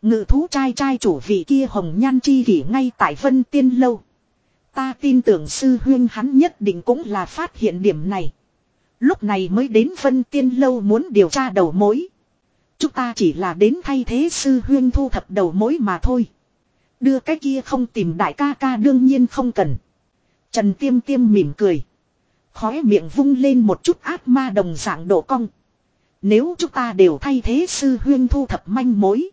Ngự thú trai trai chủ vị kia hồng nhan chi kỷ ngay tại Vân Tiên Lâu. Ta tin tưởng sư huyên hắn nhất định cũng là phát hiện điểm này. Lúc này mới đến Vân Tiên Lâu muốn điều tra đầu mối. Chúng ta chỉ là đến thay thế sư huyên thu thập đầu mối mà thôi. Đưa cái kia không tìm đại ca ca đương nhiên không cần. Trần Tiêm Tiêm mỉm cười. Khóe miệng vung lên một chút ác ma đồng dạng độ cong. Nếu chúng ta đều thay thế sư huyên thu thập manh mối.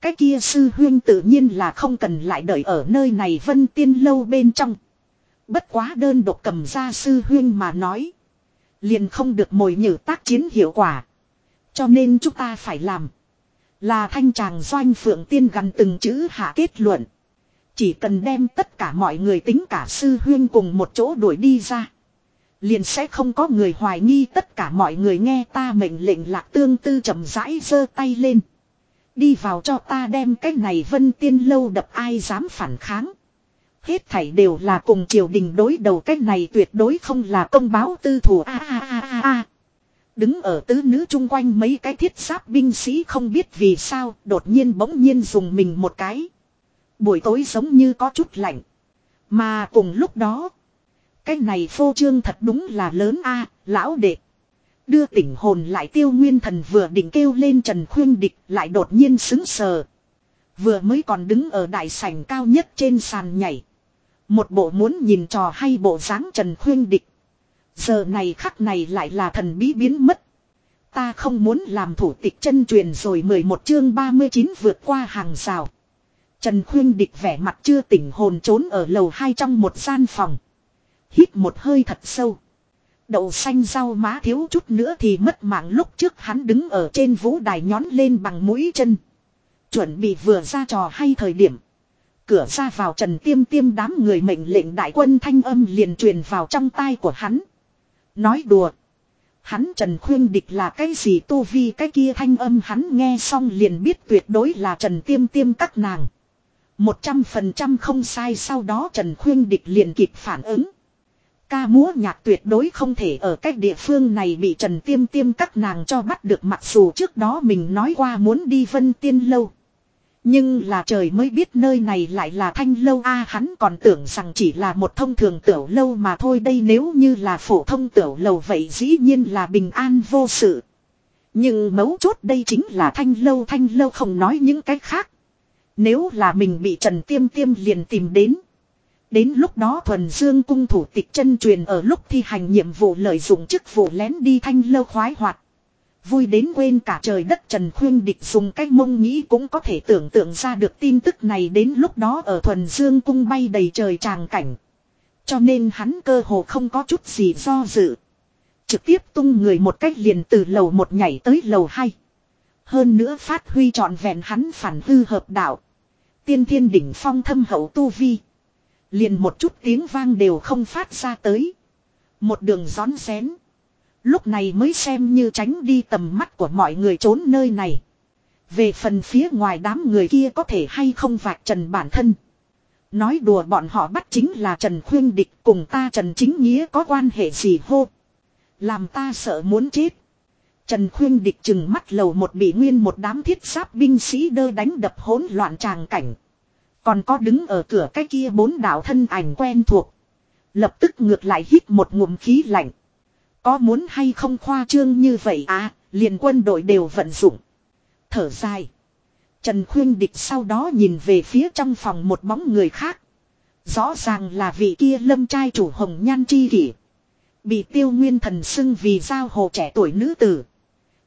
Cái kia sư huyên tự nhiên là không cần lại đợi ở nơi này vân tiên lâu bên trong. Bất quá đơn độc cầm ra sư huyên mà nói. Liền không được mồi nhử tác chiến hiệu quả. Cho nên chúng ta phải làm. Là thanh tràng doanh phượng tiên gần từng chữ hạ kết luận. Chỉ cần đem tất cả mọi người tính cả sư huyên cùng một chỗ đuổi đi ra. Liền sẽ không có người hoài nghi tất cả mọi người nghe ta mệnh lệnh lạc tương tư chậm rãi giơ tay lên. Đi vào cho ta đem cái này vân tiên lâu đập ai dám phản kháng. Hết thảy đều là cùng triều đình đối đầu cái này tuyệt đối không là công báo tư thủ a a a a a. Đứng ở tứ nữ chung quanh mấy cái thiết giáp binh sĩ không biết vì sao, đột nhiên bỗng nhiên dùng mình một cái. Buổi tối giống như có chút lạnh. Mà cùng lúc đó. Cái này phô trương thật đúng là lớn a, lão đệ. Đưa tỉnh hồn lại tiêu nguyên thần vừa định kêu lên Trần Khuyên Địch, lại đột nhiên xứng sờ. Vừa mới còn đứng ở đại sảnh cao nhất trên sàn nhảy. Một bộ muốn nhìn trò hay bộ dáng Trần Khuyên Địch. Giờ này khắc này lại là thần bí biến mất. Ta không muốn làm thủ tịch chân truyền rồi 11 chương 39 vượt qua hàng rào. Trần Khuyên Địch vẻ mặt chưa tỉnh hồn trốn ở lầu hai trong một gian phòng. Hít một hơi thật sâu. Đậu xanh rau má thiếu chút nữa thì mất mạng lúc trước hắn đứng ở trên vũ đài nhón lên bằng mũi chân. Chuẩn bị vừa ra trò hay thời điểm. Cửa ra vào trần tiêm tiêm đám người mệnh lệnh đại quân thanh âm liền truyền vào trong tai của hắn. Nói đùa. Hắn Trần Khuyên Địch là cái gì tu vi cái kia thanh âm hắn nghe xong liền biết tuyệt đối là Trần Tiêm Tiêm các nàng. Một trăm phần trăm không sai sau đó Trần Khuyên Địch liền kịp phản ứng. Ca múa nhạc tuyệt đối không thể ở cách địa phương này bị Trần Tiêm Tiêm các nàng cho bắt được mặc dù trước đó mình nói qua muốn đi Vân Tiên Lâu. Nhưng là trời mới biết nơi này lại là thanh lâu a, hắn còn tưởng rằng chỉ là một thông thường tiểu lâu mà thôi đây nếu như là phổ thông tiểu lầu vậy dĩ nhiên là bình an vô sự. Nhưng mấu chốt đây chính là thanh lâu thanh lâu không nói những cái khác. Nếu là mình bị Trần Tiêm Tiêm liền tìm đến. Đến lúc đó thuần dương cung thủ tịch chân truyền ở lúc thi hành nhiệm vụ lợi dụng chức vụ lén đi thanh lâu khoái hoạt. Vui đến quên cả trời đất Trần Khuyên Địch dùng cách mông nghĩ cũng có thể tưởng tượng ra được tin tức này đến lúc đó ở thuần dương cung bay đầy trời tràng cảnh. Cho nên hắn cơ hồ không có chút gì do dự. Trực tiếp tung người một cách liền từ lầu một nhảy tới lầu hai. Hơn nữa phát huy trọn vẹn hắn phản hư hợp đạo. Tiên thiên đỉnh phong thâm hậu tu vi. Liền một chút tiếng vang đều không phát ra tới. Một đường gión xén. Lúc này mới xem như tránh đi tầm mắt của mọi người trốn nơi này. Về phần phía ngoài đám người kia có thể hay không vạch trần bản thân. Nói đùa bọn họ bắt chính là Trần Khuyên Địch cùng ta Trần Chính Nghĩa có quan hệ gì hô. Làm ta sợ muốn chết. Trần Khuyên Địch chừng mắt lầu một bị nguyên một đám thiết giáp binh sĩ đơ đánh đập hỗn loạn tràng cảnh. Còn có đứng ở cửa cái kia bốn đạo thân ảnh quen thuộc. Lập tức ngược lại hít một ngụm khí lạnh. Có muốn hay không khoa trương như vậy à, liền quân đội đều vận dụng. Thở dài. Trần Khuyên Địch sau đó nhìn về phía trong phòng một bóng người khác. Rõ ràng là vị kia lâm trai chủ hồng nhan chi kỷ. Bị tiêu nguyên thần xưng vì giao hồ trẻ tuổi nữ tử.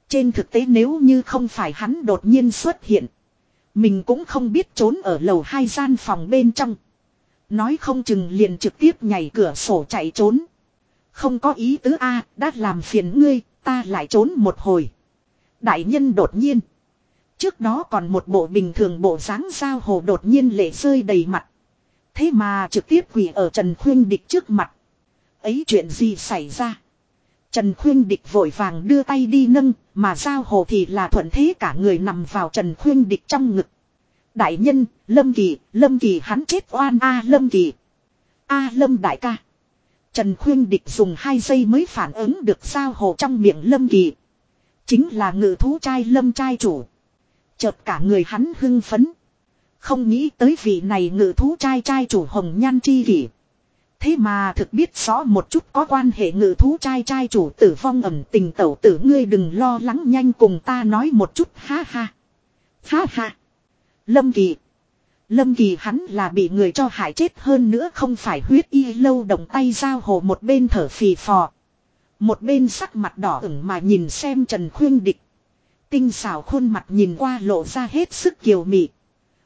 Trên thực tế nếu như không phải hắn đột nhiên xuất hiện. Mình cũng không biết trốn ở lầu hai gian phòng bên trong. Nói không chừng liền trực tiếp nhảy cửa sổ chạy trốn. Không có ý tứ A, đã làm phiền ngươi, ta lại trốn một hồi. Đại nhân đột nhiên. Trước đó còn một bộ bình thường bộ dáng sao hồ đột nhiên lệ rơi đầy mặt. Thế mà trực tiếp quỳ ở Trần Khuyên Địch trước mặt. Ấy chuyện gì xảy ra? Trần Khuyên Địch vội vàng đưa tay đi nâng, mà giao hồ thì là thuận thế cả người nằm vào Trần Khuyên Địch trong ngực. Đại nhân, Lâm Kỳ, Lâm Kỳ hắn chết oan a Lâm Kỳ. A Lâm đại ca. Trần Khuyên Địch dùng hai giây mới phản ứng được sao hồ trong miệng Lâm Kỳ. Chính là ngự thú trai Lâm trai chủ. Chợt cả người hắn hưng phấn. Không nghĩ tới vị này ngự thú trai trai chủ hồng nhan chi kỷ. Thế mà thực biết rõ một chút có quan hệ ngự thú trai trai chủ tử vong ẩm tình tẩu tử ngươi đừng lo lắng nhanh cùng ta nói một chút, ha ha. Ha ha. Lâm Kỳ. Lâm Kỳ hắn là bị người cho hại chết hơn nữa không phải huyết y lâu đồng tay giao hồ một bên thở phì phò. Một bên sắc mặt đỏ ửng mà nhìn xem Trần Khuyên Địch. Tinh xảo khuôn mặt nhìn qua lộ ra hết sức kiều mị.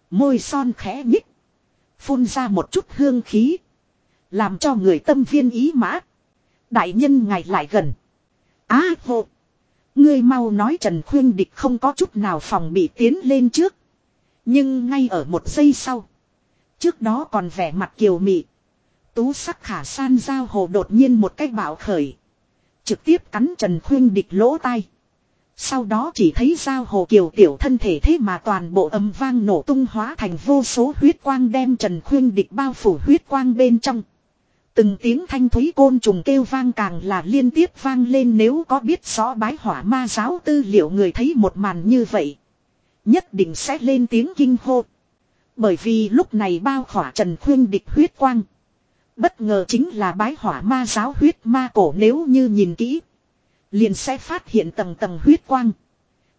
Môi son khẽ nhích. Phun ra một chút hương khí. Làm cho người tâm viên ý mã. Đại nhân ngài lại gần. Á à, hộ. Ngươi mau nói Trần Khuyên Địch không có chút nào phòng bị tiến lên trước. Nhưng ngay ở một giây sau. Trước đó còn vẻ mặt kiều mị. Tú sắc khả san giao hồ đột nhiên một cách bạo khởi. Trực tiếp cắn Trần Khuyên Địch lỗ tai. Sau đó chỉ thấy giao hồ kiều tiểu thân thể thế mà toàn bộ âm vang nổ tung hóa thành vô số huyết quang đem Trần Khuyên Địch bao phủ huyết quang bên trong. Từng tiếng thanh thúy côn trùng kêu vang càng là liên tiếp vang lên nếu có biết rõ bái hỏa ma giáo tư liệu người thấy một màn như vậy. Nhất định sẽ lên tiếng kinh hô. Bởi vì lúc này bao khỏa Trần Khuyên địch huyết quang. Bất ngờ chính là bái hỏa ma giáo huyết ma cổ nếu như nhìn kỹ. Liền sẽ phát hiện tầng tầng huyết quang.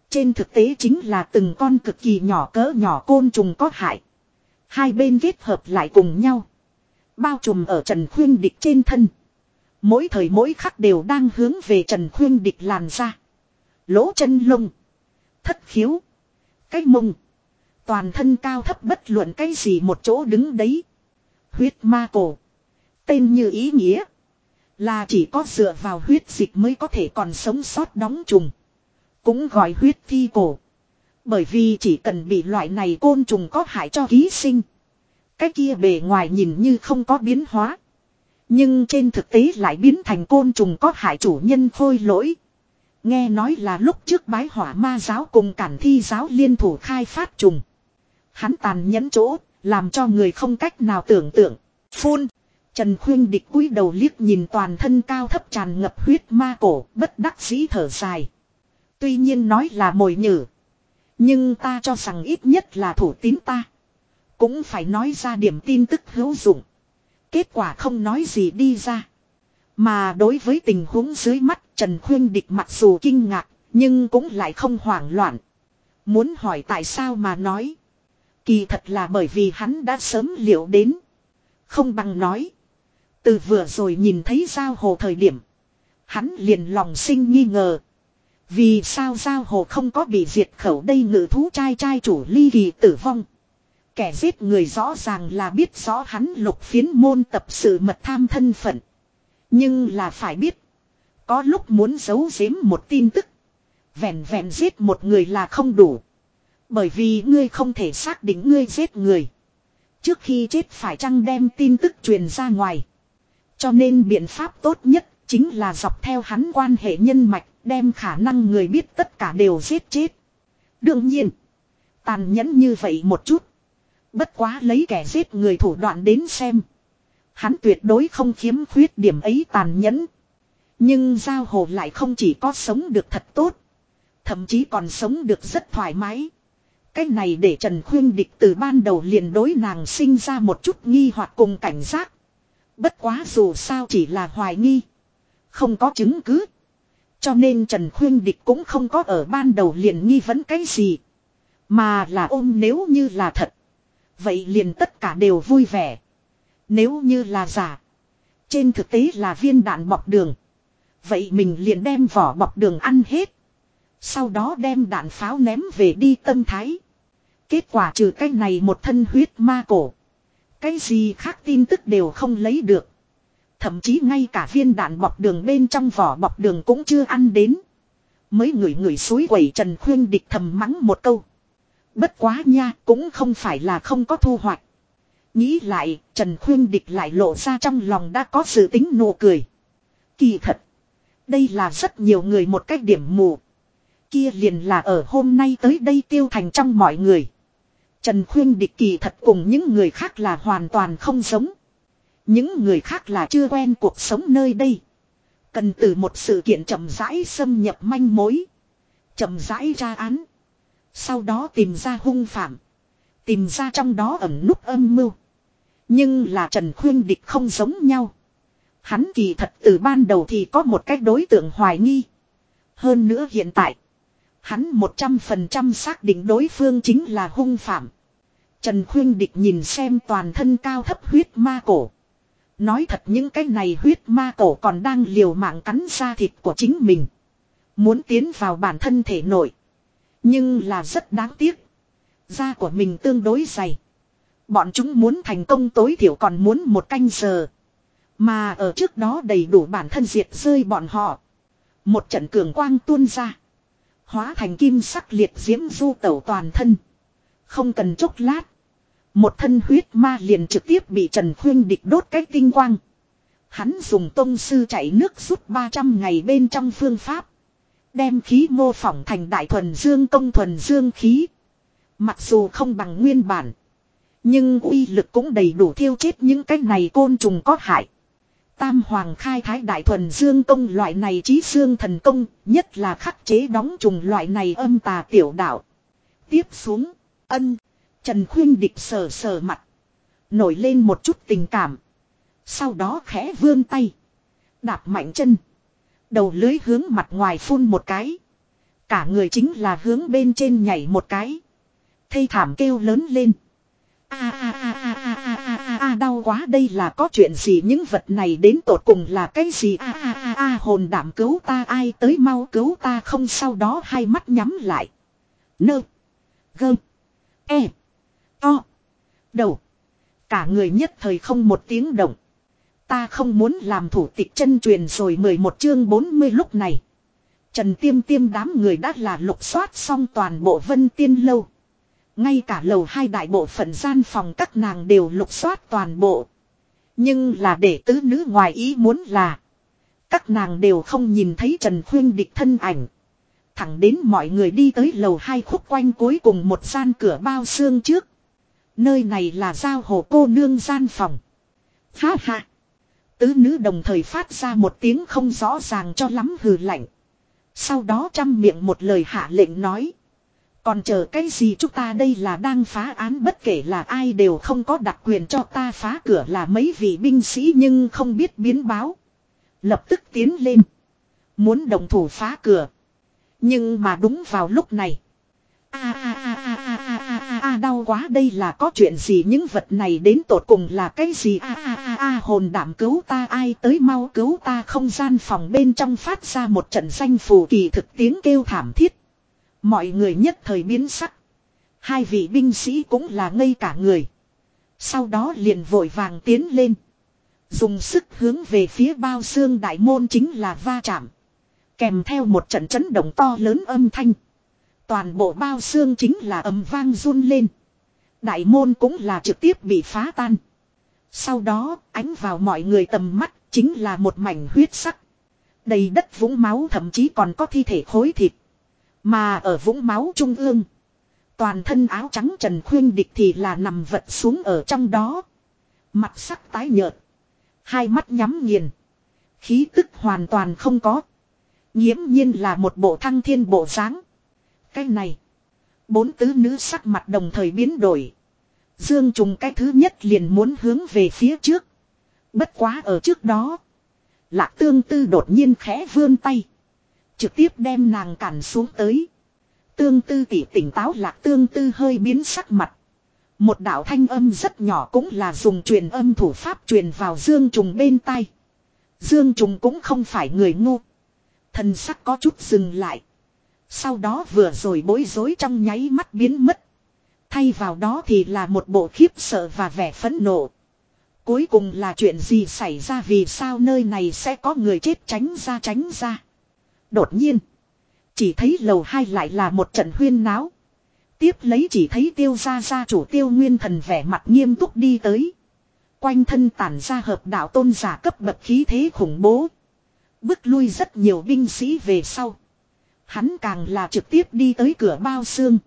Trên thực tế chính là từng con cực kỳ nhỏ cỡ nhỏ côn trùng có hại. Hai bên kết hợp lại cùng nhau. Bao trùm ở Trần Khuyên Địch trên thân. Mỗi thời mỗi khắc đều đang hướng về Trần Khuyên Địch làn ra. Lỗ chân lông. Thất khiếu. Cái mông. Toàn thân cao thấp bất luận cái gì một chỗ đứng đấy. Huyết ma cổ. Tên như ý nghĩa. Là chỉ có dựa vào huyết dịch mới có thể còn sống sót đóng trùng. Cũng gọi huyết thi cổ. Bởi vì chỉ cần bị loại này côn trùng có hại cho ký sinh. Cái kia bề ngoài nhìn như không có biến hóa. Nhưng trên thực tế lại biến thành côn trùng có hại chủ nhân khôi lỗi. Nghe nói là lúc trước bái hỏa ma giáo cùng cản thi giáo liên thủ khai phát trùng. Hắn tàn nhẫn chỗ, làm cho người không cách nào tưởng tượng. Phun. Trần Khuyên địch cúi đầu liếc nhìn toàn thân cao thấp tràn ngập huyết ma cổ, bất đắc dĩ thở dài. Tuy nhiên nói là mồi nhử. Nhưng ta cho rằng ít nhất là thủ tín ta. Cũng phải nói ra điểm tin tức hữu dụng. Kết quả không nói gì đi ra. Mà đối với tình huống dưới mắt, Trần Khuyên Địch mặc dù kinh ngạc, nhưng cũng lại không hoảng loạn. Muốn hỏi tại sao mà nói. Kỳ thật là bởi vì hắn đã sớm liệu đến. Không bằng nói. Từ vừa rồi nhìn thấy giao hồ thời điểm. Hắn liền lòng sinh nghi ngờ. Vì sao giao hồ không có bị diệt khẩu đây ngự thú trai trai chủ ly kỳ tử vong. Kẻ giết người rõ ràng là biết rõ hắn lục phiến môn tập sự mật tham thân phận. Nhưng là phải biết. Có lúc muốn giấu giếm một tin tức. Vẹn vẹn giết một người là không đủ. Bởi vì ngươi không thể xác định ngươi giết người. Trước khi chết phải chăng đem tin tức truyền ra ngoài. Cho nên biện pháp tốt nhất chính là dọc theo hắn quan hệ nhân mạch, đem khả năng người biết tất cả đều giết chết. Đương nhiên. Tàn nhẫn như vậy một chút. Bất quá lấy kẻ giết người thủ đoạn đến xem. Hắn tuyệt đối không khiếm khuyết điểm ấy tàn nhẫn. Nhưng giao hồ lại không chỉ có sống được thật tốt. Thậm chí còn sống được rất thoải mái. Cái này để Trần Khuyên Địch từ ban đầu liền đối nàng sinh ra một chút nghi hoặc cùng cảnh giác. Bất quá dù sao chỉ là hoài nghi. Không có chứng cứ. Cho nên Trần Khuyên Địch cũng không có ở ban đầu liền nghi vấn cái gì. Mà là ôm nếu như là thật. Vậy liền tất cả đều vui vẻ. Nếu như là giả. Trên thực tế là viên đạn bọc đường. Vậy mình liền đem vỏ bọc đường ăn hết. Sau đó đem đạn pháo ném về đi tâm thái. Kết quả trừ cái này một thân huyết ma cổ. Cái gì khác tin tức đều không lấy được. Thậm chí ngay cả viên đạn bọc đường bên trong vỏ bọc đường cũng chưa ăn đến. Mấy người người suối quẩy Trần Khuyên địch thầm mắng một câu. Bất quá nha, cũng không phải là không có thu hoạch. Nghĩ lại, Trần Khuyên Địch lại lộ ra trong lòng đã có sự tính nụ cười. Kỳ thật. Đây là rất nhiều người một cách điểm mù. Kia liền là ở hôm nay tới đây tiêu thành trong mọi người. Trần Khuyên Địch kỳ thật cùng những người khác là hoàn toàn không giống. Những người khác là chưa quen cuộc sống nơi đây. Cần từ một sự kiện chậm rãi xâm nhập manh mối. Chậm rãi ra án. Sau đó tìm ra hung phạm. Tìm ra trong đó ẩn nút âm mưu. Nhưng là Trần Khuyên Địch không giống nhau. Hắn kỳ thật từ ban đầu thì có một cách đối tượng hoài nghi. Hơn nữa hiện tại. Hắn 100% xác định đối phương chính là hung phạm. Trần Khuyên Địch nhìn xem toàn thân cao thấp huyết ma cổ. Nói thật những cái này huyết ma cổ còn đang liều mạng cắn ra thịt của chính mình. Muốn tiến vào bản thân thể nội. Nhưng là rất đáng tiếc. Da của mình tương đối dày. Bọn chúng muốn thành công tối thiểu còn muốn một canh giờ. Mà ở trước đó đầy đủ bản thân diệt rơi bọn họ. Một trận cường quang tuôn ra. Hóa thành kim sắc liệt diễm du tẩu toàn thân. Không cần chốc lát. Một thân huyết ma liền trực tiếp bị Trần Khuyên địch đốt cái tinh quang. Hắn dùng tông sư chạy nước rút 300 ngày bên trong phương pháp. Đem khí mô phỏng thành đại thuần dương công thuần dương khí. Mặc dù không bằng nguyên bản. Nhưng uy lực cũng đầy đủ thiêu chết những cái này côn trùng có hại. Tam Hoàng khai thái đại thuần dương công loại này trí xương thần công, nhất là khắc chế đóng trùng loại này âm tà tiểu đạo. Tiếp xuống, ân, Trần Khuyên Địch sờ sờ mặt. Nổi lên một chút tình cảm. Sau đó khẽ vươn tay. Đạp mạnh chân. Đầu lưới hướng mặt ngoài phun một cái. Cả người chính là hướng bên trên nhảy một cái. Thây thảm kêu lớn lên. A a a a a a a a a đau quá đây là có chuyện gì những vật này đến tột cùng là cái gì a a a a hồn đảm cứu ta ai tới mau cứu ta không sau đó hai mắt nhắm lại. Nơ. Gơ. E. To. Đầu. Cả người nhất thời không một tiếng động. Ta không muốn làm thủ tịch chân truyền rồi 11 chương 40 lúc này. Trần tiêm tiêm đám người đã là lục soát xong toàn bộ vân tiên lâu. Ngay cả lầu hai đại bộ phận gian phòng các nàng đều lục soát toàn bộ. Nhưng là để tứ nữ ngoài ý muốn là. Các nàng đều không nhìn thấy Trần Khuyên địch thân ảnh. Thẳng đến mọi người đi tới lầu hai khúc quanh cuối cùng một gian cửa bao xương trước. Nơi này là giao hồ cô nương gian phòng. Ha ha. Tứ nữ đồng thời phát ra một tiếng không rõ ràng cho lắm hừ lạnh. Sau đó trăm miệng một lời hạ lệnh nói. Còn chờ cái gì chúng ta đây là đang phá án bất kể là ai đều không có đặc quyền cho ta phá cửa là mấy vị binh sĩ nhưng không biết biến báo. Lập tức tiến lên. Muốn đồng thủ phá cửa. Nhưng mà đúng vào lúc này. A a a a a a a a đau quá đây là có chuyện gì những vật này đến tột cùng là cái gì a a a a hồn đảm cứu ta ai tới mau cứu ta không gian phòng bên trong phát ra một trận danh phù kỳ thực tiếng kêu thảm thiết. Mọi người nhất thời biến sắc. Hai vị binh sĩ cũng là ngây cả người. Sau đó liền vội vàng tiến lên. Dùng sức hướng về phía bao xương đại môn chính là va chạm. Kèm theo một trận chấn động to lớn âm thanh. Toàn bộ bao xương chính là ầm vang run lên. Đại môn cũng là trực tiếp bị phá tan. Sau đó, ánh vào mọi người tầm mắt chính là một mảnh huyết sắc. Đầy đất vũng máu thậm chí còn có thi thể khối thịt. Mà ở vũng máu trung ương. Toàn thân áo trắng Trần Khuyên Địch thì là nằm vật xuống ở trong đó. Mặt sắc tái nhợt. Hai mắt nhắm nghiền. Khí tức hoàn toàn không có. Nhiễm nhiên là một bộ thăng thiên bộ dáng. Cái này. Bốn tứ nữ sắc mặt đồng thời biến đổi. Dương trùng cái thứ nhất liền muốn hướng về phía trước. Bất quá ở trước đó. Lạc tương tư đột nhiên khẽ vươn tay. Trực tiếp đem nàng cản xuống tới. Tương tư tỉ tỉnh táo lạc tương tư hơi biến sắc mặt. Một đạo thanh âm rất nhỏ cũng là dùng truyền âm thủ pháp truyền vào Dương Trùng bên tai. Dương Trùng cũng không phải người ngu. Thần sắc có chút dừng lại. Sau đó vừa rồi bối rối trong nháy mắt biến mất. Thay vào đó thì là một bộ khiếp sợ và vẻ phẫn nộ. Cuối cùng là chuyện gì xảy ra vì sao nơi này sẽ có người chết tránh ra tránh ra. Đột nhiên. Chỉ thấy lầu hai lại là một trận huyên náo. Tiếp lấy chỉ thấy tiêu gia gia chủ tiêu nguyên thần vẻ mặt nghiêm túc đi tới. Quanh thân tản ra hợp đạo tôn giả cấp bậc khí thế khủng bố. Bước lui rất nhiều binh sĩ về sau. Hắn càng là trực tiếp đi tới cửa bao xương.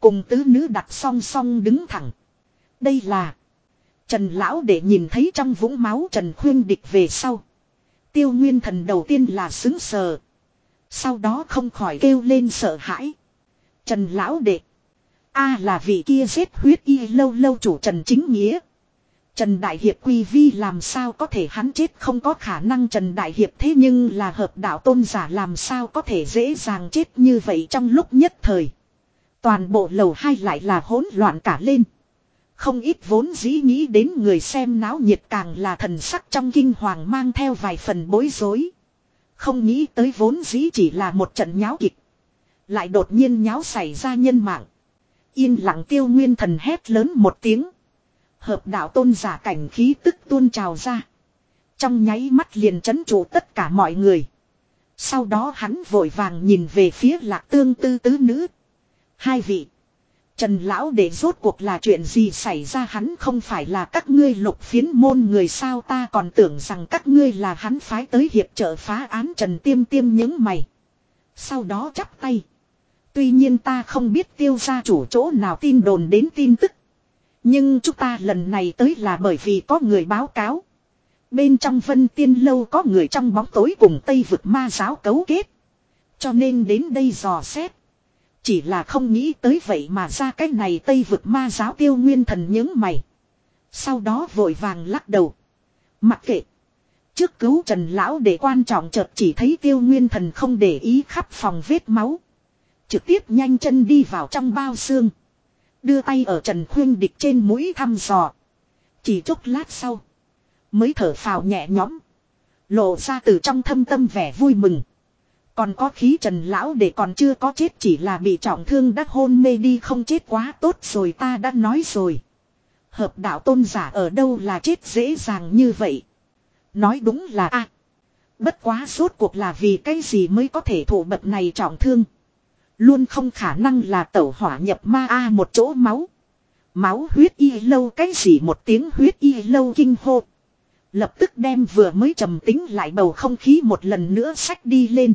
Cùng tứ nữ đặt song song đứng thẳng. Đây là. Trần lão để nhìn thấy trong vũng máu Trần khuyên địch về sau. Tiêu nguyên thần đầu tiên là xứng sờ. Sau đó không khỏi kêu lên sợ hãi. Trần lão đệ. A là vị kia giết huyết y lâu lâu chủ Trần chính nghĩa. Trần Đại Hiệp quy vi làm sao có thể hắn chết không có khả năng Trần Đại Hiệp thế nhưng là hợp đạo tôn giả làm sao có thể dễ dàng chết như vậy trong lúc nhất thời. Toàn bộ lầu hai lại là hỗn loạn cả lên. Không ít vốn dĩ nghĩ đến người xem náo nhiệt càng là thần sắc trong kinh hoàng mang theo vài phần bối rối. Không nghĩ tới vốn dĩ chỉ là một trận nháo kịch. Lại đột nhiên nháo xảy ra nhân mạng. Yên lặng tiêu nguyên thần hét lớn một tiếng. Hợp đạo tôn giả cảnh khí tức tuôn trào ra. Trong nháy mắt liền chấn trụ tất cả mọi người. Sau đó hắn vội vàng nhìn về phía lạc tương tư tứ nữ. Hai vị. Trần lão để rốt cuộc là chuyện gì xảy ra hắn không phải là các ngươi lục phiến môn người sao ta còn tưởng rằng các ngươi là hắn phái tới hiệp trợ phá án Trần tiêm tiêm những mày. Sau đó chắp tay. Tuy nhiên ta không biết tiêu gia chủ chỗ nào tin đồn đến tin tức. Nhưng chúng ta lần này tới là bởi vì có người báo cáo. Bên trong vân tiên lâu có người trong bóng tối cùng Tây vực ma giáo cấu kết. Cho nên đến đây dò xét. Chỉ là không nghĩ tới vậy mà ra cái này Tây vực ma giáo tiêu nguyên thần những mày. Sau đó vội vàng lắc đầu. Mặc kệ. Trước cứu Trần Lão để quan trọng chợt chỉ thấy tiêu nguyên thần không để ý khắp phòng vết máu. Trực tiếp nhanh chân đi vào trong bao xương. Đưa tay ở Trần Khuyên Địch trên mũi thăm dò. Chỉ chốc lát sau. Mới thở phào nhẹ nhõm. Lộ ra từ trong thâm tâm vẻ vui mừng. Còn có khí trần lão để còn chưa có chết chỉ là bị trọng thương đắc hôn mê đi không chết quá tốt rồi ta đã nói rồi. Hợp đạo tôn giả ở đâu là chết dễ dàng như vậy. Nói đúng là a Bất quá suốt cuộc là vì cái gì mới có thể thủ bậc này trọng thương. Luôn không khả năng là tẩu hỏa nhập ma a một chỗ máu. Máu huyết y lâu cái gì một tiếng huyết y lâu kinh hô. Lập tức đem vừa mới trầm tính lại bầu không khí một lần nữa sách đi lên.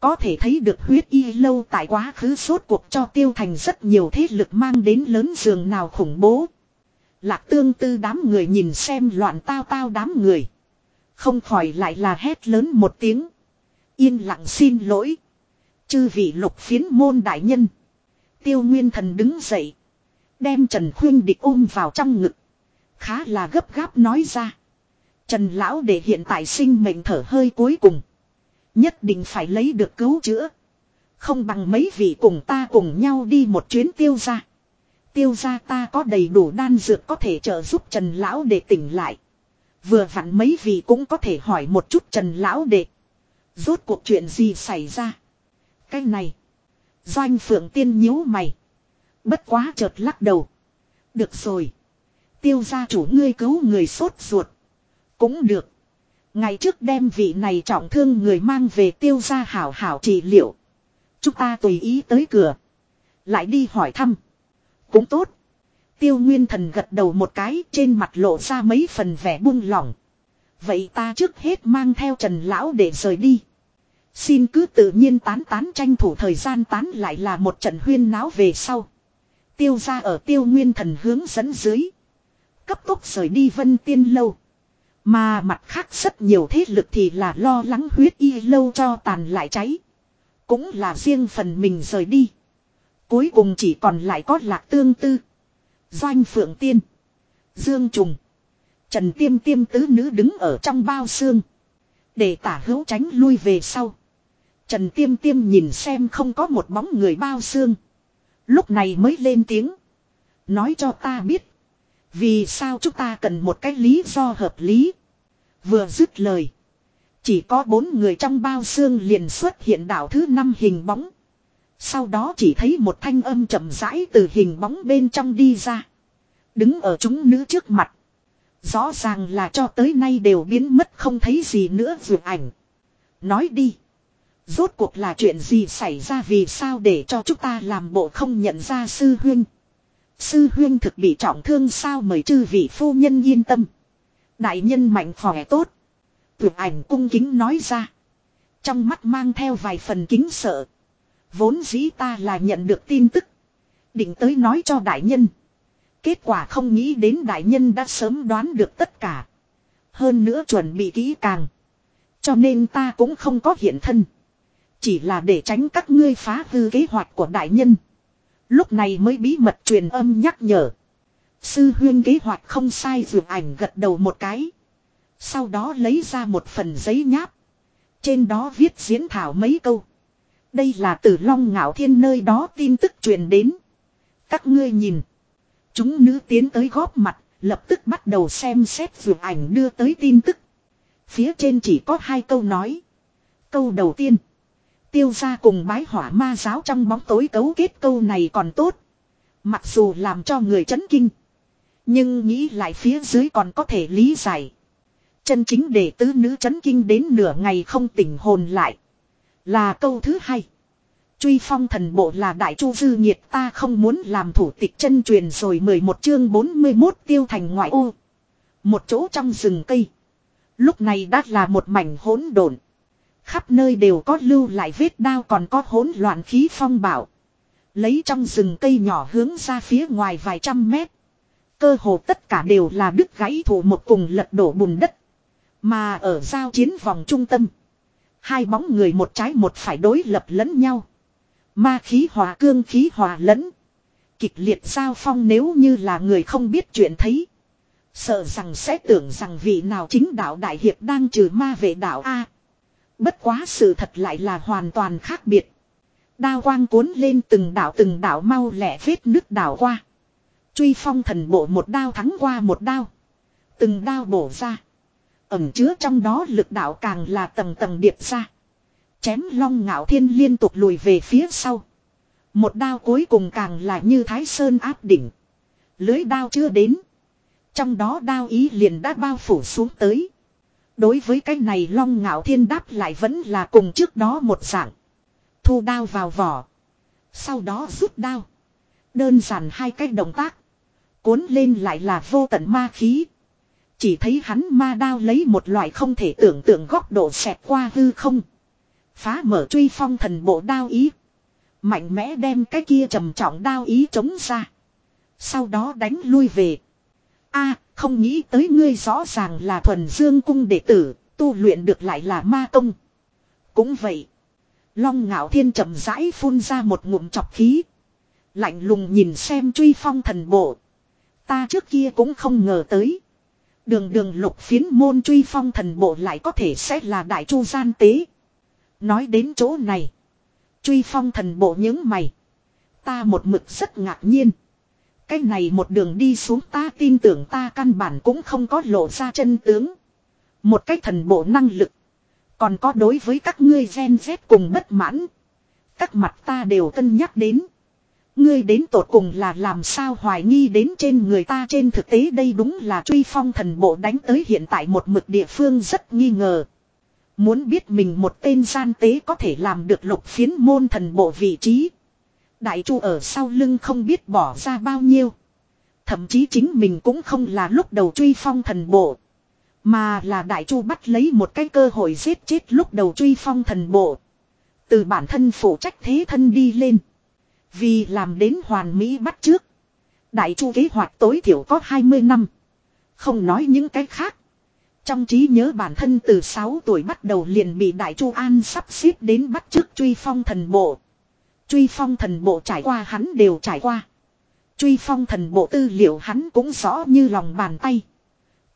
Có thể thấy được huyết y lâu tại quá khứ suốt cuộc cho tiêu thành rất nhiều thế lực mang đến lớn giường nào khủng bố. Lạc tương tư đám người nhìn xem loạn tao tao đám người. Không khỏi lại là hét lớn một tiếng. Yên lặng xin lỗi. Chư vị lục phiến môn đại nhân. Tiêu Nguyên Thần đứng dậy. Đem Trần Khuyên Địch ôm vào trong ngực. Khá là gấp gáp nói ra. Trần Lão để hiện tại sinh mệnh thở hơi cuối cùng. Nhất định phải lấy được cứu chữa. Không bằng mấy vị cùng ta cùng nhau đi một chuyến tiêu ra. Tiêu ra ta có đầy đủ đan dược có thể trợ giúp Trần Lão để tỉnh lại. Vừa vặn mấy vị cũng có thể hỏi một chút Trần Lão đệ. Rốt cuộc chuyện gì xảy ra. Cái này. Doanh phượng tiên nhíu mày. Bất quá chợt lắc đầu. Được rồi. Tiêu gia chủ ngươi cứu người sốt ruột. Cũng được. Ngày trước đem vị này trọng thương người mang về tiêu gia hảo hảo trị liệu. Chúng ta tùy ý tới cửa. Lại đi hỏi thăm. Cũng tốt. Tiêu Nguyên Thần gật đầu một cái, trên mặt lộ ra mấy phần vẻ buông lỏng. Vậy ta trước hết mang theo Trần Lão để rời đi. Xin cứ tự nhiên tán tán tranh thủ thời gian tán lại là một trận huyên náo về sau. Tiêu ra ở tiêu nguyên thần hướng dẫn dưới. Cấp tốc rời đi vân tiên lâu. Mà mặt khác rất nhiều thế lực thì là lo lắng huyết y lâu cho tàn lại cháy. Cũng là riêng phần mình rời đi. Cuối cùng chỉ còn lại có lạc tương tư. Doanh phượng tiên. Dương trùng. Trần tiêm tiêm tứ nữ đứng ở trong bao xương. Để tả hữu tránh lui về sau. Trần tiêm tiêm nhìn xem không có một bóng người bao xương. Lúc này mới lên tiếng. Nói cho ta biết. Vì sao chúng ta cần một cái lý do hợp lý. Vừa dứt lời. Chỉ có bốn người trong bao xương liền xuất hiện đảo thứ năm hình bóng. Sau đó chỉ thấy một thanh âm chậm rãi từ hình bóng bên trong đi ra. Đứng ở chúng nữ trước mặt. Rõ ràng là cho tới nay đều biến mất không thấy gì nữa vượt ảnh. Nói đi. Rốt cuộc là chuyện gì xảy ra vì sao để cho chúng ta làm bộ không nhận ra sư huynh Sư huyên thực bị trọng thương sao mời chư vị phu nhân yên tâm. Đại nhân mạnh khỏe tốt. Tuyệt ảnh cung kính nói ra. Trong mắt mang theo vài phần kính sợ. Vốn dĩ ta là nhận được tin tức. Định tới nói cho đại nhân. Kết quả không nghĩ đến đại nhân đã sớm đoán được tất cả. Hơn nữa chuẩn bị kỹ càng. Cho nên ta cũng không có hiện thân. Chỉ là để tránh các ngươi phá hư kế hoạch của đại nhân. Lúc này mới bí mật truyền âm nhắc nhở. Sư huyên kế hoạch không sai vượt ảnh gật đầu một cái. Sau đó lấy ra một phần giấy nháp. Trên đó viết diễn thảo mấy câu. Đây là từ Long Ngạo Thiên nơi đó tin tức truyền đến. Các ngươi nhìn. Chúng nữ tiến tới góp mặt, lập tức bắt đầu xem xét vượt ảnh đưa tới tin tức. Phía trên chỉ có hai câu nói. Câu đầu tiên. Tiêu ra cùng bái hỏa ma giáo trong bóng tối cấu kết câu này còn tốt. Mặc dù làm cho người chấn kinh. Nhưng nghĩ lại phía dưới còn có thể lý giải. Chân chính để tứ nữ chấn kinh đến nửa ngày không tỉnh hồn lại. Là câu thứ hai. Truy phong thần bộ là đại chu dư nhiệt ta không muốn làm thủ tịch chân truyền rồi 11 chương 41 tiêu thành ngoại ô. Một chỗ trong rừng cây. Lúc này đã là một mảnh hỗn độn. Khắp nơi đều có lưu lại vết đao còn có hỗn loạn khí phong bảo. Lấy trong rừng cây nhỏ hướng ra phía ngoài vài trăm mét. Cơ hồ tất cả đều là đứt gãy thủ một cùng lật đổ bùn đất. Mà ở giao chiến vòng trung tâm. Hai bóng người một trái một phải đối lập lẫn nhau. Ma khí hòa cương khí hòa lẫn. Kịch liệt giao phong nếu như là người không biết chuyện thấy. Sợ rằng sẽ tưởng rằng vị nào chính đạo đại hiệp đang trừ ma về đạo A. Bất quá sự thật lại là hoàn toàn khác biệt. Đao quang cuốn lên từng đảo từng đảo mau lẹ vết nước đảo qua. Truy phong thần bộ một đao thắng qua một đao. Từng đao bổ ra. Ẩm chứa trong đó lực đạo càng là tầng tầng điệp ra. Chém long ngạo thiên liên tục lùi về phía sau. Một đao cuối cùng càng là như thái sơn áp đỉnh. Lưới đao chưa đến. Trong đó đao ý liền đã bao phủ xuống tới. Đối với cái này long ngạo thiên đáp lại vẫn là cùng trước đó một dạng. Thu đao vào vỏ. Sau đó rút đao. Đơn giản hai cái động tác. Cuốn lên lại là vô tận ma khí. Chỉ thấy hắn ma đao lấy một loại không thể tưởng tượng góc độ xẹt qua hư không. Phá mở truy phong thần bộ đao ý. Mạnh mẽ đem cái kia trầm trọng đao ý chống ra. Sau đó đánh lui về. a không nghĩ tới ngươi rõ ràng là thuần dương cung đệ tử, tu luyện được lại là ma công. Cũng vậy. Long ngạo thiên chậm rãi phun ra một ngụm chọc khí. Lạnh lùng nhìn xem truy phong thần bộ. Ta trước kia cũng không ngờ tới. Đường đường lục phiến môn truy phong thần bộ lại có thể sẽ là đại chu gian tế. Nói đến chỗ này. Truy phong thần bộ những mày. Ta một mực rất ngạc nhiên. Cái này một đường đi xuống ta tin tưởng ta căn bản cũng không có lộ ra chân tướng. Một cái thần bộ năng lực. Còn có đối với các ngươi gen z cùng bất mãn. Các mặt ta đều cân nhắc đến. Ngươi đến tột cùng là làm sao hoài nghi đến trên người ta trên thực tế đây đúng là truy phong thần bộ đánh tới hiện tại một mực địa phương rất nghi ngờ. Muốn biết mình một tên gian tế có thể làm được lục phiến môn thần bộ vị trí. Đại chu ở sau lưng không biết bỏ ra bao nhiêu. Thậm chí chính mình cũng không là lúc đầu truy phong thần bộ. Mà là đại chu bắt lấy một cái cơ hội giết chết lúc đầu truy phong thần bộ. Từ bản thân phụ trách thế thân đi lên. Vì làm đến hoàn mỹ bắt trước. Đại chu kế hoạch tối thiểu có 20 năm. Không nói những cái khác. Trong trí nhớ bản thân từ 6 tuổi bắt đầu liền bị Đại Chu An sắp xếp đến bắt trước truy phong thần bộ. Truy phong thần bộ trải qua hắn đều trải qua. Truy phong thần bộ tư liệu hắn cũng rõ như lòng bàn tay.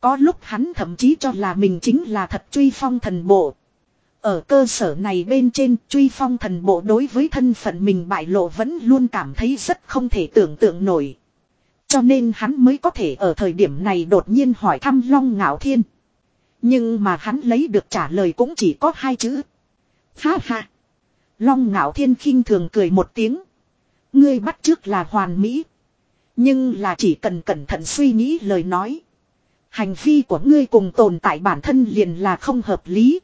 Có lúc hắn thậm chí cho là mình chính là thật truy phong thần bộ. Ở cơ sở này bên trên, truy phong thần bộ đối với thân phận mình bại lộ vẫn luôn cảm thấy rất không thể tưởng tượng nổi. Cho nên hắn mới có thể ở thời điểm này đột nhiên hỏi thăm Long Ngạo Thiên. Nhưng mà hắn lấy được trả lời cũng chỉ có hai chữ. Ha ha. Long Ngạo Thiên khinh thường cười một tiếng. Ngươi bắt trước là hoàn mỹ. Nhưng là chỉ cần cẩn thận suy nghĩ lời nói. Hành vi của ngươi cùng tồn tại bản thân liền là không hợp lý.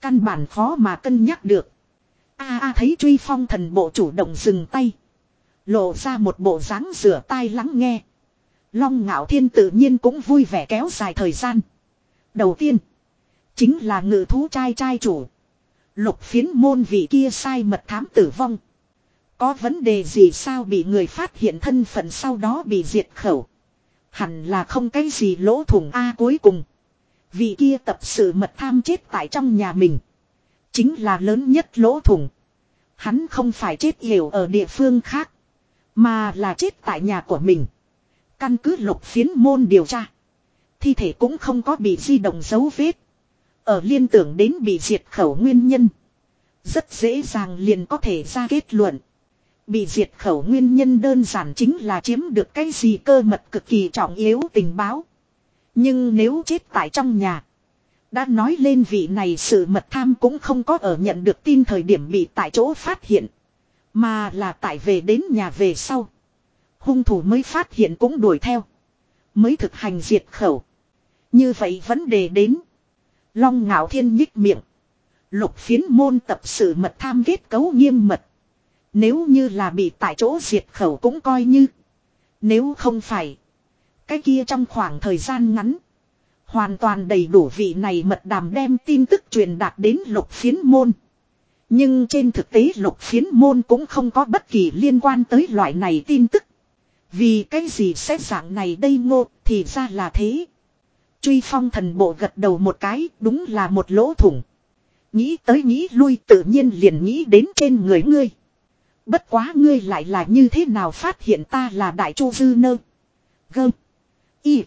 Căn bản khó mà cân nhắc được. A à, a, thấy truy phong thần bộ chủ động dừng tay. Lộ ra một bộ dáng rửa tai lắng nghe. Long ngạo thiên tự nhiên cũng vui vẻ kéo dài thời gian. Đầu tiên. Chính là ngự thú trai trai chủ. Lục phiến môn vị kia sai mật thám tử vong. Có vấn đề gì sao bị người phát hiện thân phận sau đó bị diệt khẩu. Hẳn là không cái gì lỗ thủng A cuối cùng. Vị kia tập sự mật tham chết tại trong nhà mình. Chính là lớn nhất lỗ thủng. Hắn không phải chết hiểu ở địa phương khác. Mà là chết tại nhà của mình. Căn cứ lục phiến môn điều tra. Thi thể cũng không có bị di động dấu vết. Ở liên tưởng đến bị diệt khẩu nguyên nhân. Rất dễ dàng liền có thể ra kết luận. Bị diệt khẩu nguyên nhân đơn giản chính là chiếm được cái gì cơ mật cực kỳ trọng yếu tình báo. Nhưng nếu chết tại trong nhà. Đã nói lên vị này sự mật tham cũng không có ở nhận được tin thời điểm bị tại chỗ phát hiện. Mà là tại về đến nhà về sau. Hung thủ mới phát hiện cũng đuổi theo. Mới thực hành diệt khẩu. Như vậy vấn đề đến. Long ngạo thiên nhích miệng. Lục phiến môn tập sự mật tham kết cấu nghiêm mật. Nếu như là bị tại chỗ diệt khẩu cũng coi như. Nếu không phải. Cái kia trong khoảng thời gian ngắn. Hoàn toàn đầy đủ vị này mật đàm đem tin tức truyền đạt đến lục phiến môn. Nhưng trên thực tế lục phiến môn cũng không có bất kỳ liên quan tới loại này tin tức. Vì cái gì xét dạng này đây ngô, thì ra là thế. Truy phong thần bộ gật đầu một cái, đúng là một lỗ thủng. Nghĩ tới nghĩ lui tự nhiên liền nghĩ đến trên người ngươi. Bất quá ngươi lại là như thế nào phát hiện ta là đại chu dư nơ. Gơ. Y.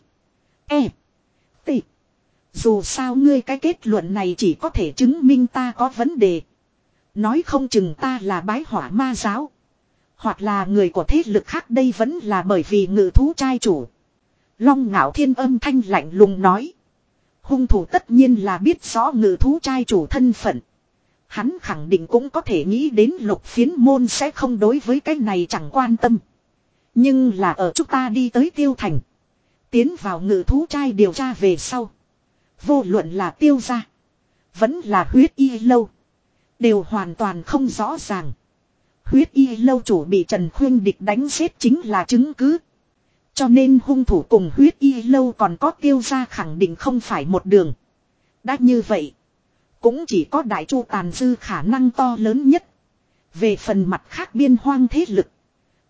E. T. Dù sao ngươi cái kết luận này chỉ có thể chứng minh ta có vấn đề. Nói không chừng ta là bái hỏa ma giáo. Hoặc là người của thế lực khác đây vẫn là bởi vì ngự thú trai chủ. Long ngạo thiên âm thanh lạnh lùng nói. Hung thủ tất nhiên là biết rõ ngự thú trai chủ thân phận. Hắn khẳng định cũng có thể nghĩ đến lục phiến môn sẽ không đối với cái này chẳng quan tâm. Nhưng là ở chúng ta đi tới tiêu thành. Tiến vào ngự thú trai điều tra về sau. Vô luận là tiêu ra. Vẫn là huyết y lâu. Đều hoàn toàn không rõ ràng. Huyết y lâu chủ bị Trần Khuyên Địch đánh xếp chính là chứng cứ. Cho nên hung thủ cùng huyết y lâu còn có tiêu ra khẳng định không phải một đường. Đã như vậy. Cũng chỉ có đại chu tàn dư khả năng to lớn nhất. Về phần mặt khác biên hoang thế lực.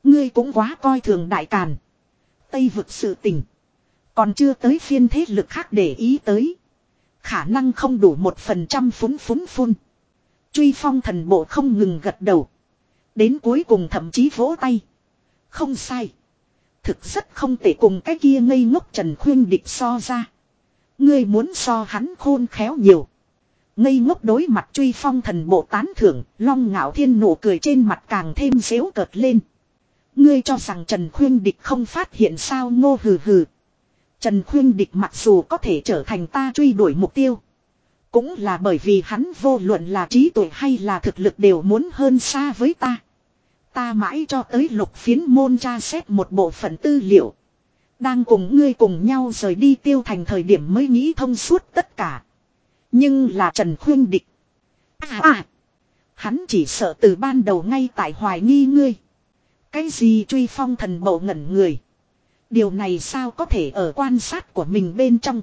Ngươi cũng quá coi thường đại càn. Tây vực sự tình. Còn chưa tới phiên thế lực khác để ý tới. Khả năng không đủ một phần trăm phúng phúng phun. Truy phong thần bộ không ngừng gật đầu. Đến cuối cùng thậm chí vỗ tay. Không sai. Thực rất không thể cùng cái kia ngây ngốc Trần Khuyên địch so ra. Ngươi muốn so hắn khôn khéo nhiều. Ngây ngốc đối mặt truy phong thần bộ tán thưởng, long ngạo thiên nụ cười trên mặt càng thêm xéo cợt lên. Ngươi cho rằng Trần Khuyên Địch không phát hiện sao ngô hừ hừ. Trần Khuyên Địch mặc dù có thể trở thành ta truy đuổi mục tiêu. Cũng là bởi vì hắn vô luận là trí tuệ hay là thực lực đều muốn hơn xa với ta. Ta mãi cho tới lục phiến môn tra xét một bộ phận tư liệu. Đang cùng ngươi cùng nhau rời đi tiêu thành thời điểm mới nghĩ thông suốt tất cả. Nhưng là Trần Khuyên Địch. À à. Hắn chỉ sợ từ ban đầu ngay tại hoài nghi ngươi. Cái gì truy phong thần bộ ngẩn người. Điều này sao có thể ở quan sát của mình bên trong.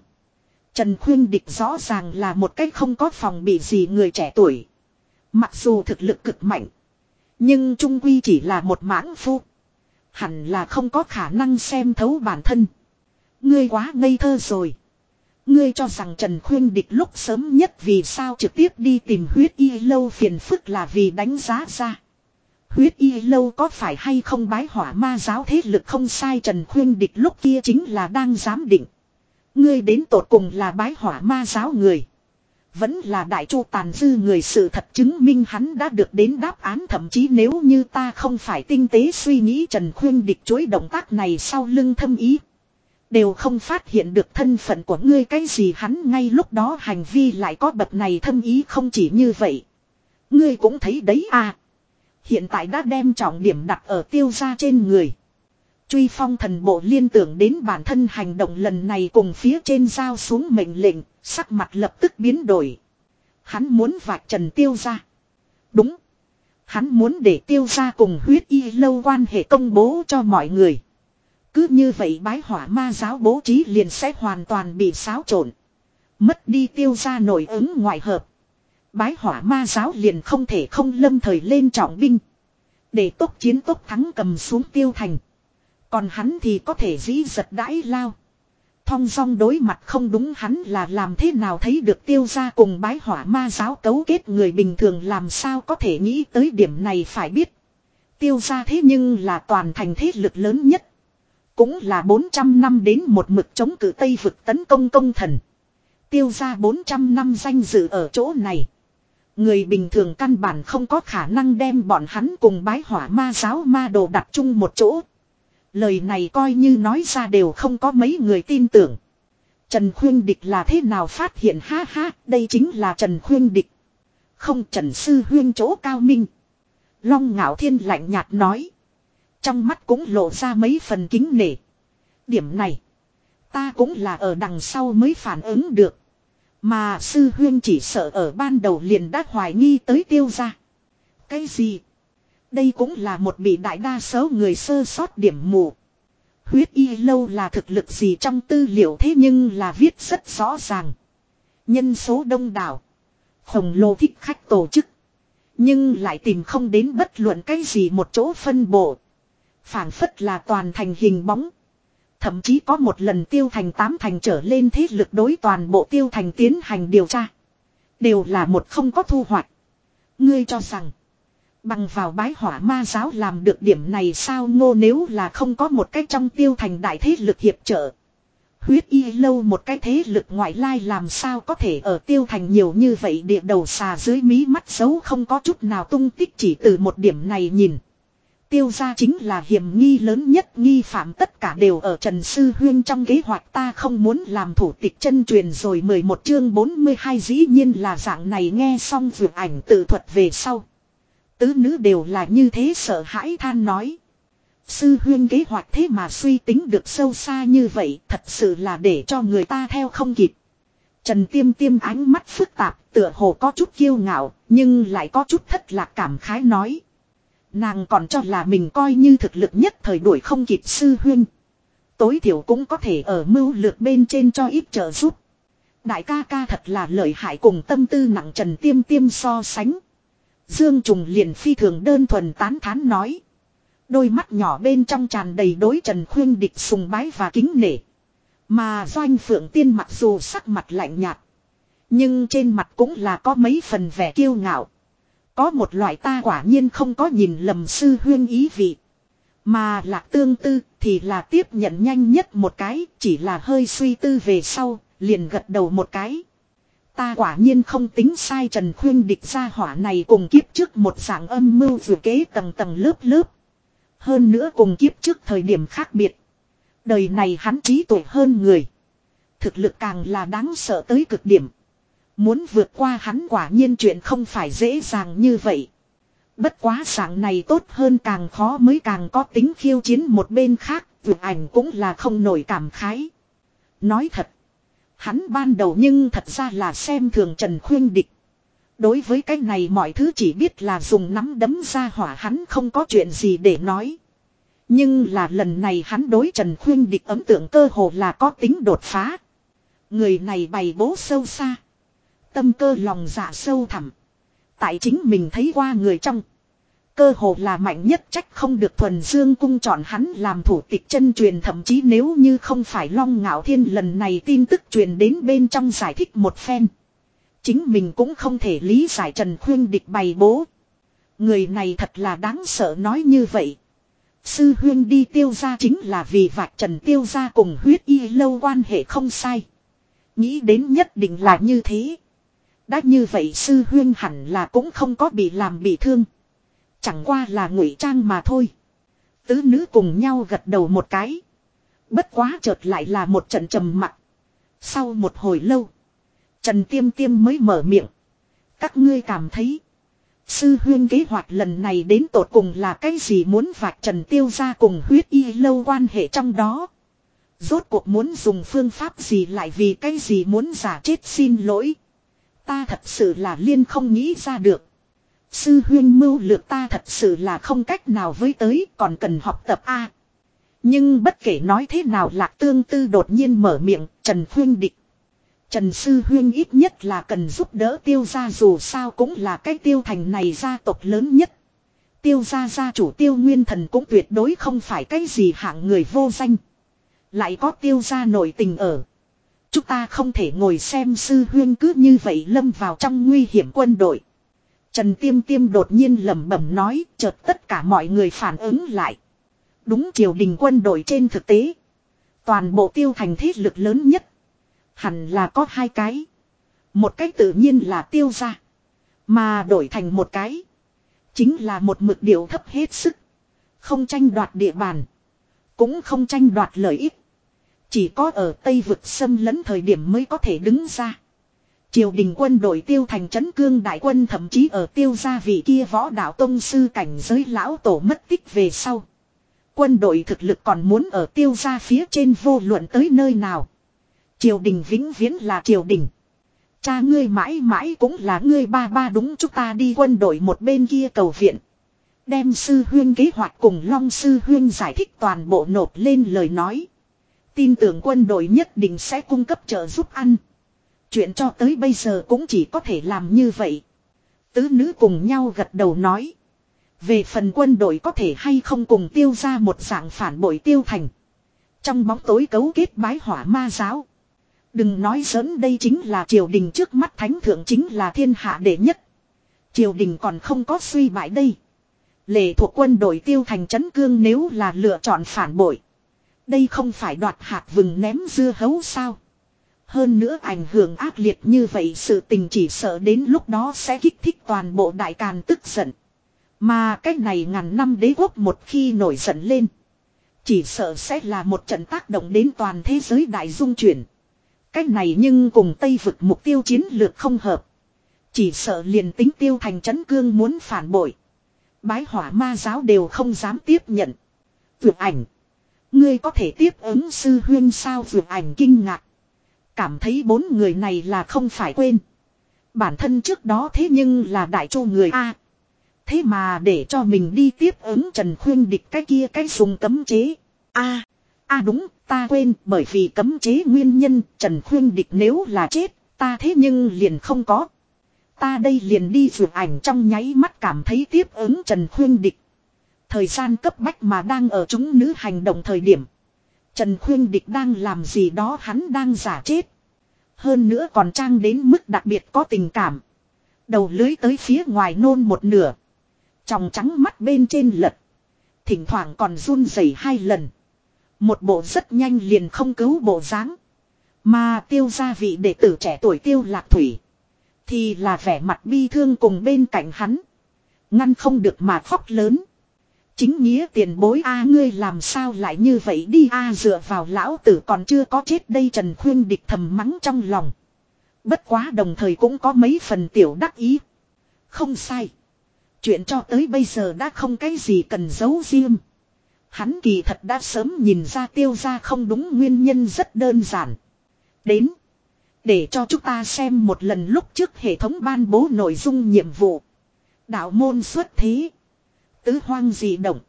Trần Khuyên Địch rõ ràng là một cách không có phòng bị gì người trẻ tuổi. Mặc dù thực lực cực mạnh. Nhưng Trung Quy chỉ là một mãng phu. Hẳn là không có khả năng xem thấu bản thân. Ngươi quá ngây thơ rồi. Ngươi cho rằng Trần Khuyên Địch lúc sớm nhất vì sao trực tiếp đi tìm huyết y lâu phiền phức là vì đánh giá ra. Huyết y lâu có phải hay không bái hỏa ma giáo thế lực không sai Trần Khuyên Địch lúc kia chính là đang giám định. Ngươi đến tột cùng là bái hỏa ma giáo người. Vẫn là đại chu tàn dư người sự thật chứng minh hắn đã được đến đáp án thậm chí nếu như ta không phải tinh tế suy nghĩ Trần Khuyên địch chối động tác này sau lưng thâm ý. Đều không phát hiện được thân phận của ngươi cái gì hắn ngay lúc đó hành vi lại có bậc này thâm ý không chỉ như vậy. Ngươi cũng thấy đấy à. Hiện tại đã đem trọng điểm đặt ở tiêu gia trên người. Truy phong thần bộ liên tưởng đến bản thân hành động lần này cùng phía trên giao xuống mệnh lệnh, sắc mặt lập tức biến đổi. Hắn muốn vạch trần tiêu ra. Đúng. Hắn muốn để tiêu ra cùng huyết y lâu quan hệ công bố cho mọi người. Cứ như vậy bái hỏa ma giáo bố trí liền sẽ hoàn toàn bị xáo trộn. Mất đi tiêu ra nổi ứng ngoại hợp. Bái hỏa ma giáo liền không thể không lâm thời lên trọng binh. Để tốt chiến tốt thắng cầm xuống tiêu thành. Còn hắn thì có thể dĩ giật đãi lao. Thong song đối mặt không đúng hắn là làm thế nào thấy được tiêu ra cùng bái hỏa ma giáo cấu kết người bình thường làm sao có thể nghĩ tới điểm này phải biết. Tiêu ra thế nhưng là toàn thành thế lực lớn nhất. Cũng là 400 năm đến một mực chống cử Tây vực tấn công công thần. Tiêu ra 400 năm danh dự ở chỗ này. Người bình thường căn bản không có khả năng đem bọn hắn cùng bái hỏa ma giáo ma đồ đặt chung một chỗ. Lời này coi như nói ra đều không có mấy người tin tưởng. Trần Khuyên Địch là thế nào phát hiện ha ha, đây chính là Trần Khuyên Địch. Không Trần Sư Huyên chỗ cao minh. Long ngạo thiên lạnh nhạt nói. Trong mắt cũng lộ ra mấy phần kính nể. Điểm này. Ta cũng là ở đằng sau mới phản ứng được. Mà sư huyên chỉ sợ ở ban đầu liền đã hoài nghi tới tiêu ra. Cái gì? Đây cũng là một bị đại đa số người sơ sót điểm mù. Huyết y lâu là thực lực gì trong tư liệu thế nhưng là viết rất rõ ràng. Nhân số đông đảo. Khổng lồ thích khách tổ chức. Nhưng lại tìm không đến bất luận cái gì một chỗ phân bổ, phảng phất là toàn thành hình bóng. Thậm chí có một lần tiêu thành tám thành trở lên thế lực đối toàn bộ tiêu thành tiến hành điều tra. Đều là một không có thu hoạch. Ngươi cho rằng. Bằng vào bái hỏa ma giáo làm được điểm này sao ngô nếu là không có một cách trong tiêu thành đại thế lực hiệp trợ. Huyết y lâu một cái thế lực ngoại lai làm sao có thể ở tiêu thành nhiều như vậy địa đầu xà dưới mí mắt xấu không có chút nào tung tích chỉ từ một điểm này nhìn. Tiêu gia chính là hiểm nghi lớn nhất, nghi phạm tất cả đều ở Trần Sư Huyên trong kế hoạch ta không muốn làm thủ tịch chân truyền rồi 11 chương 42 dĩ nhiên là dạng này nghe xong vượt ảnh tự thuật về sau. Tứ nữ đều là như thế sợ hãi than nói. Sư huyên kế hoạch thế mà suy tính được sâu xa như vậy, thật sự là để cho người ta theo không kịp. Trần tiêm tiêm ánh mắt phức tạp, tựa hồ có chút kiêu ngạo, nhưng lại có chút thất lạc cảm khái nói. Nàng còn cho là mình coi như thực lực nhất thời đuổi không kịp sư huyên. Tối thiểu cũng có thể ở mưu lược bên trên cho ít trợ giúp. Đại ca ca thật là lợi hại cùng tâm tư nặng trần tiêm tiêm so sánh. Dương Trùng liền phi thường đơn thuần tán thán nói. Đôi mắt nhỏ bên trong tràn đầy đối Trần Khuyên địch sùng bái và kính nể. Mà Doanh Phượng Tiên mặc dù sắc mặt lạnh nhạt. Nhưng trên mặt cũng là có mấy phần vẻ kiêu ngạo. Có một loại ta quả nhiên không có nhìn lầm sư huyên ý vị. Mà lạc tương tư thì là tiếp nhận nhanh nhất một cái, chỉ là hơi suy tư về sau, liền gật đầu một cái. Ta quả nhiên không tính sai Trần Khuyên địch ra hỏa này cùng kiếp trước một dạng âm mưu vừa kế tầng tầng lớp lớp. Hơn nữa cùng kiếp trước thời điểm khác biệt. Đời này hắn trí tuệ hơn người. Thực lực càng là đáng sợ tới cực điểm. Muốn vượt qua hắn quả nhiên chuyện không phải dễ dàng như vậy. Bất quá dạng này tốt hơn càng khó mới càng có tính khiêu chiến một bên khác, vượt ảnh cũng là không nổi cảm khái. Nói thật, hắn ban đầu nhưng thật ra là xem thường Trần Khuyên Địch. Đối với cái này mọi thứ chỉ biết là dùng nắm đấm ra hỏa hắn không có chuyện gì để nói. Nhưng là lần này hắn đối Trần Khuyên Địch ấn tượng cơ hồ là có tính đột phá. Người này bày bố sâu xa. Tâm cơ lòng dạ sâu thẳm. Tại chính mình thấy qua người trong. Cơ hồ là mạnh nhất, trách không được thuần dương cung chọn hắn làm thủ tịch chân truyền thậm chí nếu như không phải long ngạo thiên lần này tin tức truyền đến bên trong giải thích một phen. Chính mình cũng không thể lý giải Trần Khuyên địch bày bố. Người này thật là đáng sợ nói như vậy. Sư huyên đi tiêu ra chính là vì vạch trần tiêu ra cùng huyết y lâu quan hệ không sai. Nghĩ đến nhất định là như thế. Đã như vậy sư huyên hẳn là cũng không có bị làm bị thương. Chẳng qua là ngụy trang mà thôi. Tứ nữ cùng nhau gật đầu một cái. Bất quá chợt lại là một trận trầm mặc. Sau một hồi lâu. Trần Tiêm Tiêm mới mở miệng. Các ngươi cảm thấy. Sư huyên kế hoạch lần này đến tột cùng là cái gì muốn vạch Trần Tiêu ra cùng huyết y lâu quan hệ trong đó. Rốt cuộc muốn dùng phương pháp gì lại vì cái gì muốn giả chết xin lỗi. Ta thật sự là liên không nghĩ ra được. Sư huyên mưu lược ta thật sự là không cách nào với tới, còn cần học tập A. Nhưng bất kể nói thế nào lạc tương tư đột nhiên mở miệng, Trần Huyên địch. Trần Sư Huyên ít nhất là cần giúp đỡ tiêu gia dù sao cũng là cái tiêu thành này gia tộc lớn nhất. Tiêu gia gia chủ tiêu nguyên thần cũng tuyệt đối không phải cái gì hạng người vô danh. Lại có tiêu gia nổi tình ở. Chúng ta không thể ngồi xem sư huyên cứ như vậy lâm vào trong nguy hiểm quân đội. Trần Tiêm Tiêm đột nhiên lẩm bẩm nói, chợt tất cả mọi người phản ứng lại. Đúng triều đình quân đội trên thực tế. Toàn bộ tiêu thành thế lực lớn nhất. Hẳn là có hai cái. Một cách tự nhiên là tiêu ra, Mà đổi thành một cái. Chính là một mực điều thấp hết sức. Không tranh đoạt địa bàn. Cũng không tranh đoạt lợi ích. Chỉ có ở Tây vực xâm lấn thời điểm mới có thể đứng ra. Triều đình quân đội tiêu thành trấn cương đại quân thậm chí ở tiêu gia vị kia võ đạo tông sư cảnh giới lão tổ mất tích về sau. Quân đội thực lực còn muốn ở tiêu gia phía trên vô luận tới nơi nào. Triều đình vĩnh viễn là triều đình. Cha ngươi mãi mãi cũng là ngươi ba ba đúng, chúng ta đi quân đội một bên kia cầu viện. Đem sư huyên kế hoạch cùng long sư huyên giải thích toàn bộ nộp lên lời nói. Tin tưởng quân đội nhất định sẽ cung cấp trợ giúp ăn. Chuyện cho tới bây giờ cũng chỉ có thể làm như vậy. Tứ nữ cùng nhau gật đầu nói. Về phần quân đội có thể hay không cùng tiêu ra một dạng phản bội tiêu thành. Trong bóng tối cấu kết bái hỏa ma giáo. Đừng nói giỡn, đây chính là triều đình trước mắt thánh thượng chính là thiên hạ đệ nhất. Triều đình còn không có suy bại đây. Lệ thuộc quân đội tiêu thành chấn cương nếu là lựa chọn phản bội. Đây không phải đoạt hạt vừng ném dưa hấu sao. Hơn nữa ảnh hưởng ác liệt như vậy, sự tình chỉ sợ đến lúc đó sẽ kích thích toàn bộ đại càn tức giận. Mà cách này ngàn năm đế quốc một khi nổi giận lên. Chỉ sợ sẽ là một trận tác động đến toàn thế giới đại dung chuyển. Cách này nhưng cùng Tây vực mục tiêu chiến lược không hợp. Chỉ sợ liền tính tiêu thành chấn cương muốn phản bội. Bái hỏa ma giáo đều không dám tiếp nhận. Vượt ảnh. Ngươi có thể tiếp ứng sư huyên sao vượt ảnh kinh ngạc. Cảm thấy bốn người này là không phải quên. Bản thân trước đó thế nhưng là đại chu người A. thế mà để cho mình đi tiếp ứng Trần Khuyên địch cái kia cái dùng cấm chế. A. A đúng, ta quên bởi vì cấm chế nguyên nhân Trần Khuyên địch nếu là chết, ta thế nhưng liền không có. Ta đây liền đi vượt ảnh trong nháy mắt cảm thấy tiếp ứng Trần Khuyên địch. Thời gian cấp bách mà đang ở chúng nữ hành động thời điểm. Trần Khuyên Địch đang làm gì đó hắn đang giả chết. Hơn nữa còn trang đến mức đặc biệt có tình cảm. Đầu lưới tới phía ngoài nôn một nửa. Trong trắng mắt bên trên lật. Thỉnh thoảng còn run rẩy hai lần. Một bộ rất nhanh liền không cứu bộ dáng Mà tiêu gia vị đệ tử trẻ tuổi tiêu lạc thủy. Thì là vẻ mặt bi thương cùng bên cạnh hắn. Ngăn không được mà khóc lớn. Chính nghĩa tiền bối a, ngươi làm sao lại như vậy đi a, dựa vào lão tử còn chưa có chết đây Trần Khuyên địch thầm mắng trong lòng. Bất quá đồng thời cũng có mấy phần tiểu đắc ý. Không sai. Chuyện cho tới bây giờ đã không cái gì cần giấu riêng. Hắn kỳ thật đã sớm nhìn ra tiêu ra không đúng nguyên nhân rất đơn giản. Đến. Để cho chúng ta xem một lần lúc trước hệ thống ban bố nội dung nhiệm vụ. Đạo môn xuất thế. Tứ hoang dị động.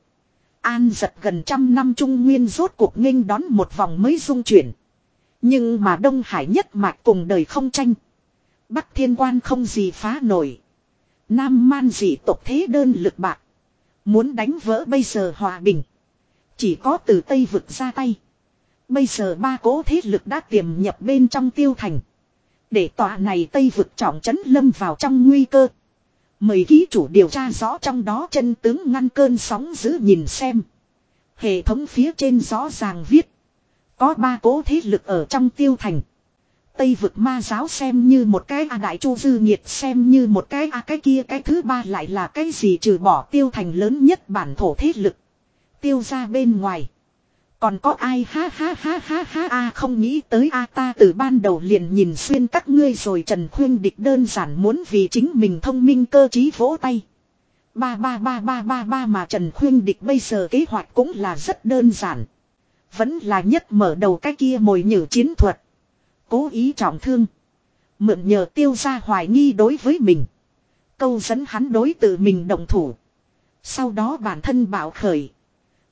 An giật gần trăm năm trung nguyên rốt cuộc nghênh đón một vòng mới dung chuyển. Nhưng mà Đông Hải nhất mạch cùng đời không tranh. Bắc thiên quan không gì phá nổi. Nam man dị tộc thế đơn lực bạc. Muốn đánh vỡ bây giờ hòa bình. Chỉ có từ Tây vực ra tay. Bây giờ ba cố thế lực đã tiềm nhập bên trong tiêu thành. Để tòa này Tây vực trọng trấn lâm vào trong nguy cơ. Mời ký chủ điều tra rõ trong đó chân tướng ngăn cơn sóng giữ nhìn xem. Hệ thống phía trên rõ ràng viết. Có ba cố thế lực ở trong tiêu thành. Tây vực ma giáo xem như một cái a đại chu dư nhiệt, xem như một cái a cái kia, cái thứ ba lại là cái gì trừ bỏ tiêu thành lớn nhất bản thổ thế lực. Tiêu ra bên ngoài. Còn có ai ha ha ha ha ha a không nghĩ tới a ta từ ban đầu liền nhìn xuyên các ngươi rồi Trần Khuyên Địch đơn giản muốn vì chính mình thông minh cơ trí vỗ tay. Ba ba ba ba ba ba mà Trần Khuyên Địch bây giờ kế hoạch cũng là rất đơn giản. Vẫn là nhất mở đầu cái kia mồi nhử chiến thuật. Cố ý trọng thương. Mượn nhờ tiêu ra hoài nghi đối với mình. Câu dẫn hắn đối tự mình đồng thủ. Sau đó bản thân bảo khởi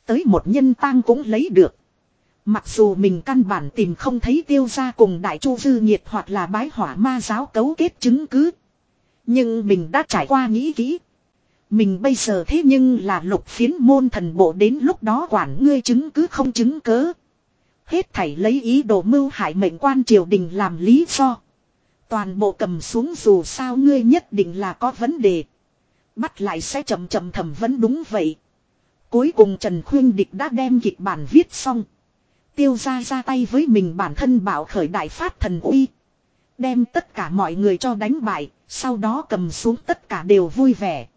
tới một nhân tang cũng lấy được. Mặc dù mình căn bản tìm không thấy tiêu gia cùng đại chu dư nhiệt hoặc là bái hỏa ma giáo cấu kết chứng cứ. Nhưng mình đã trải qua nghĩ kỹ. Mình bây giờ thế nhưng là lục phiến môn thần bộ đến lúc đó quản ngươi chứng cứ không chứng cớ. Hết thảy lấy ý đồ mưu hại mệnh quan triều đình làm lý do. Toàn bộ cầm xuống dù sao ngươi nhất định là có vấn đề. Bắt lại sẽ chậm chậm thẩm vấn đúng vậy. Cuối cùng Trần Khuyên Địch đã đem kịch bản viết xong. Tiêu ra ra tay với mình bản thân bảo khởi đại phát thần uy. Đem tất cả mọi người cho đánh bại, sau đó cầm xuống tất cả đều vui vẻ.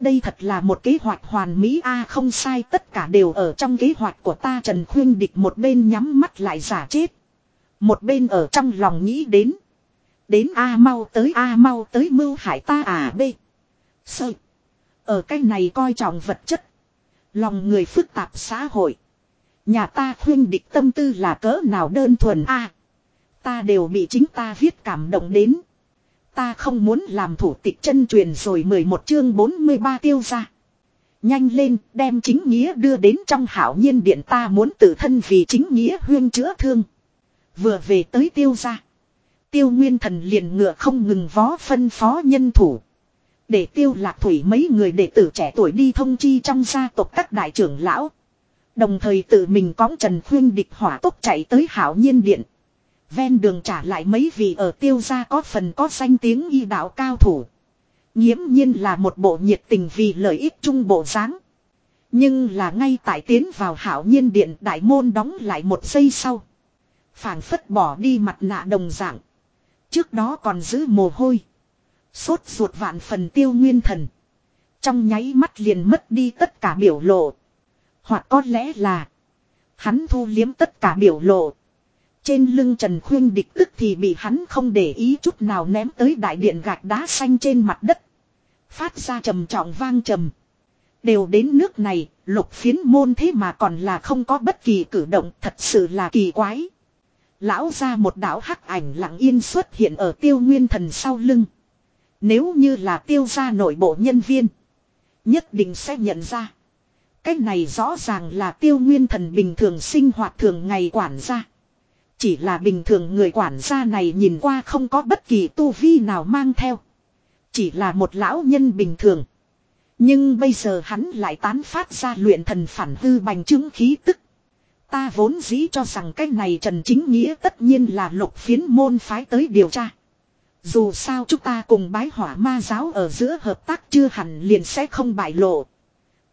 Đây thật là một kế hoạch hoàn mỹ a không sai tất cả đều ở trong kế hoạch của ta Trần Khuyên Địch một bên nhắm mắt lại giả chết. Một bên ở trong lòng nghĩ đến. Đến A mau tới A mau tới mưu hải ta à B. Sợ. Ở cái này coi trọng vật chất. Lòng người phức tạp xã hội. Nhà ta khuyên địch tâm tư là cỡ nào đơn thuần a Ta đều bị chính ta viết cảm động đến. Ta không muốn làm thủ tịch chân truyền rồi 11 chương 43 tiêu ra. Nhanh lên, đem chính nghĩa đưa đến trong hảo nhiên điện ta muốn tự thân vì chính nghĩa huyên chữa thương. Vừa về tới tiêu ra. Tiêu nguyên thần liền ngựa không ngừng vó phân phó nhân thủ. Để tiêu lạc thủy mấy người đệ tử trẻ tuổi đi thông chi trong gia tộc các đại trưởng lão. Đồng thời tự mình cõng Trần Khuyên địch hỏa tốc chạy tới hảo nhiên điện. Ven đường trả lại mấy vị ở tiêu gia có phần có danh tiếng y đạo cao thủ. Nhiễm nhiên là một bộ nhiệt tình vì lợi ích chung bộ dáng. Nhưng là ngay tại tiến vào hảo nhiên điện đại môn đóng lại một giây sau. phảng phất bỏ đi mặt nạ đồng dạng. Trước đó còn giữ mồ hôi. Sốt ruột vạn phần tiêu nguyên thần. Trong nháy mắt liền mất đi tất cả biểu lộ. Hoặc có lẽ là. Hắn thu liếm tất cả biểu lộ. Trên lưng Trần Khuyên địch tức thì bị hắn không để ý chút nào ném tới đại điện gạch đá xanh trên mặt đất. Phát ra trầm trọng vang trầm. Đều đến nước này, lục phiến môn thế mà còn là không có bất kỳ cử động thật sự là kỳ quái. Lão ra một đạo hắc ảnh lặng yên xuất hiện ở tiêu nguyên thần sau lưng. Nếu như là tiêu gia nội bộ nhân viên. Nhất định sẽ nhận ra. Cái này rõ ràng là tiêu nguyên thần bình thường sinh hoạt thường ngày quản gia. Chỉ là bình thường người quản gia này nhìn qua không có bất kỳ tu vi nào mang theo. Chỉ là một lão nhân bình thường. Nhưng bây giờ hắn lại tán phát ra luyện thần phản hư bành chứng khí tức. Ta vốn dĩ cho rằng cái này Trần Chính Nghĩa tất nhiên là lục phiến môn phái tới điều tra. Dù sao chúng ta cùng bái hỏa ma giáo ở giữa hợp tác chưa hẳn liền sẽ không bại lộ.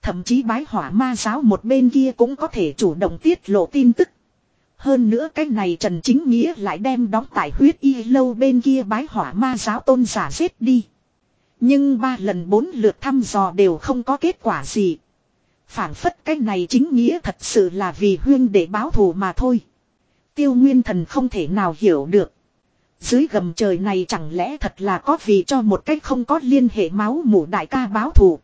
Thậm chí bái hỏa ma giáo một bên kia cũng có thể chủ động tiết lộ tin tức. Hơn nữa cái này Trần Chính Nghĩa lại đem đóng tại huyết y lâu bên kia bái hỏa ma giáo tôn giả giết đi. Nhưng ba lần bốn lượt thăm dò đều không có kết quả gì. phản phất cái này chính nghĩa thật sự là vì huyên để báo thù mà thôi. Tiêu Nguyên Thần không thể nào hiểu được. Dưới gầm trời này chẳng lẽ thật là có vì cho một cách không có liên hệ máu mủ đại ca báo thù.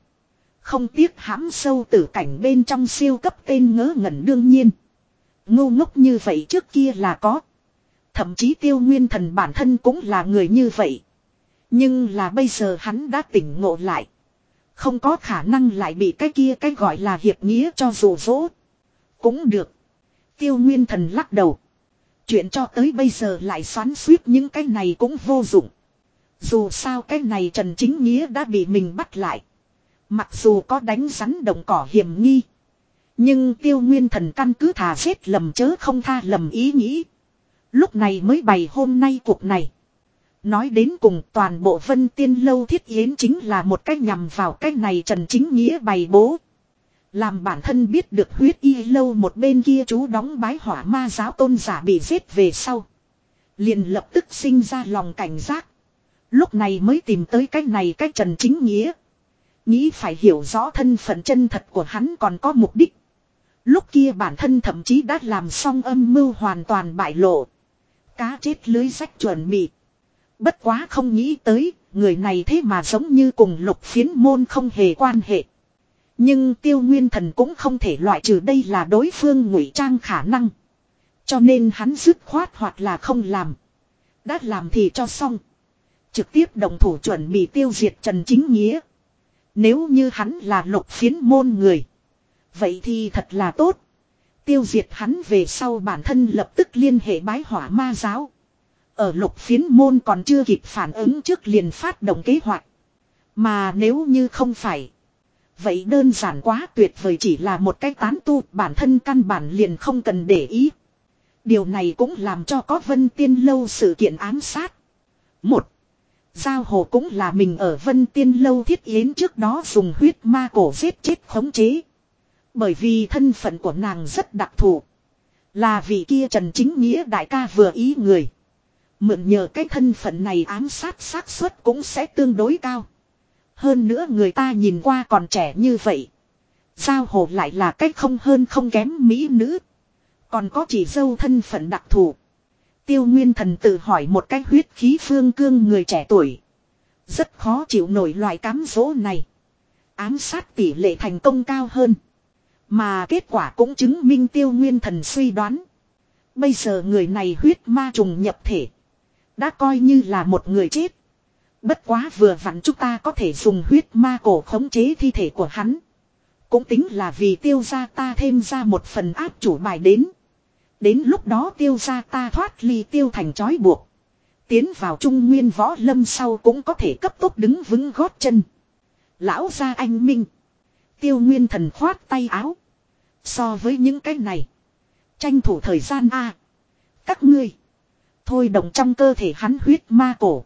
Không tiếc hãm sâu tử cảnh bên trong siêu cấp tên ngớ ngẩn đương nhiên. Ngu ngốc như vậy trước kia là có. Thậm chí tiêu nguyên thần bản thân cũng là người như vậy. Nhưng là bây giờ hắn đã tỉnh ngộ lại. Không có khả năng lại bị cái kia cái gọi là hiệp nghĩa cho dù dỗ. Cũng được. Tiêu nguyên thần lắc đầu. Chuyện cho tới bây giờ lại xoắn suýt những cái này cũng vô dụng. Dù sao cái này Trần Chính Nghĩa đã bị mình bắt lại. Mặc dù có đánh rắn đồng cỏ hiểm nghi. Nhưng tiêu nguyên thần căn cứ thà xếp lầm chớ không tha lầm ý nghĩ. Lúc này mới bày hôm nay cuộc này. Nói đến cùng toàn bộ vân tiên lâu thiết yến chính là một cách nhằm vào cách này Trần Chính Nghĩa bày bố. Làm bản thân biết được huyết y lâu một bên kia chú đóng bái hỏa ma giáo tôn giả bị giết về sau. Liền lập tức sinh ra lòng cảnh giác. Lúc này mới tìm tới cách này cách Trần Chính Nghĩa. Nghĩ phải hiểu rõ thân phận chân thật của hắn còn có mục đích. Lúc kia bản thân thậm chí đã làm xong âm mưu hoàn toàn bại lộ. Cá chết lưới rách chuẩn bị. Bất quá không nghĩ tới, người này thế mà giống như cùng lục phiến môn không hề quan hệ. Nhưng tiêu nguyên thần cũng không thể loại trừ đây là đối phương ngụy trang khả năng. Cho nên hắn dứt khoát hoặc là không làm. Đã làm thì cho xong. Trực tiếp đồng thủ chuẩn bị tiêu diệt Trần Chính Nghĩa. Nếu như hắn là lục phiến môn người. Vậy thì thật là tốt. Tiêu diệt hắn về sau bản thân lập tức liên hệ bái hỏa ma giáo. Ở lục phiến môn còn chưa kịp phản ứng trước liền phát động kế hoạch. Mà nếu như không phải. Vậy đơn giản quá, tuyệt vời chỉ là một cái tán tu, bản thân căn bản liền không cần để ý. Điều này cũng làm cho có vân tiên lâu sự kiện ám sát. Một. Giao hồ cũng là mình ở vân tiên lâu thiết yến trước đó dùng huyết ma cổ giết chết khống chế. Bởi vì thân phận của nàng rất đặc thù. Là vì kia Trần Chính Nghĩa đại ca vừa ý người. Mượn nhờ cái thân phận này ám sát xác suất cũng sẽ tương đối cao. Hơn nữa người ta nhìn qua còn trẻ như vậy. Giao hồ lại là cách không hơn không kém mỹ nữ. Còn có chỉ dâu thân phận đặc thù. Tiêu Nguyên Thần tự hỏi một cách huyết khí phương cương người trẻ tuổi. Rất khó chịu nổi loại cám dỗ này. Ám sát tỷ lệ thành công cao hơn. Mà kết quả cũng chứng minh Tiêu Nguyên Thần suy đoán. Bây giờ người này huyết ma trùng nhập thể. Đã coi như là một người chết. Bất quá vừa vặn chúng ta có thể dùng huyết ma cổ khống chế thi thể của hắn. Cũng tính là vì tiêu gia ta thêm ra một phần áp chủ bài đến. Đến lúc đó tiêu gia ta thoát ly tiêu thành trói buộc. Tiến vào trung nguyên võ lâm sau cũng có thể cấp tốc đứng vững gót chân. Lão gia anh minh. Tiêu nguyên thần khoát tay áo. So với những cái này. Tranh thủ thời gian a Các ngươi. Thôi động trong cơ thể hắn huyết ma cổ.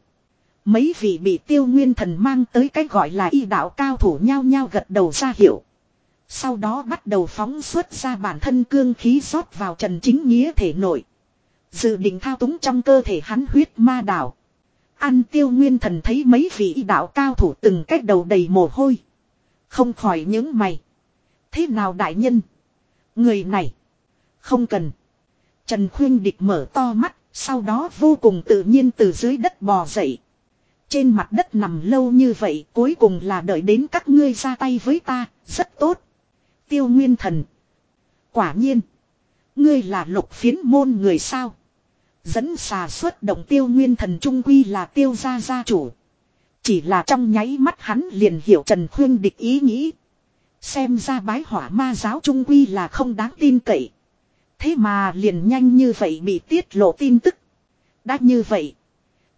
Mấy vị bị tiêu nguyên thần mang tới cái gọi là y đạo cao thủ nhao nhao gật đầu ra hiệu. Sau đó bắt đầu phóng xuất ra bản thân cương khí rót vào trần chính nghĩa thể nội. Dự định thao túng trong cơ thể hắn huyết ma đảo. Ăn tiêu nguyên thần thấy mấy vị y đạo cao thủ từng cách đầu đầy mồ hôi. Không khỏi những mày. Thế nào đại nhân? Người này. Không cần. Trần Khuyên Địch mở to mắt. Sau đó vô cùng tự nhiên từ dưới đất bò dậy. Trên mặt đất nằm lâu như vậy cuối cùng là đợi đến các ngươi ra tay với ta, rất tốt. Tiêu Nguyên Thần. Quả nhiên. Ngươi là lục phiến môn người sao. Dẫn xà xuất động tiêu nguyên thần trung quy là tiêu gia gia chủ. Chỉ là trong nháy mắt hắn liền hiểu Trần Khuyên địch ý nghĩ. Xem ra bái hỏa ma giáo trung quy là không đáng tin cậy. Thế mà liền nhanh như vậy bị tiết lộ tin tức. Đã như vậy.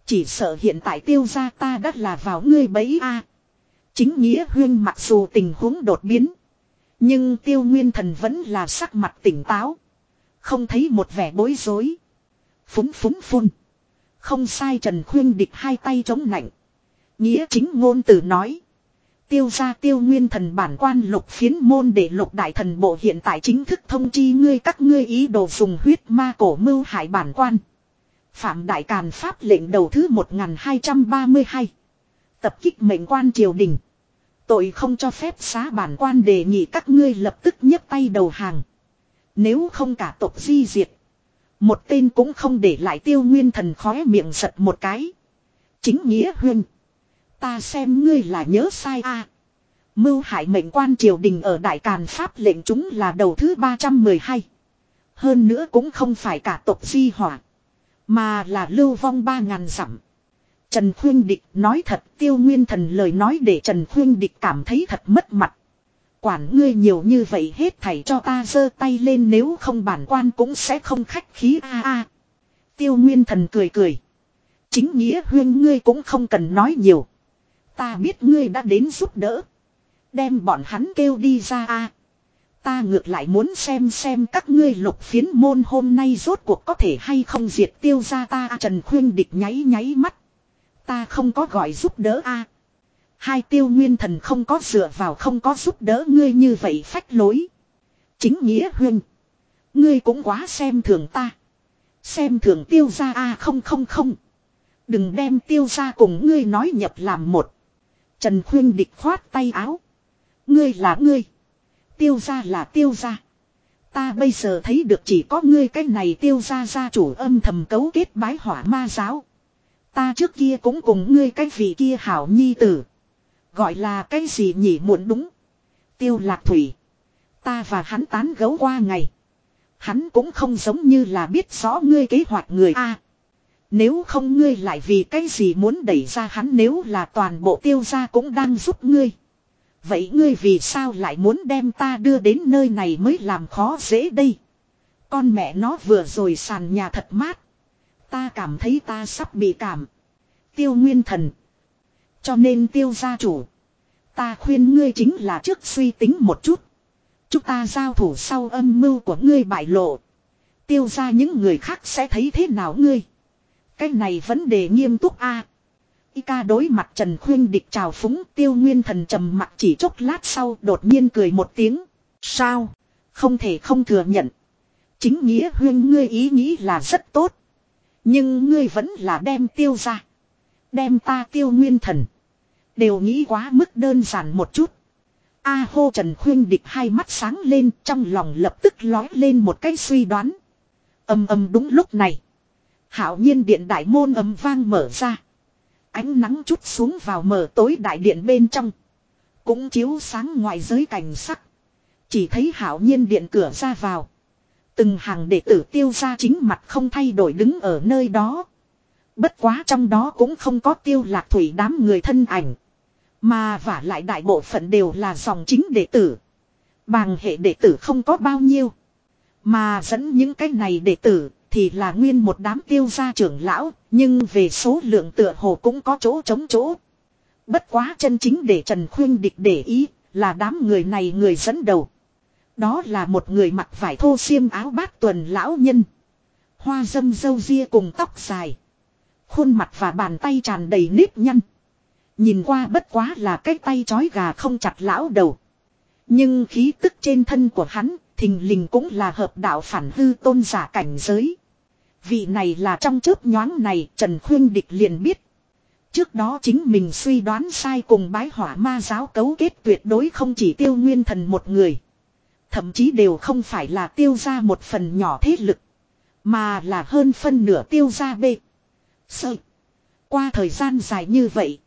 Chỉ sợ hiện tại tiêu gia ta đã là vào ngươi bấy a. Chính nghĩa huyên mặc dù tình huống đột biến. Nhưng tiêu nguyên thần vẫn là sắc mặt tỉnh táo. Không thấy một vẻ bối rối. Phúng phúng phun. Không sai Trần Khuyên địch hai tay chống nạnh. Nghĩa chính ngôn từ nói. Tiêu ra tiêu nguyên thần bản quan lục phiến môn để lục đại thần bộ hiện tại chính thức thông chi ngươi các ngươi ý đồ dùng huyết ma cổ mưu hại bản quan. Phạm đại càn pháp lệnh đầu thứ 1232. Tập kích mệnh quan triều đình. Tội không cho phép xá bản quan đề nghị các ngươi lập tức nhấc tay đầu hàng. Nếu không cả tộc di diệt. Một tên cũng không để lại tiêu nguyên thần khóe miệng giật một cái. Chính nghĩa huynh. Ta xem ngươi là nhớ sai a. Mưu hại mệnh quan triều đình ở Đại Càn Pháp lệnh chúng là đầu thứ 312. Hơn nữa cũng không phải cả tộc di hỏa. Mà là lưu vong ba ngàn dặm. Trần Khuyên Địch nói thật, tiêu nguyên thần lời nói để Trần Khuyên Địch cảm thấy thật mất mặt. Quản ngươi nhiều như vậy hết thảy cho ta giơ tay lên nếu không bản quan cũng sẽ không khách khí a a. Tiêu Nguyên Thần cười cười. Chính nghĩa huyên ngươi cũng không cần nói nhiều. Ta biết ngươi đã đến giúp đỡ. Đem bọn hắn kêu đi ra a. Ta ngược lại muốn xem xem các ngươi lục phiến môn hôm nay rốt cuộc có thể hay không diệt tiêu ra ta Trần Khuyên Địch nháy nháy mắt. Ta không có gọi giúp đỡ a. Hai tiêu nguyên thần không có dựa vào không có giúp đỡ ngươi như vậy phách lối. Chính nghĩa huynh. Ngươi cũng quá xem thường ta. Xem thường tiêu ra a không không không. Đừng đem tiêu ra cùng ngươi nói nhập làm một. Trần khuyên địch khoát tay áo. Ngươi là ngươi. Tiêu ra là tiêu ra. Ta bây giờ thấy được chỉ có ngươi cái này tiêu ra gia chủ âm thầm cấu kết bái hỏa ma giáo. Ta trước kia cũng cùng ngươi cái vị kia hảo nhi tử. Gọi là cái gì nhỉ muộn đúng. Tiêu lạc thủy. Ta và hắn tán gấu qua ngày. Hắn cũng không giống như là biết rõ ngươi kế hoạch người A. nếu không ngươi lại vì cái gì muốn đẩy ra hắn nếu là toàn bộ tiêu gia cũng đang giúp ngươi. Vậy ngươi vì sao lại muốn đem ta đưa đến nơi này mới làm khó dễ đây. Con mẹ nó vừa rồi sàn nhà thật mát. Ta cảm thấy ta sắp bị cảm. Tiêu nguyên thần. Cho nên tiêu gia chủ. Ta khuyên ngươi chính là trước suy tính một chút. Chúng ta giao thủ sau âm mưu của ngươi bại lộ. Tiêu ra những người khác sẽ thấy thế nào ngươi. Cái này vấn đề nghiêm túc a. À. Y ca đối mặt Trần Khuyên địch chào phúng, tiêu nguyên thần trầm mặt chỉ chốc lát sau, đột nhiên cười một tiếng. Sao? Không thể không thừa nhận. Chính nghĩa huyên ngươi ý nghĩ là rất tốt. Nhưng ngươi vẫn là đem tiêu ra. Đem ta tiêu nguyên thần. Đều nghĩ quá mức đơn giản một chút. A hô Trần Khuyên Địch hai mắt sáng lên, trong lòng lập tức lói lên một cái suy đoán. Âm âm đúng lúc này. Hảo nhiên điện đại môn âm vang mở ra. Ánh nắng chút xuống vào mở tối đại điện bên trong. Cũng chiếu sáng ngoài giới cảnh sắc. Chỉ thấy hảo nhiên điện cửa ra vào. Từng hàng đệ tử tiêu ra chính mặt không thay đổi đứng ở nơi đó. Bất quá trong đó cũng không có tiêu lạc thủy đám người thân ảnh. Mà vả lại đại bộ phận đều là dòng chính đệ tử. Bàng hệ đệ tử không có bao nhiêu. Mà dẫn những cái này đệ tử thì là nguyên một đám tiêu gia trưởng lão. Nhưng về số lượng tựa hồ cũng có chỗ chống chỗ. Bất quá chân chính để Trần Khuyên Địch để ý là đám người này người dẫn đầu. Đó là một người mặc vải thô xiêm áo bát tuần lão nhân. Hoa dâm dâu ria cùng tóc dài. Khuôn mặt và bàn tay tràn đầy nếp nhăn. Nhìn qua bất quá là cái tay chói gà không chặt lão đầu. Nhưng khí tức trên thân của hắn, thình lình cũng là hợp đạo phản hư tôn giả cảnh giới. Vị này là trong chớp nhoáng này, Trần Khuyên Địch liền biết. Trước đó chính mình suy đoán sai cùng bái hỏa ma giáo cấu kết tuyệt đối không chỉ tiêu nguyên thần một người. Thậm chí đều không phải là tiêu ra một phần nhỏ thế lực. Mà là hơn phân nửa tiêu ra bê. Sợ. Qua thời gian dài như vậy.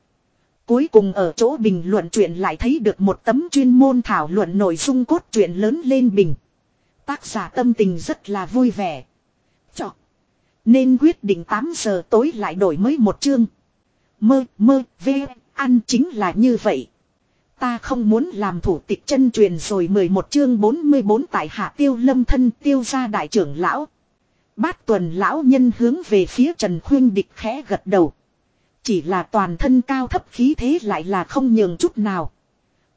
Cuối cùng ở chỗ bình luận chuyện lại thấy được một tấm chuyên môn thảo luận nội dung cốt truyện lớn lên bình. Tác giả tâm tình rất là vui vẻ. Nên quyết định 8 giờ tối lại đổi mới một chương. Mơ, mơ, v, ăn chính là như vậy. Ta không muốn làm thủ tịch chân truyền rồi 11 chương 44 tại hạ tiêu lâm thân tiêu gia đại trưởng lão. Bát tuần lão nhân hướng về phía Trần Khuyên Địch khẽ gật đầu. Chỉ là toàn thân cao thấp khí thế lại là không nhường chút nào.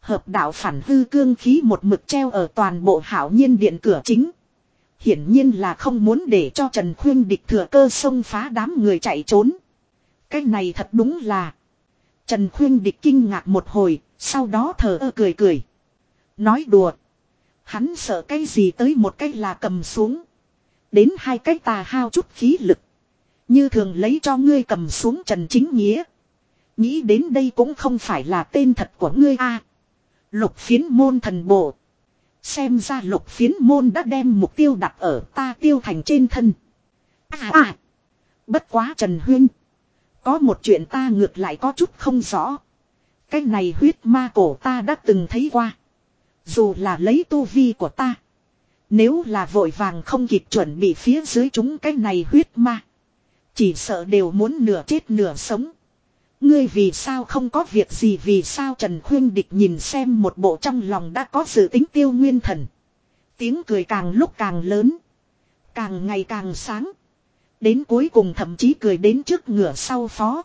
Hợp đạo phản hư cương khí một mực treo ở toàn bộ hảo nhiên điện cửa chính. Hiển nhiên là không muốn để cho Trần Khuyên địch thừa cơ xông phá đám người chạy trốn. Cái này thật đúng là. Trần Khuyên địch kinh ngạc một hồi, sau đó thờ ơ cười cười. Nói đùa. Hắn sợ cái gì tới một cái là cầm xuống. Đến hai cái tà hao chút khí lực. Như thường lấy cho ngươi cầm xuống Trần Chính Nghĩa. Nghĩ đến đây cũng không phải là tên thật của ngươi a. lục phiến môn thần bộ. Xem ra lục phiến môn đã đem mục tiêu đặt ở ta tiêu thành trên thân. À à. Bất quá Trần Huyên. Có một chuyện ta ngược lại có chút không rõ. Cái này huyết ma cổ ta đã từng thấy qua. Dù là lấy tu vi của ta. Nếu là vội vàng không kịp chuẩn bị phía dưới chúng cái này huyết ma. Chỉ sợ đều muốn nửa chết nửa sống. Ngươi vì sao không có việc gì vì sao Trần Khuyên Địch nhìn xem một bộ trong lòng đã có sự tính tiêu nguyên thần. Tiếng cười càng lúc càng lớn. Càng ngày càng sáng. Đến cuối cùng thậm chí cười đến trước ngửa sau phó.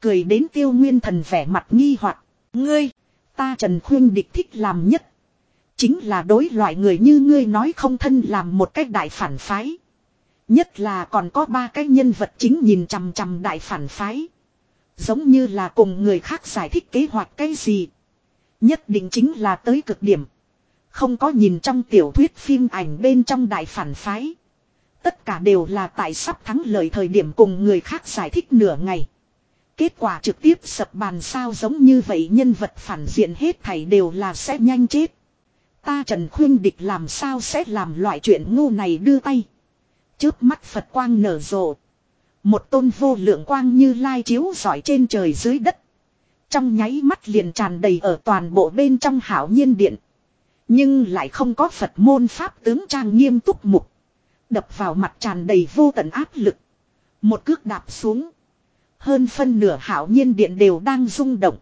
Cười đến tiêu nguyên thần vẻ mặt nghi hoặc Ngươi, ta Trần Khuyên Địch thích làm nhất. Chính là đối loại người như ngươi nói không thân làm một cách đại phản phái. Nhất là còn có ba cái nhân vật chính nhìn chằm chằm đại phản phái. Giống như là cùng người khác giải thích kế hoạch cái gì. Nhất định chính là tới cực điểm. Không có nhìn trong tiểu thuyết phim ảnh bên trong đại phản phái. Tất cả đều là tại sắp thắng lợi thời điểm cùng người khác giải thích nửa ngày. Kết quả trực tiếp sập bàn sao giống như vậy nhân vật phản diện hết thảy đều là sẽ nhanh chết. Ta Trần Khuyên Địch làm sao sẽ làm loại chuyện ngu này đưa tay. trước mắt Phật quang nở rộ. Một tôn vô lượng quang như lai chiếu giỏi trên trời dưới đất. Trong nháy mắt liền tràn đầy ở toàn bộ bên trong hảo nhiên điện. Nhưng lại không có Phật môn pháp tướng trang nghiêm túc mục. Đập vào mặt tràn đầy vô tận áp lực. Một cước đạp xuống. Hơn phân nửa hảo nhiên điện đều đang rung động.